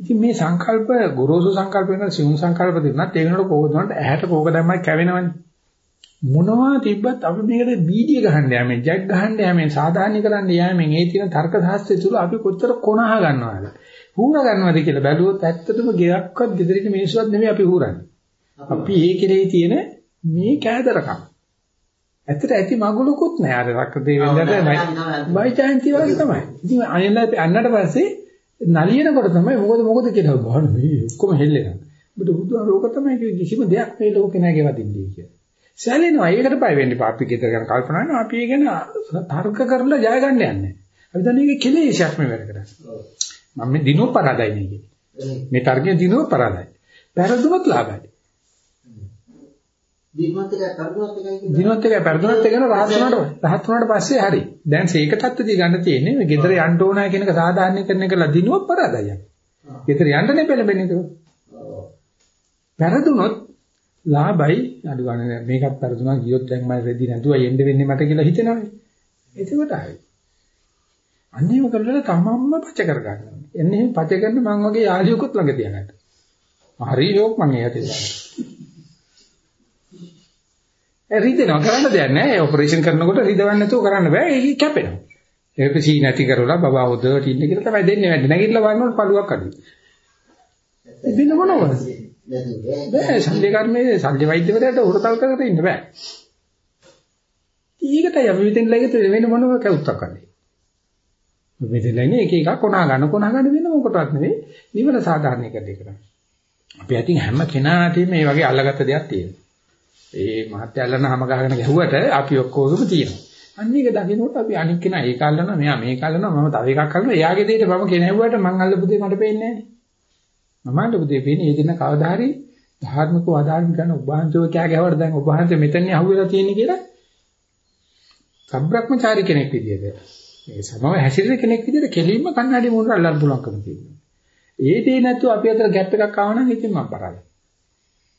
ඉතින් මේ සංකල්ප ගොරෝසු සංකල්ප වෙන සිවුම් සංකල්ප දෙන්නත් ඒ වෙනකොට කෝක දුන්නට ඇහැට කෝක දැම්මයි කැවෙනවනේ. මොනවා තිබ්බත් අපි මේකට බීඩිය ගහන්න යෑමෙන් ජැක් ගහන්න යෑමෙන් සාධාරණීකරන්න යෑමෙන් ඒ තියෙන තර්ක ශාස්ත්‍රය තුල අපි කොච්චර කොනහ ගන්නවද? හූර ගන්නවද කියලා බැලුවොත් ඇත්තටම ගෙයක්වත් ගෙදරින් මිනිස්සුවත් නෙමෙයි අපි හූරන්නේ. අපි ඒ කෙරෙහි තියෙන මේ කෑදරකම්. ඇත්තට ඇති මගුලකුත් නෑ අර රක්ක දෙවියන්ට වයිචාන්ති වගේ තමයි. ඉතින් අනිලා අන්නට පස්සේ නලියනකොට තමයි මොකද මොකද කියලා ගහන මේ ඔක්කොම හෙල්ලෙනවා. බුදු බුදුහාර ඕක තමයි කිසිම දෙයක් මේ ලෝකේ නෑ ගෙවදින්නේ කියලා. සැලෙනවා. ඒකට බය වෙන්න එපා. අපි ගෙදර ගැන කල්පනා කරනවා. අපි ඒ ගැන තර්ක කරලා ජය ගන්න යන්නේ. අපි දන්නේ මේකේ කෙලෙසයක් මේ වැඩ කරන්නේ. මම මේ දිනුව පරාදයි නේ මේ තර්කයේ දිනුව පරාදයි. පෙරදුනොත් ලාභයි. දිනුවත් එකයි පෙරදුනත් එකයි කියන්නේ. දිනුවත් එකයි පෙරදුනත් එකන රහත් වුණාට රහත් වුණාට පස්සේ හරි. දැන් සීක තත්ත්වදී ගන්න තියෙන්නේ මේ ගෙදර යන්න ඕනා කියන එක සාධාරණීකරණය කරලා දිනුව පරාදයි. ගෙදර යන්න නේ පෙළඹෙන්නේ ඒක. පෙරදුනොත් ලාභයි අඩු ගන්න මේකත් පෙරදුනා ගියොත් දැන් මම රෙදි නැතුව යන්න වෙන්නේ මට කියලා හිතෙනවානේ. එතකොට හරි. අන්නේම කරලා තමන්ම පච කර ගන්නවා. එන්නේ පච කරන මං වගේ යාළුවෙකුත් ළඟ තියාගන්න. හරි යෝක් මං එයාට දාන්න. ඒ රිදෙනවා කරන්න දෙයක් නැහැ. ඔපරේෂන් කරනකොට රිදවන්න නැතුව කරන්න බෑ. ඒක කැපෙනවා. ඒක සී නැති කරලා බබා හොදට ඉන්න කියලා තමයි දෙන්නේ වැඩි. නැගිටලා බලනකොට පළුවක් අඩුයි. වෙන මොනවද? බෑ ශල්‍ය කර්මයේ ශල්‍ය වෛද්‍යවරයාට උරතල් කරගෙන ඉන්න බෑ. ඊකටයි අපි මෙතෙන් ලැගෙත වෙන මොනව කවුත්තක් කරන්නේ. මෙතෙන් ලැන්නේ එක එක කොනා ගන්න කොනා ගන්න වෙන මොකටවත් නෙවෙයි. නිවන සාධාරණීකරණය කරන්නේ. අපි අතින් හැම කෙනාටම මේ වගේ අල්ලගත්ත දෙයක් තියෙනවා. ඒ මහත්ය අල්ලන හැම ගහගෙන ගැහුවට අපි ඔක්කොගම තියෙනවා. අන්න ඒක දකින්නකොට අපි අනික් කෙනා ඒක අල්ලනවා මෙයා මේක අල්ලනවා මම තව එකක් අල්ලනවා. එයාගේ දෙයට මම කෙනෙව්වට මං අල්ලපු දෙය මට පේන්නේ නැහැ. මම අල්ලපු දෙය පේන්නේ ඒ දින කවදා හරි ධාර්මිකව අදාළ කරන උභාන්තව කෑ ගැහුවට දැන් උභාන්තෙ මෙතන අහුවෙලා තියෙන්නේ කියලා සබ්‍රක්‍මචාරි කෙනෙක් විදියට. මේ සමව හැසිරෙන කෙනෙක් විදියට කෙලින්ම කන්නඩි මොනර අල්ලන්න පුළුවන්කම තියෙනවා. ඒ දේ නැතුව අපි අතර ගැප් එකක් ආව නම් ඉතින් මම පරාදයි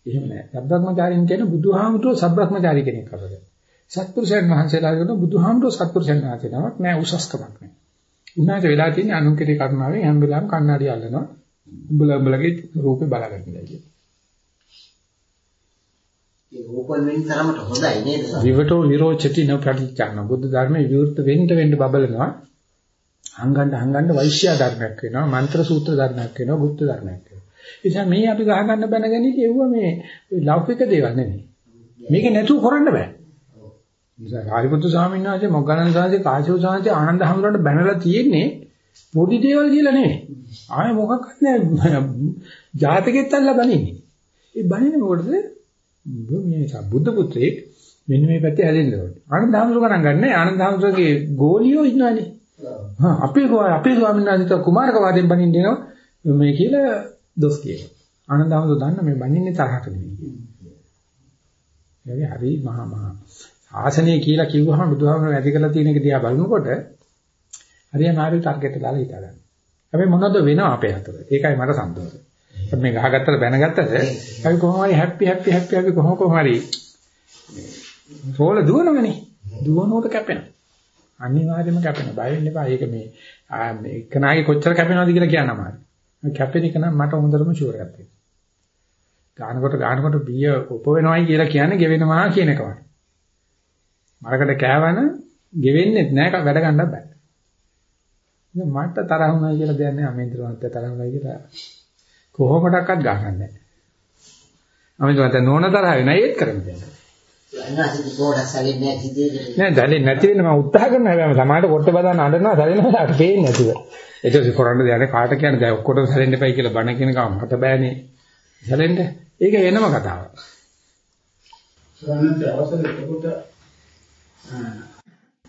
එහෙම නෑ සබ්‍රක්‍මචාරින් කියන බුදුහාමුදුරුවෝ සබ්‍රක්‍මචාරි කෙනෙක් කරගෙන සත්පුරුෂයන් වහන්සේලා කියන බුදුහාමුදුරුවෝ සත්පුරුෂයන් වහන්සේ නමක් නෑ උසස්කමක් නෑ. උන්වහන්සේ වෙලා තියෙන්නේ අනුන්ගේ කරුණාවෙන් හැම වෙලාවෙම කන්නඩිය අල්ලනවා. උඹලා උඹලගේ රූපේ බලාගන්න කියලා. ඒ ඕපන් වෙන තරමට හොඳයි නේද? විවටෝ විරෝචති න ප්‍රතිචාරණ බුද්ධ ධර්මයේ විවෘත වෙන්න වෙන්න බබලනවා. හංගන්න හංගන්න වෛශ්‍ය ධර්මයක් වෙනවා. මන්ත්‍ර සූත්‍ර ධර්මයක් වෙනවා. බුද්ධ ධර්මයක් වෙනවා. නිසා මේ අපි ගහගන්න බැනගෙන ඉතිව්ව මේ ලෞකික දේවල් නෙමෙයි. මේක නැතුව කරන්න බෑ. නිසා ආරිපුත්තු ස්වාමීන් වහන්සේ මොග්ගලන් සාංශේ කාශ්‍යප සාංශේ ආනන්ද හැමෝටම බැනලා තියෙන්නේ පොඩි දේවල් කියලා නෙමෙයි. ආයේ මොකක්වත් නෑ. ජාතකෙත් අල්ල බණින්නේ. ඒ බණින්නේ මොකටද? මේ බුද්ධ පුත්‍රයෙක් මෙන්න මේ පැත්තේ හැදෙන්න ඕනේ. ආනන්ද හැමෝට ගණන් ගන්නෑ. ආනන්ද හැමෝටගේ ගෝලියෝ ඉන්නවනේ. හා අපේ අපේ ස්වාමීන් වහන්සේ කුමාරක වාදෙන් බණින්න දෙනවා මේ කියලා දොස් කියනවා. ආනන්ද හැමෝට දන්න මේ බණින්නේ තරහට නෙමෙයි. ඒ හරි මහා මහා ආසනය කියලා කිව්වහම බුදුහාමර වැඩි කරලා තියෙන එක දිහා බලනකොට හරිය මාරු ටාගට් දාලා හිතා ගන්න. හැබැයි මොනවද වෙනව අපේ අතර? ඒකයි මට සන්තෝෂය. මේ ගහගත්තට බැනගත්තට අපි කොහොම හරි හැපි හැපි හැපි අපි කොහොම කොහොම හරි රෝල දුවනවනේ. දුවනකොට කැපෙනවා. අනිවාර්යයෙන්ම කැපෙනවා. බය වෙන්න එපා. ඒක මේ මේ කනාගේ කොච්චර කැපෙනවද කියලා කියන්න අමාරුයි. කැපෙන එක නම් මට හොඳටම ෂුවර් එකක් තියෙනවා. ගානකොට ගානකොට බිය උප වෙනවයි කියලා කියන්නේ ගෙවෙනවා කියන එක වගේ. මරකට කෑවන ගෙවෙන්නේත් නැහැ වැඩ ගන්නත් බෑ. ඉතින් මට තරහ වුණා කියලා දෙයක් නෑ අමේන්ද්‍ර මහත්තයා තරහ වුණා කියලා කොහොමඩක්වත් ගහන්නේ නෑ. අමේන්ද්‍ර මහත්තයා නෝන තරහ වෙනා ඒත් කරන්න දෙයක් නෑ දැලේ නැති වෙන මම උත්සාහ කරනවා හැබැයි සමහරට කොට බදාන අඬනවා සැලෙනවා පේන්නේ නැතිව. ඒක කරන්න දෙයක් කාට කියන්නේ දැන් ඔක්කොටම සැලෙන්න එපයි කියලා බණ කියන කම මට බෑනේ. සැලෙන්න. ඒක වෙනම කතාවක්. සරණට අවසර එතකොට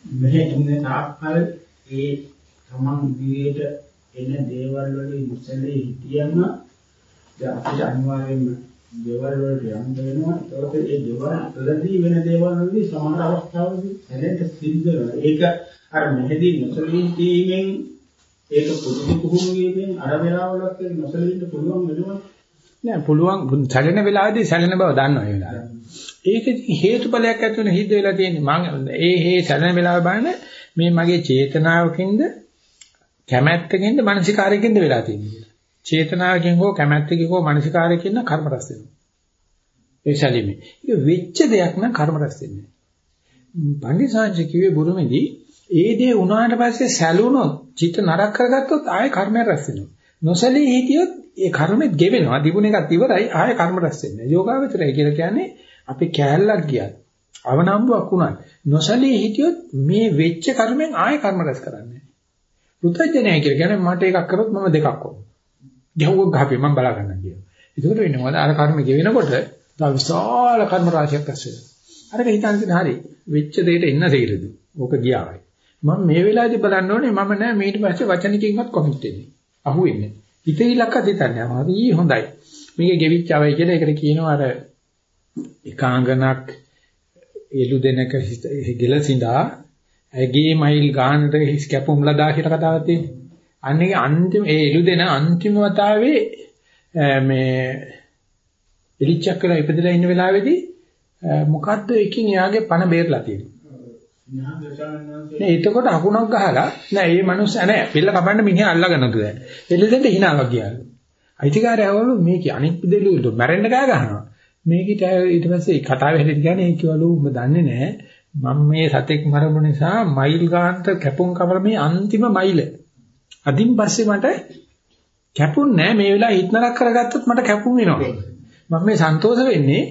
මෙහි ඉන්න තාක්කල් ඒ තමන් ඉදිරියට එන දේවල් වලින් මුසලේ හිටියම දැන් අපිට අනිවාර්යයෙන්ම දේවල් වලට යන්න වෙනවා. ඒකට ඒ දේවල් වලදී වෙන දේවල් වලදී සමහර අවස්ථාවලදී හැලෙන්න සිද්ධ වෙනවා. ඒක අර මෙහෙදී මුසලේ තීමෙන් ඒක පුදුම පුහුණු වීමෙන් අර වෙලාවලත් නොසලෙන්න පුළුවන් වෙනවා. නෑ පුළුවන් සැලෙන වෙලාවේදී සැලෙන බව දන්නවා ඒ වෙලාවේ. ඒක හේතුඵලයක් ඇති වෙන හිත වෙලා තියෙන්නේ මම ඒ හේ සැලෙන වෙලාව බලන මේ මගේ චේතනාවකින්ද කැමැත්තකින්ද මානසිකාරයකින්ද වෙලා තියෙන්නේ කියලා. චේතනාවකින් හෝ කැමැත්තකින් හෝ මානසිකාරයකින් නම් කර්ම රැස් වෙනවා. ඒ සැලීමේ. ඒක වෙච්ච දෙයක් නම් කර්ම රැස් වෙන්නේ නැහැ. පණ්ඩිතාංශ කිව්වේ බුරුමේදී ඒ දේ වුණාට පස්සේ සැලුණොත් චිත්ත නරක කරගත්තොත් ආයෙ කර්මය රැස් වෙනවා. නොසලී හිටියොත් ඒ කර්මෙත් ගෙවෙනවා. තිබුණ එකත් ඉවරයි. ආයෙ කර්ම රැස් වෙන්නේ. යෝගාවචරය කියලා කියන්නේ අපි කෑල්ලක් ගියත් අවනම්බුවක් වුණත් නොසලී හිටියොත් මේ වෙච්ච කර්මෙන් ආයෙ කර්ම රැස් කරන්නේ. පුතඥය කියලා කියන්නේ මට එකක් කරොත් මම දෙකක් වුණා. ගැහුවක් ගහපේ මම බලා ගන්නම් කියනවා. ඒකට වෙන්නේ මොකද? අර කර්ම ගෙවෙනකොට තව විශාල කර්ම රාශියක් රැස් වෙනවා. අරක හිතන්නේ හරි වෙච්ච දෙයට එන්න තේරෙද? ඕක ගියාවයි. මම මේ වෙලාවේදී බලන්න ඕනේ මම නෑ ඊට පස්සේ වචනකින්වත් කොමිට් වෙන්නේ. අහුවෙන්නේ. හිතවිලක්වත් හිතන්නේ හරි හොඳයි. මේක ගෙවිච්ච අවයි කියලා ඒකට කියනවා අර එකාංගනක් එළු දෙනක ගෙලසින්දා ඇගේ මයිල් ගානට හිස් කැපුම් ලදා කියලා කතාවක් තියෙනවා. අන්නේ අන්තිම ඒ එළු දෙන අන්තිම වතාවේ මේ එලිච්චක් කරලා ඉපදලා ඉන්න වෙලාවේදී මොකද්ද එකින් එයාගේ පණ බේරලා තියෙන්නේ. නෑ එතකොට අකුණක් ගහලා නෑ මේ මනුස්සයා නෑ පිළ කපන්න මිනිහා අල්ලගෙන තුද. එල්ලෙන්ට hinaවක් ගියාලු. අයිතිකාරයවලු මේ කි අනිත් දෙලු මැරෙන්න ගා ගන්නවා. මේකිට ඊට පස්සේ කතාවේ හැටියට කියන්නේ ඒ කිවලු ඔබ දන්නේ නැහැ මම මේ සතෙක් මරපු නිසා මයිල් ගානට කැපුම් කවල මේ අන්තිම මයිල. අදින් පස්සේ මට කැපුම් නැහැ මේ වෙලාව හිටනරක් කරගත්තොත් මට කැපුම් වෙනවා. මම මේ සන්තෝෂ වෙන්නේ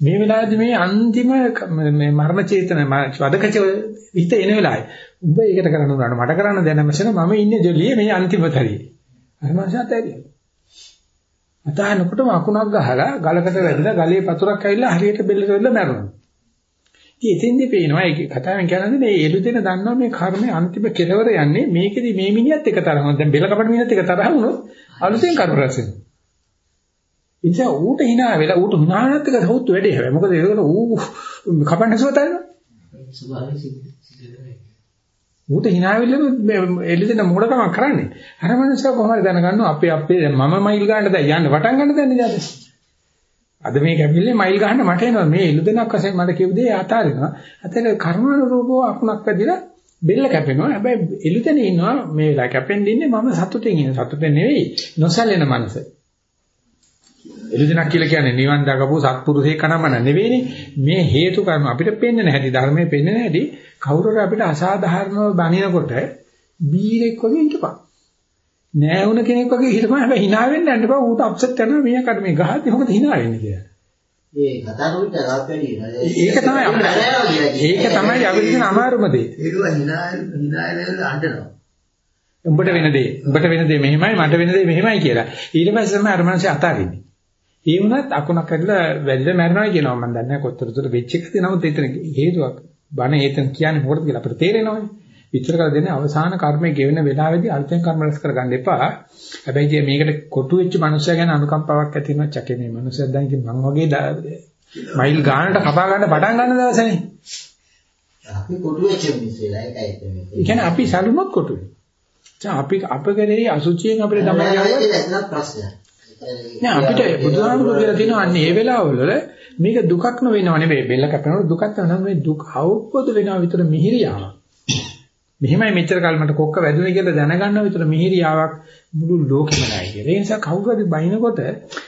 මේ වෙලාවේදී මේ අන්තිම මේ මරණ චේතන වදකච හිත එන වෙලාවේ. උඹ ඒකට කරන්න උනන මට කරන්න දැන මැසෙන මම ඉන්නේ ජොලියේ මේ අන්තිම තරියේ. අර මාසත් ඇරියා අතහනකොටම අකුණක් ගහලා ගලකට වැදිලා ගලේ පතුරක් ඇවිල්ලා හරියට බෙල්ලට වැදලා මැරුණා. ඉතින් එතෙන්දී පේනවා ඒක කතාවෙන් කියන්නේ මේ එළු දෙන දන්නවා මේ කර්මයේ අන්තිම කෙලවර යන්නේ. මේකෙදි මේ මිනිහත් එක තරහ දැන් බෙල්ල කපන මිනිහත් එක තරහ වුණොත් අලුතෙන් කර්ම රැස් වෙනවා. ඉතින් ඌට hina වෙලා ඌට hina නැත් එක හවුත් වැඩේ හැබැයි. මොකද ඒකට ඌ කපන්න සුවතල්න ස්වභාවයෙන් සිද්ධ ඌට hina වෙල්ලම එළිදෙන මොඩකමක් කරන්නේ. අර මනුස්සයා කොහොමද දැනගන්නවා අපේ අපේ දැන් මම මයිල් ගන්න දැන් යන්න පටන් ගන්න දැන් නේද අද මේ කැපිල්ලේ මයිල් ගන්න මට එනවා. මේ එළුදෙනක් වශයෙන් මට කිව්ව දේ අතාරිනවා. අතන කර්මානුරූපව අකුණක් වැදිලා බෙල්ල කැපෙනවා. හැබැයි එළුදෙන ඉන්නවා මේ වෙලාව කැපෙන්න ඉන්නේ මම සතුටින් ඉන්න. සතුටෙන් නෙවෙයි නොසැලෙන මනස. එළුදෙනක් කියලා කියන්නේ නිවන් දකපු සත්පුරුෂයෙක් කනමන නෙවෙයිනේ. මේ හේතු කර්ම අපිට පෙන්වන හැටි ධර්මයේ පෙන්වන හැටි කවුරුර අපිට අසාධාරණව බනිනකොට බීරෙක් වගේ හිටපන්. නෑ වුණ කෙනෙක් වගේ හිටපන්. හැබැයි hina වෙන්න යන්න බෑ. ඌට අප්සෙට් කරනවා මෙයාකට මේ ගහද්දි මොකද hina වෙන්නේ කියලා. ඒ කතා කරුට රාප්පැණි ඒක තමයි අපිට ඒක තමයි අපිට තියෙන අමාරුම දේ. ඒක hina hina වෙලා අඬනවා. උඹට වෙන දේ උඹට වෙන දේ මෙහෙමයි මට වෙන දේ මෙහෙමයි කියලා. ඊට පස්සේ තමයි අර මනසේ අතාරින්නේ. ඒ වුණත් අකුණක් ඇදලා වැදිලා මැරෙනවා කියනවා මම දන්නේ නැහැ කොතර දුර වෙච්ච එකද නමුත් එතන හේතුවක් බණ හේතන් කියන්නේ මොකටද කියලා අපිට තේරෙනවනේ විතර කර දෙන්නේ අවසාන කර්මයේ ගෙවෙන වෙලාවේදී අලුතෙන් කර්ම රැස් කරගන්න එපා. හැබැයි මේකට කොටු වෙච්ච මනුස්සයා ගැන අනුකම්පාවක් ඇති වෙනවා. චකේ මේ මනුස්සයා දැන් ඉතින් මං වගේ මයිල් ගානට කපා ගන්න පටන් ගන්න දවසනේ. අපි කොටු වෙච්ච මිනිස්සුලා ඒකයි ඒ කියන්නේ අපි සලුමත් කොටුනේ අපි අප කරේ අසුචියෙන් අපිට තමයි ඒක ප්‍රශ්නයක්. නෑ අපිට බුදුහාමුදුරුවෝ කියලා තියෙනවා අන්න ඒ වෙලාවවල මේක දුකක් නෙවෙනව නෙවෙයි බෙල්ල කැපෙනකොට දුකක් තමයි. මේ දුක අවබෝධ වෙනවා විතර මිහිරියාවක්. මෙහෙමයි මෙච්චර කල් මට කොක්ක වැදුනේ කියලා දැනගන්න විතර මිහිරියාවක් මුළු ලෝකෙම නැහැ කියලා. ඒ නිසා කවුරු හරි බයිනකොට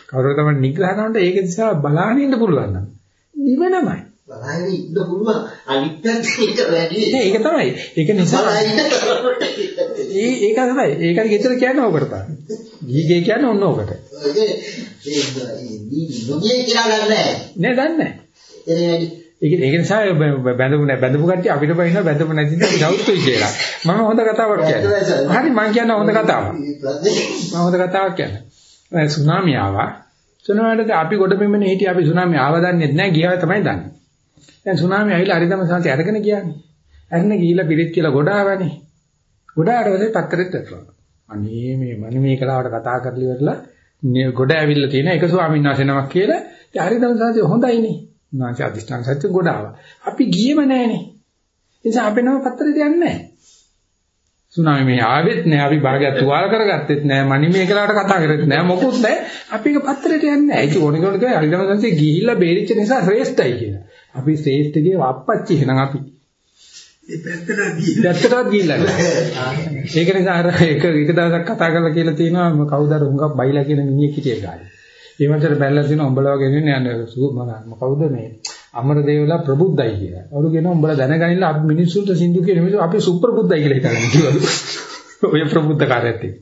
කවුරු තමයි නිග්‍රහ කරනකොට ඒක දිහා බලන්න ඉන්න පුළුවන් නම් නිවනමයි. බලන්න ඉන්න පුළුවන් අනිත් පැත්තට වැඩි. ඒක තමයි. ඒක නිසා ඒ ඒක තමයි. ඒකයි ගෙදර කියන්නේ ඕකට තමයි. ගීගේ කියන්නේ ඔන්න ඕකට. ඒ ගන්නෑ. නෑ දන්නේ. ඒක නිසා බැඳපු බැඳපු කට්ටිය අපිට බයිනවා බැඳපු නැති නිසා සෞත්තුයි කියලා. මම හොඳ කතාවක් කියන්නේ. හරි මම කියන්නේ හොඳ කතාවක්. මම හොඳ කතාවක් කියන්නේ. සුනාමි ආවා. සුනාමියට අපි ගොඩ බිමනේ හිටිය අපි සුනාමි ආව දන්නේ නැහැ ගියා තමයි දන්නේ. දැන් සුනාමි ඇවිල්ලා හරිදම සංසය අරගෙන ගියානේ. අරගෙන ගිහිල්ලා පිළිත් කියලා ගොඩ ආවනේ. ගොඩ ආරවලේ පත්තරෙත් දැක්කා. අනේ මේ මම මේ කලාවට කතා කරලි ඉවරලා ගොඩ ඇවිල්ලා තියෙන එක ස්වාමීන් වහන්සේ නමක් කියලා ඉතින් හරිදම සාධි හොඳයිනේ. උන්වහන්සේ අධිෂ්ඨාන සත්‍ය ගොඩ ආවා. අපි ගියේම නැහනේ. ඒ නිසා අපේ නම පත්තරේ යන්නේ නැහැ. සුනාමි මේ ආවෙත් නෑ අපි භාගයක් තුවාල කරගත්තෙත් නෑ මණි මේ කලාවට කතා කරෙත් නෑ මොකුත් නෑ අපි ඒක පත්‍රයට යන්නේ නෑ ඒක ඕනේ කෙනෙක් හරිදම සංසේ ගිහිල්ලා බේරිච්ච නිසා ශ්‍රේෂ්ඨයි කියලා අපි ශ්‍රේෂ්ඨගේ වප්පච්චි එහෙනම් අපි ඒ පැත්තට ගිහිල්ලා පැත්තටවත් ගිහිල්ලා. ඒක නිසා අර එක එක දවසක් කතා කරලා කියලා තියෙනවා කවුද අර හුඟක් බයිලා කියන මිනිහෙක් හිටියේ ගානේ. ඒ වන්දර බැලලා තියෙනවා උඹලා වගේ නෙවෙයි යන්නේ කවුද මේ අමරදේවලා ප්‍රබුද්ධයි කියලා. අවරු කියනවා උඹලා දැනගනින්න අපි මිනිස්සුන්ට සින්දු කියන මිනිස්සු අපි සුප්‍රබුද්ධයි කියලා හිතන්නේ කිව්වලු. ඔය ප්‍රබුද්ධ කාර්යයත් එක්ක.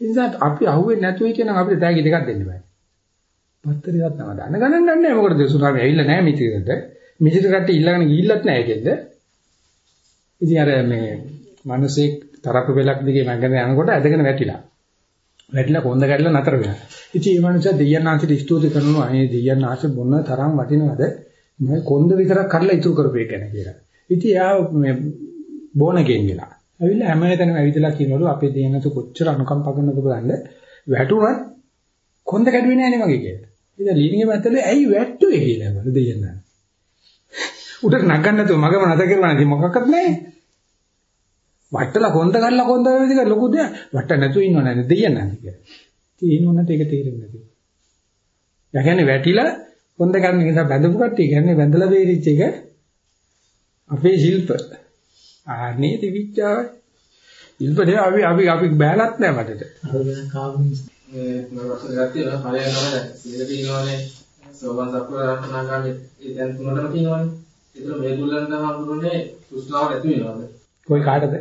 ඉතින් අපි අහුවෙන්නේ නැතුව කියනවා අපිට තෑගි දෙකක් දෙන්න බෑ. පත්තරයක් තමයි දැනගන්න නැහැ මොකටද සුනාමි ඇවිල්ලා නැහැ මිතිරට. මිතිර කට්ටිය ඊළඟට ගිහිල්ලත් නැහැ ඒකෙන්ද. ඉතින් අර මේ මිනිසෙක් තරප්පු වෙලක් දිගේ නැගෙන යනකොට ඇදගෙන වැටිලා. වැටිලා කොන්ද කැඩලා නතර වෙනවා. ඉතින් මේ මනුස්සයා දෙයයන් ආශිට ස්තුති කරනවා. අනේ දෙයයන් ආශි මොන තරම් වටිනවද? මම කොන්ද විතරක් කඩලා ඉතුරු කරපේ ගැන කියලා. ඉතින් එයා මේ බෝනගෙන් ගිලා. ඇවිල්ලා හැමතැනම ඇවිදලා කියනවලු අපේ දෙයයන්ට කොච්චර අනුකම්පා කරනවද බලන්න. වැටුණත් කොන්ද කැඩුවේ නැහැ නේ වගේ කියලා. ඉතින් ලීනිගේ මැත්තලේ ඇයි වැට්ටුවේ කියලා වල දෙයයන්. උඩට නගන්න නැතුව මගම නැත කරනවා ඉතින් මොකක්වත් නැහැ. වට්ටලා කොන්ද කරලා කොන්ද වේදික ලොකු දෙයක්. වට්ට නැතුව ඉන්නව නේද දෙයයන් නැති කියලා. ඉතින් ඒ නෝනට ඒක තේරෙන්නේ නැති. යා කියන්නේ වැටිලා කොන්ද කරන නිසා බැඳපු කට්ටිය කියන්නේ බැඳලා වේරිච්ච එක අපේ ශිල්ප. ආනේ දිවිච්චාවයි. ශිල්පේ අපි අපි අපි බෑලත් නෑ මටට. අර වෙන කාමිස් මම රස ගත්තේ නෑ හරය නම දැන් සිහින තියෙනවානේ සෝවන් සක්‍රානාගාමී ඒ දැන් තුනටම තියෙනවනේ. ඒතර මේගොල්ලන්ට හඳුනන්නේ තෘෂ්ණාව නැති වෙනවද? કોઈ කාටද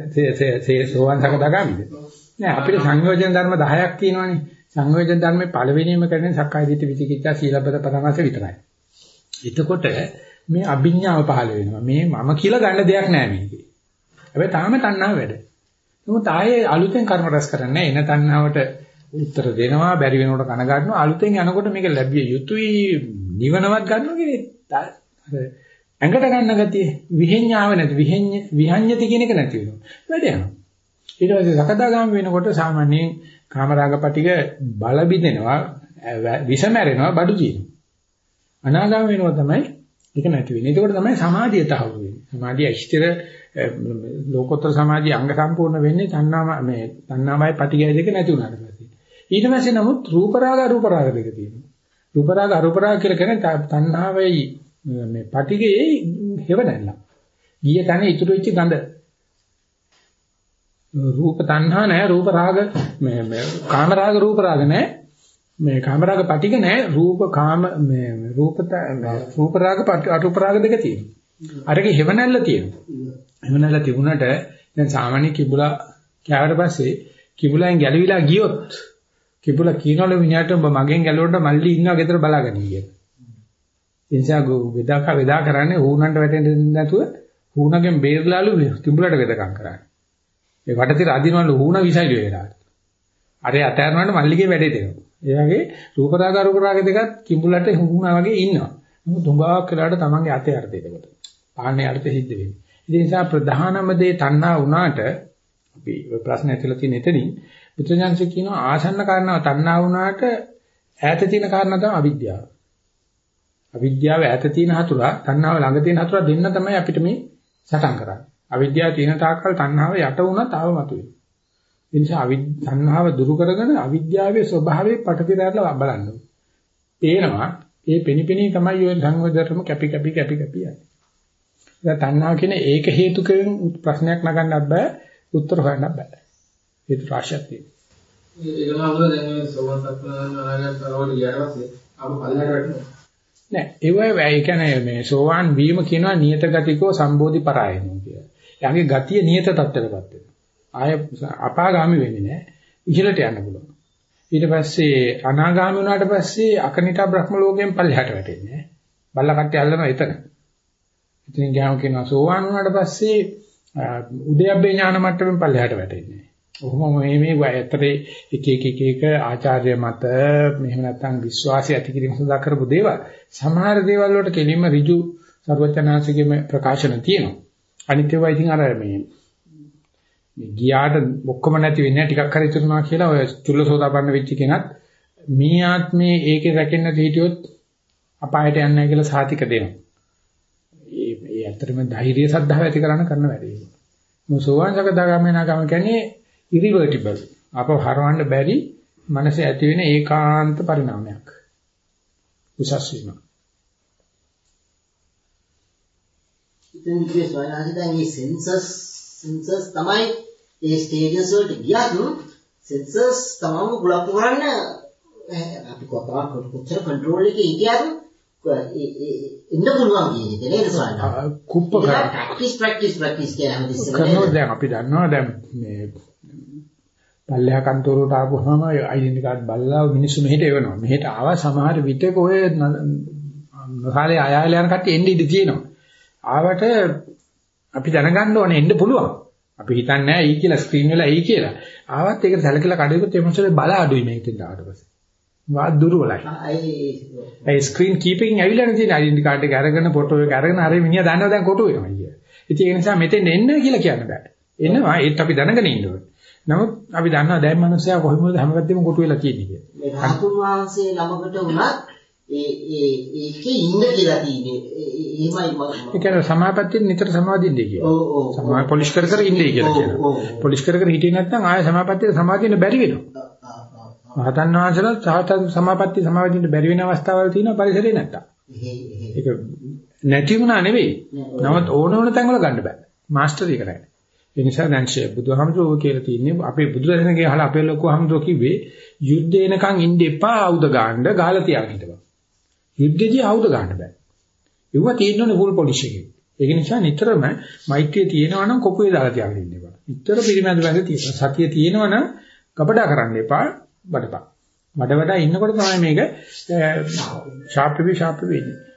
සේ සෝවන් සකදාගාමීද? නෑ අපිට සංයෝජන ධර්ම 10ක් තියෙනවනේ. සංයෝජන ධර්මේ පළවෙනිම කරන්නේ සක්කාය දිට්ඨි විචිකිච්ඡා සීලබ්බත පරමාස විතරයි. එතකොට මේ අභිඥාව පහළ වෙනවා. මේ මම කියලා ගන්න දෙයක් නෑ මේකේ. හැබැයි තාම තණ්හාව වැඩ. නමුත් ආයේ අලුතෙන් කර්ම රැස් කරන්නේ එන තණ්හාවට උත්තර දෙනවා බැරි වෙනකොට කන ගන්නවා අලුතෙන් යනකොට මේක ලැබිය යුතුයි නිවනවත් ගන්නවා කියන්නේ ඇඟට ගන්න ගතිය විහෙඤ්ඤාව නැති විහෙඤ්ඤ විහඤ්ඤති කියන එක නැති වෙනවා. වැඩ යනවා. ඊට පස්සේ සකදාගාම වෙනකොට සාමාන්‍යයෙන් කාමරාගපටික බල බිඳෙනවා විසමැරෙනවා බඩු කියනවා අනාගාම වෙනවා තමයි ඒක නැති වෙන්නේ. ඒකෝට තමයි සමාධිය තහවුරු වෙන්නේ. සමාධිය ඉෂ්ඨිර ලෝකෝත්තර සමාධිය අංග සම්පූර්ණ වෙන්නේ තණ්හා මේ තණ්හාමයි පටිගය දෙක නැති වුණාට පස්සේ. ඊට පස්සේ නමුත් රූප රාග අරූප රාග දෙක තියෙනවා. රූප රාග අරූප රාග කියලා කියන්නේ තණ්හාවයි මේ පටිගයේ හේව නැල්ල ගිය තැන ඉතුරු වෙච්ච ගඳ. රූප තණ්හා නැහැ රූප රාග මේ මේ කාම රාග රූප රාග නැහැ මේ කාම රාග පටික නැහැ රූප කාම මේ රූප රූප රාග අරූප රාග දෙක තියෙනවා. අරගේ හේව නැල්ල තියෙනවා. හේව නැල්ල තිබුණට දැන් සාමාන්‍ය කිඹුලා කෑවට පස්සේ කිඹුලෙන් ගැලවිලා ගියොත් කිඹුලා කියනවලු මිනිහට ඔබ මගෙන් ගැලවෙන්න මල්ලි ඉන්නවා ගෙදර බලාගන්න කියලා. ඒ නිසා වෙදාක වෙදා කරන්නේ ඌනන්ට වැටෙන්න නැතුව ඌනගෙන් බේරලාලු කිඹුලට වෙදකම් කරන්නේ ඒ වටතිර අදිනවලු ඌණ විසයිලු වෙලාවට. අර අතෑරනකොට මල්ලිගේ වැඩේ දෙනවා. ඒ වගේ රූප රාග අරූප රාග දෙකත් කිඹුලට හුඟුනා වගේ ඉන්නවා. නමුත් දුඟාක් වෙලාවට තමන්ගේ අතේ අර්ථය දෙකට. පාන්නේ අර්ථය සිද්ධ වෙන්නේ. ඒ නිසා ප්‍රධානම දේ තණ්හා වුණාට අපි ඔය ප්‍රශ්න ඇතුළත තියෙන එතනින් බුදුජානක කියනවා ආසන්න කාරණාව තණ්හා වුණාට ඈත තියෙන කාරණා තමයි අවිද්‍යාව. අවිද්‍යාව ඈත තියෙන හතුරා තණ්හාව ළඟ තියෙන හතුරා දෙන්න තමයි අපිට මේ සටන් කරන්නේ. අවිද්‍යාව තියෙන තාක්කල් තණ්හාව යට වුණත් ආව මතුවේ. ඒ නිසා තණ්හාව දුරු කරගෙන අවිද්‍යාවේ ස්වභාවය පටතිරාරලා බලන්න. පේනවා ඒ පෙනිපෙනී තමයි ඔය සංවදතරම කැපි කැපි කැපි කැපි යන්නේ. ඒක තණ්හාව කියන ඒක හේතුකෙන් ප්‍රශ්නයක් නගන්නත් බෑ උත්තර හොයන්නත් බෑ. හේතු රාශියක් තියෙනවා. ඒක නම දැන් ඔය සෝවන් සත්‍යනාරායණ අනාගත කරවල ගියාට පස්සේ අපු පල්ලයට වැටෙනවා. නෑ ඒ වගේ ඒ කියන්නේ මේ සෝවාන් වීම කියනවා නියත ගතිකෝ සම්බෝධි පරායනෝ කියලා. එයාගේ ගතිය නියත තත්ත්වයකටපත් වෙනවා. ආය අපාගාමි වෙන්නේ නැහැ. ඉහළට යන්න පුළුවන්. ඊට පස්සේ අනාගාමි වුණාට පස්සේ අකනිටා බ්‍රහ්ම ලෝකයෙන් පල්ලෙහාට වැටෙන්නේ නැහැ. බල්ල කට්ටිය අල්ලනවා එතන. ඉතින් ගියාම කියනවා සෝවාන් වුණාට පස්සේ උදයබ්බේ ඥාන මට්ටමින් පල්ලෙහාට වැටෙන්නේ නැහැ. ඔහොම මේ මේ ඇතරේ එක එක එක එක ආචාර්ය මත මෙහෙම නැත්නම් විශ්වාසය ඇති කිරීම සඳහා කරපු දේවල් සමහර දේවල් වලට කෙලින්ම ඍජු සර්වචනාසිකේ ප්‍රකාශන තියෙනවා. අනිත් ඒවා ඉතින් අර මේ මේ ගියාට ඔක්කොම නැති වෙන්නේ ටිකක් හරි ඉතුරුනා කියලා ඔය චුල්ලසෝදාපන්න වෙච්ච කෙනත් මේ ආත්මේ ඒකේ රැකෙන්න හිටියොත් අපායට යන්නේ නැහැ කියලා සාතික දෙනවා. ඒ ඒ ඇත්තටම ධෛර්යය සද්ධාව ඇති කරන කරන වැඩේ. මොසෝවාන් සකදාගාමී නාගම කියන්නේ ඉරිවර්ටිබල්. අපව හරවන්න බැරි මනසේ ඇති වෙන ඒකාන්ත පරිණාමයක්. උසස් වීම. ඉතින් ඉතින් ස්වයංහි දැන් මේ සෙන්සර්ස් සෙන්සර්ස් තමයි ඒ ස්ටේජස් වලට ගියත් සෙන්සර්ස් තමම කුලප්පු කරන්න අපි කොතන කොච්චර කන්ට්‍රෝල් එකේ හිටියද ඉන්න පුළුවන් කියන එක නේද ස්වයං කුප්ප කරා ප්‍රැක්ටිස් ප්‍රැක්ටිස් ප්‍රැක්ටිස් කියන හැමතිස්සෙම කරනවා දැන් අපි දන්නවා දැන් මේ පල්ලෙහා කන්තෝරට ආපුවාම ඩෙන්ටි කාඩ් බලලා මිනිස්සු මෙහෙට එවනවා. මෙහෙට ආවා සමහර විටක ඔය නොසාලේ ආයල යන කට්ටිය එන්න ඉඩ තියෙනවා. ආවට අපි දැනගන්න ඕනේ එන්න පුළුවන්. අපි හිතන්නේ නැහැ ඊ කියලා ස්ක්‍රීන් වල ඊ කියලා. ආවත් ඒක සැලකලා කඩේකට එමන්සලේ බල අඩුයි මේකෙන් ආවට පස්සේ. වාත් දුර්වලයි. ඒ ස්ක්‍රීන් කීපින් ඇවිල්ලානේ තියෙන ඩෙන්ටි කාඩ් එක අරගෙන ෆොටෝ එක අරගෙන අර මිනිහා දන්නවා දැන් කොටු වෙනවා කියලා. ඉතින් ඒ නිසා මෙතෙන් එන්න කියලා කියන්න බෑ. එනවා ඒත් අපි දැනගෙන ඉන්න ඕනේ. නමුත් අපි දන්නවා දැන් මිනිස්සයා කොහොමද හැමකෙද්දම කොටු වෙලා තියෙන්නේ කියලා. මේ රහතුන් වහන්සේ ළමකට වුණත් ඒ ඒ ඒකේ ඉන්න කියලා තියෙන්නේ. එහෙමයි මම. ඒ කියන්නේ සමාපත්තියෙන් නිතර සමාදින්නේ කියලා. ඔව් ඔව්. සමාය පොලිෂ් කර කර ඉන්නේ කියලා කියනවා. පොලිෂ් කර කර හිටියේ නැත්නම් ආය සමාපත්තියට සමාදින්න බැරි වෙනවා. මහතන් වහන්සේලා සාහතන් සමාපatti සමාදින්න බැරි වෙන අවස්ථාවල් තියෙනවා පරිසරේ නැත්තම්. ඒක නැති වුණා නෙවෙයි. නමුත් ඕන ඕන තැන් වල ගන්න බෑ. මාස්ටර් එක නැහැ. ඒ නිසා දැන් ෂේ බුදුහාමුදුරුවෝ කියලා තියෙන්නේ අපේ බුදුරජාණන්ගේ අහලා අපේ ලොකු හාමුදුරුවෝ කිව්වේ යුද්ධ එනකන් ඉන්න එපා ආයුධ ගන්න ගාලා තියාගෙන හිටපන්. යුද්ධෙදී ආයුධ ගන්න බෑ. ඒව තියෙන්නේ ෆුල් පොලිෂ් එකේ. ඒක නිසා නිතරම මෛත්‍රිය තියෙනවා නම් කොපුවේ දාලා තියාගෙන ඉන්න එපා. නිතර පිරිමැද බැඳ තියෙනවා. සතිය තියෙනවා නම් කපඩා කරන්න එපා. බඩපා. වඩ වඩා ඉන්නකොට තමයි මේක ෂාප් වෙවි ෂාප් වෙන්නේ.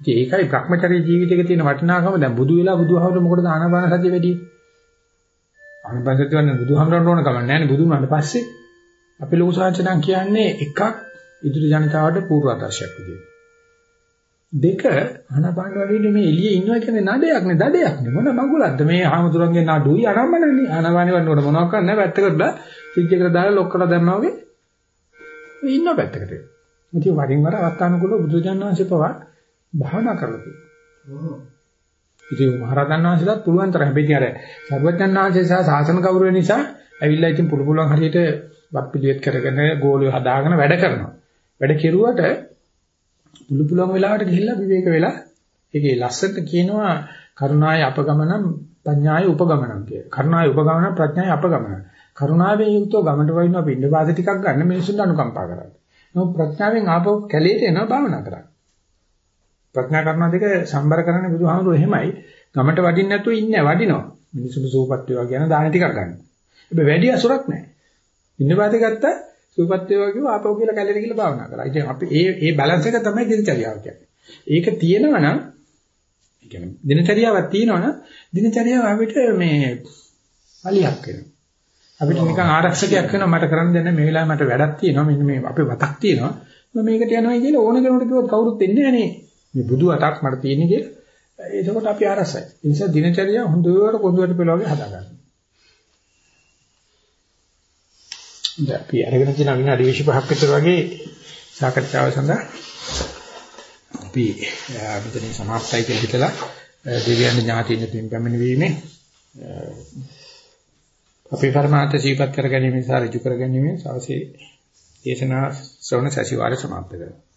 ඉතින් ඒකයි Brahmacharya ජීවිතයක තියෙන වටිනාකම දැන් බුදු වෙලා බුදුහමර මොකටද ආනාපාන සතිය වැඩි? ආනාපාන සතිය වන්න බුදුහමරන්න ඕන කම නැහැ නේ බුදුන් වහන්සේ පස්සේ. අපි ලෝක සාංශනම් කියන්නේ එකක් ඉදිරි ජනතාවට පූර්වාදර්ශයක් විදියට. දෙක ආනාපාන වලින් මේ එළියේ ඉන්නවා කියන්නේ නඩයක් නේ දඩයක් නේ මොන මගුලක්ද මේ ආමතුරුන්ගේ නඩුයි ආරම්භනනේ ආනාපාන වන්නකොට මොනවක් කරන්න පැත්තකට ෆ්‍රිජ් එකට දාලා ලොක් කරලා දැම්මා වගේ මේ ඉන්න පැත්තකට ඉතින් වරින් වර අවස්ථානුකූල බුදුජානනාංශ පවා භාවනා කරලා තියෙනවා ඉතින් මහරහතන් වහන්සේලාත් පුළුවන් තරම් හැබැයි අර සර්වඥාන්සේ සහ සාසන ගෞරවය නිසා ඇවිල්ලා ඉතින් පුළු පුළුවන් හරියට වත් පිළිවෙත් කරගෙන ගෝලිය හදාගෙන වැඩ කරනවා වැඩ කෙරුවට පුළු පුළුවන් වෙලාවට ගිහිල්ලා විවේක වෙලා ඒකේ ලස්සට කියනවා කරුණාය අපගමනම් ප්‍රඥාය උපගමනම් කියලා. කරුණාය උපගමනම් ප්‍රඥාය අපගමනම්. කරුණාවෙන් යුක්තව ගමට වයින්නවා පින්න වාද ටිකක් ගන්න මිනිසුන්ට අනුකම්පා කරන්න. නමුත් ප්‍රඥාවෙන් ආපහු කැලේට එනවා භාවනා කරන්න. ප්‍රඥා කරුණා දෙක සම්බර කරන්නේ බුදුහාමුදුරුවෝ එහෙමයි. ගමට වඩින්න නැතුව ඉන්නේ වඩිනවා. මිනිසුන්ට සූපත් වේවා කියන දාන ටිකක් ගන්න. හැබැයි වැඩි අසුරක් නැහැ. පින්න වාද ගත්තා සූපත් වේවා කිව්ව ආපහු කියලා කැලේට ගිහලා භාවනා කරා. ඉතින් අපි ඒ ඒ බැලන්ස් එක තමයි දිනචරියාව කියන්නේ. ඒක තියෙනවා නම් ඒ කියන්නේ දිනචරියාවක් තියෙනවා නම් දිනචරියාව අපිට මේ පලියක් වෙනවා. අපිට නිකන් ආරක්ෂකයක් වෙනවා මට කරන්න දෙන්න මේ වෙලාවේ මට වැඩක් තියෙනවා මෙන්න මේ අපේ වතක් තියෙනවා මම මේකට යනවා කියලා ඕන කෙනෙකුට කිව්වොත් කවුරුත් එන්නේ නැහැ මේ බුදු වතක් මට තියෙන්නේ කියලා එතකොට අපි ආරසයි ඒ නිසා දිනචරිය හොඳට පොදුවට පෙළවගේ හදාගන්න. දැන් අපි අරගෙන තියෙන විනාඩි 25ක් විතර වගේ සාකච්ඡාව සඳහා අපි මෙතනින් සමාප්තයි කියලා හිතලා දෙවියන් ඥාතියින් පින් පැමිණීමේ අපේ පරමාර්ථ ජීවිත කර ගැනීම සහ ඍජු කර ගැනීම සාසේ දේශනා ශ්‍රවණ සතිವಾರ සමාප්ත කරනවා.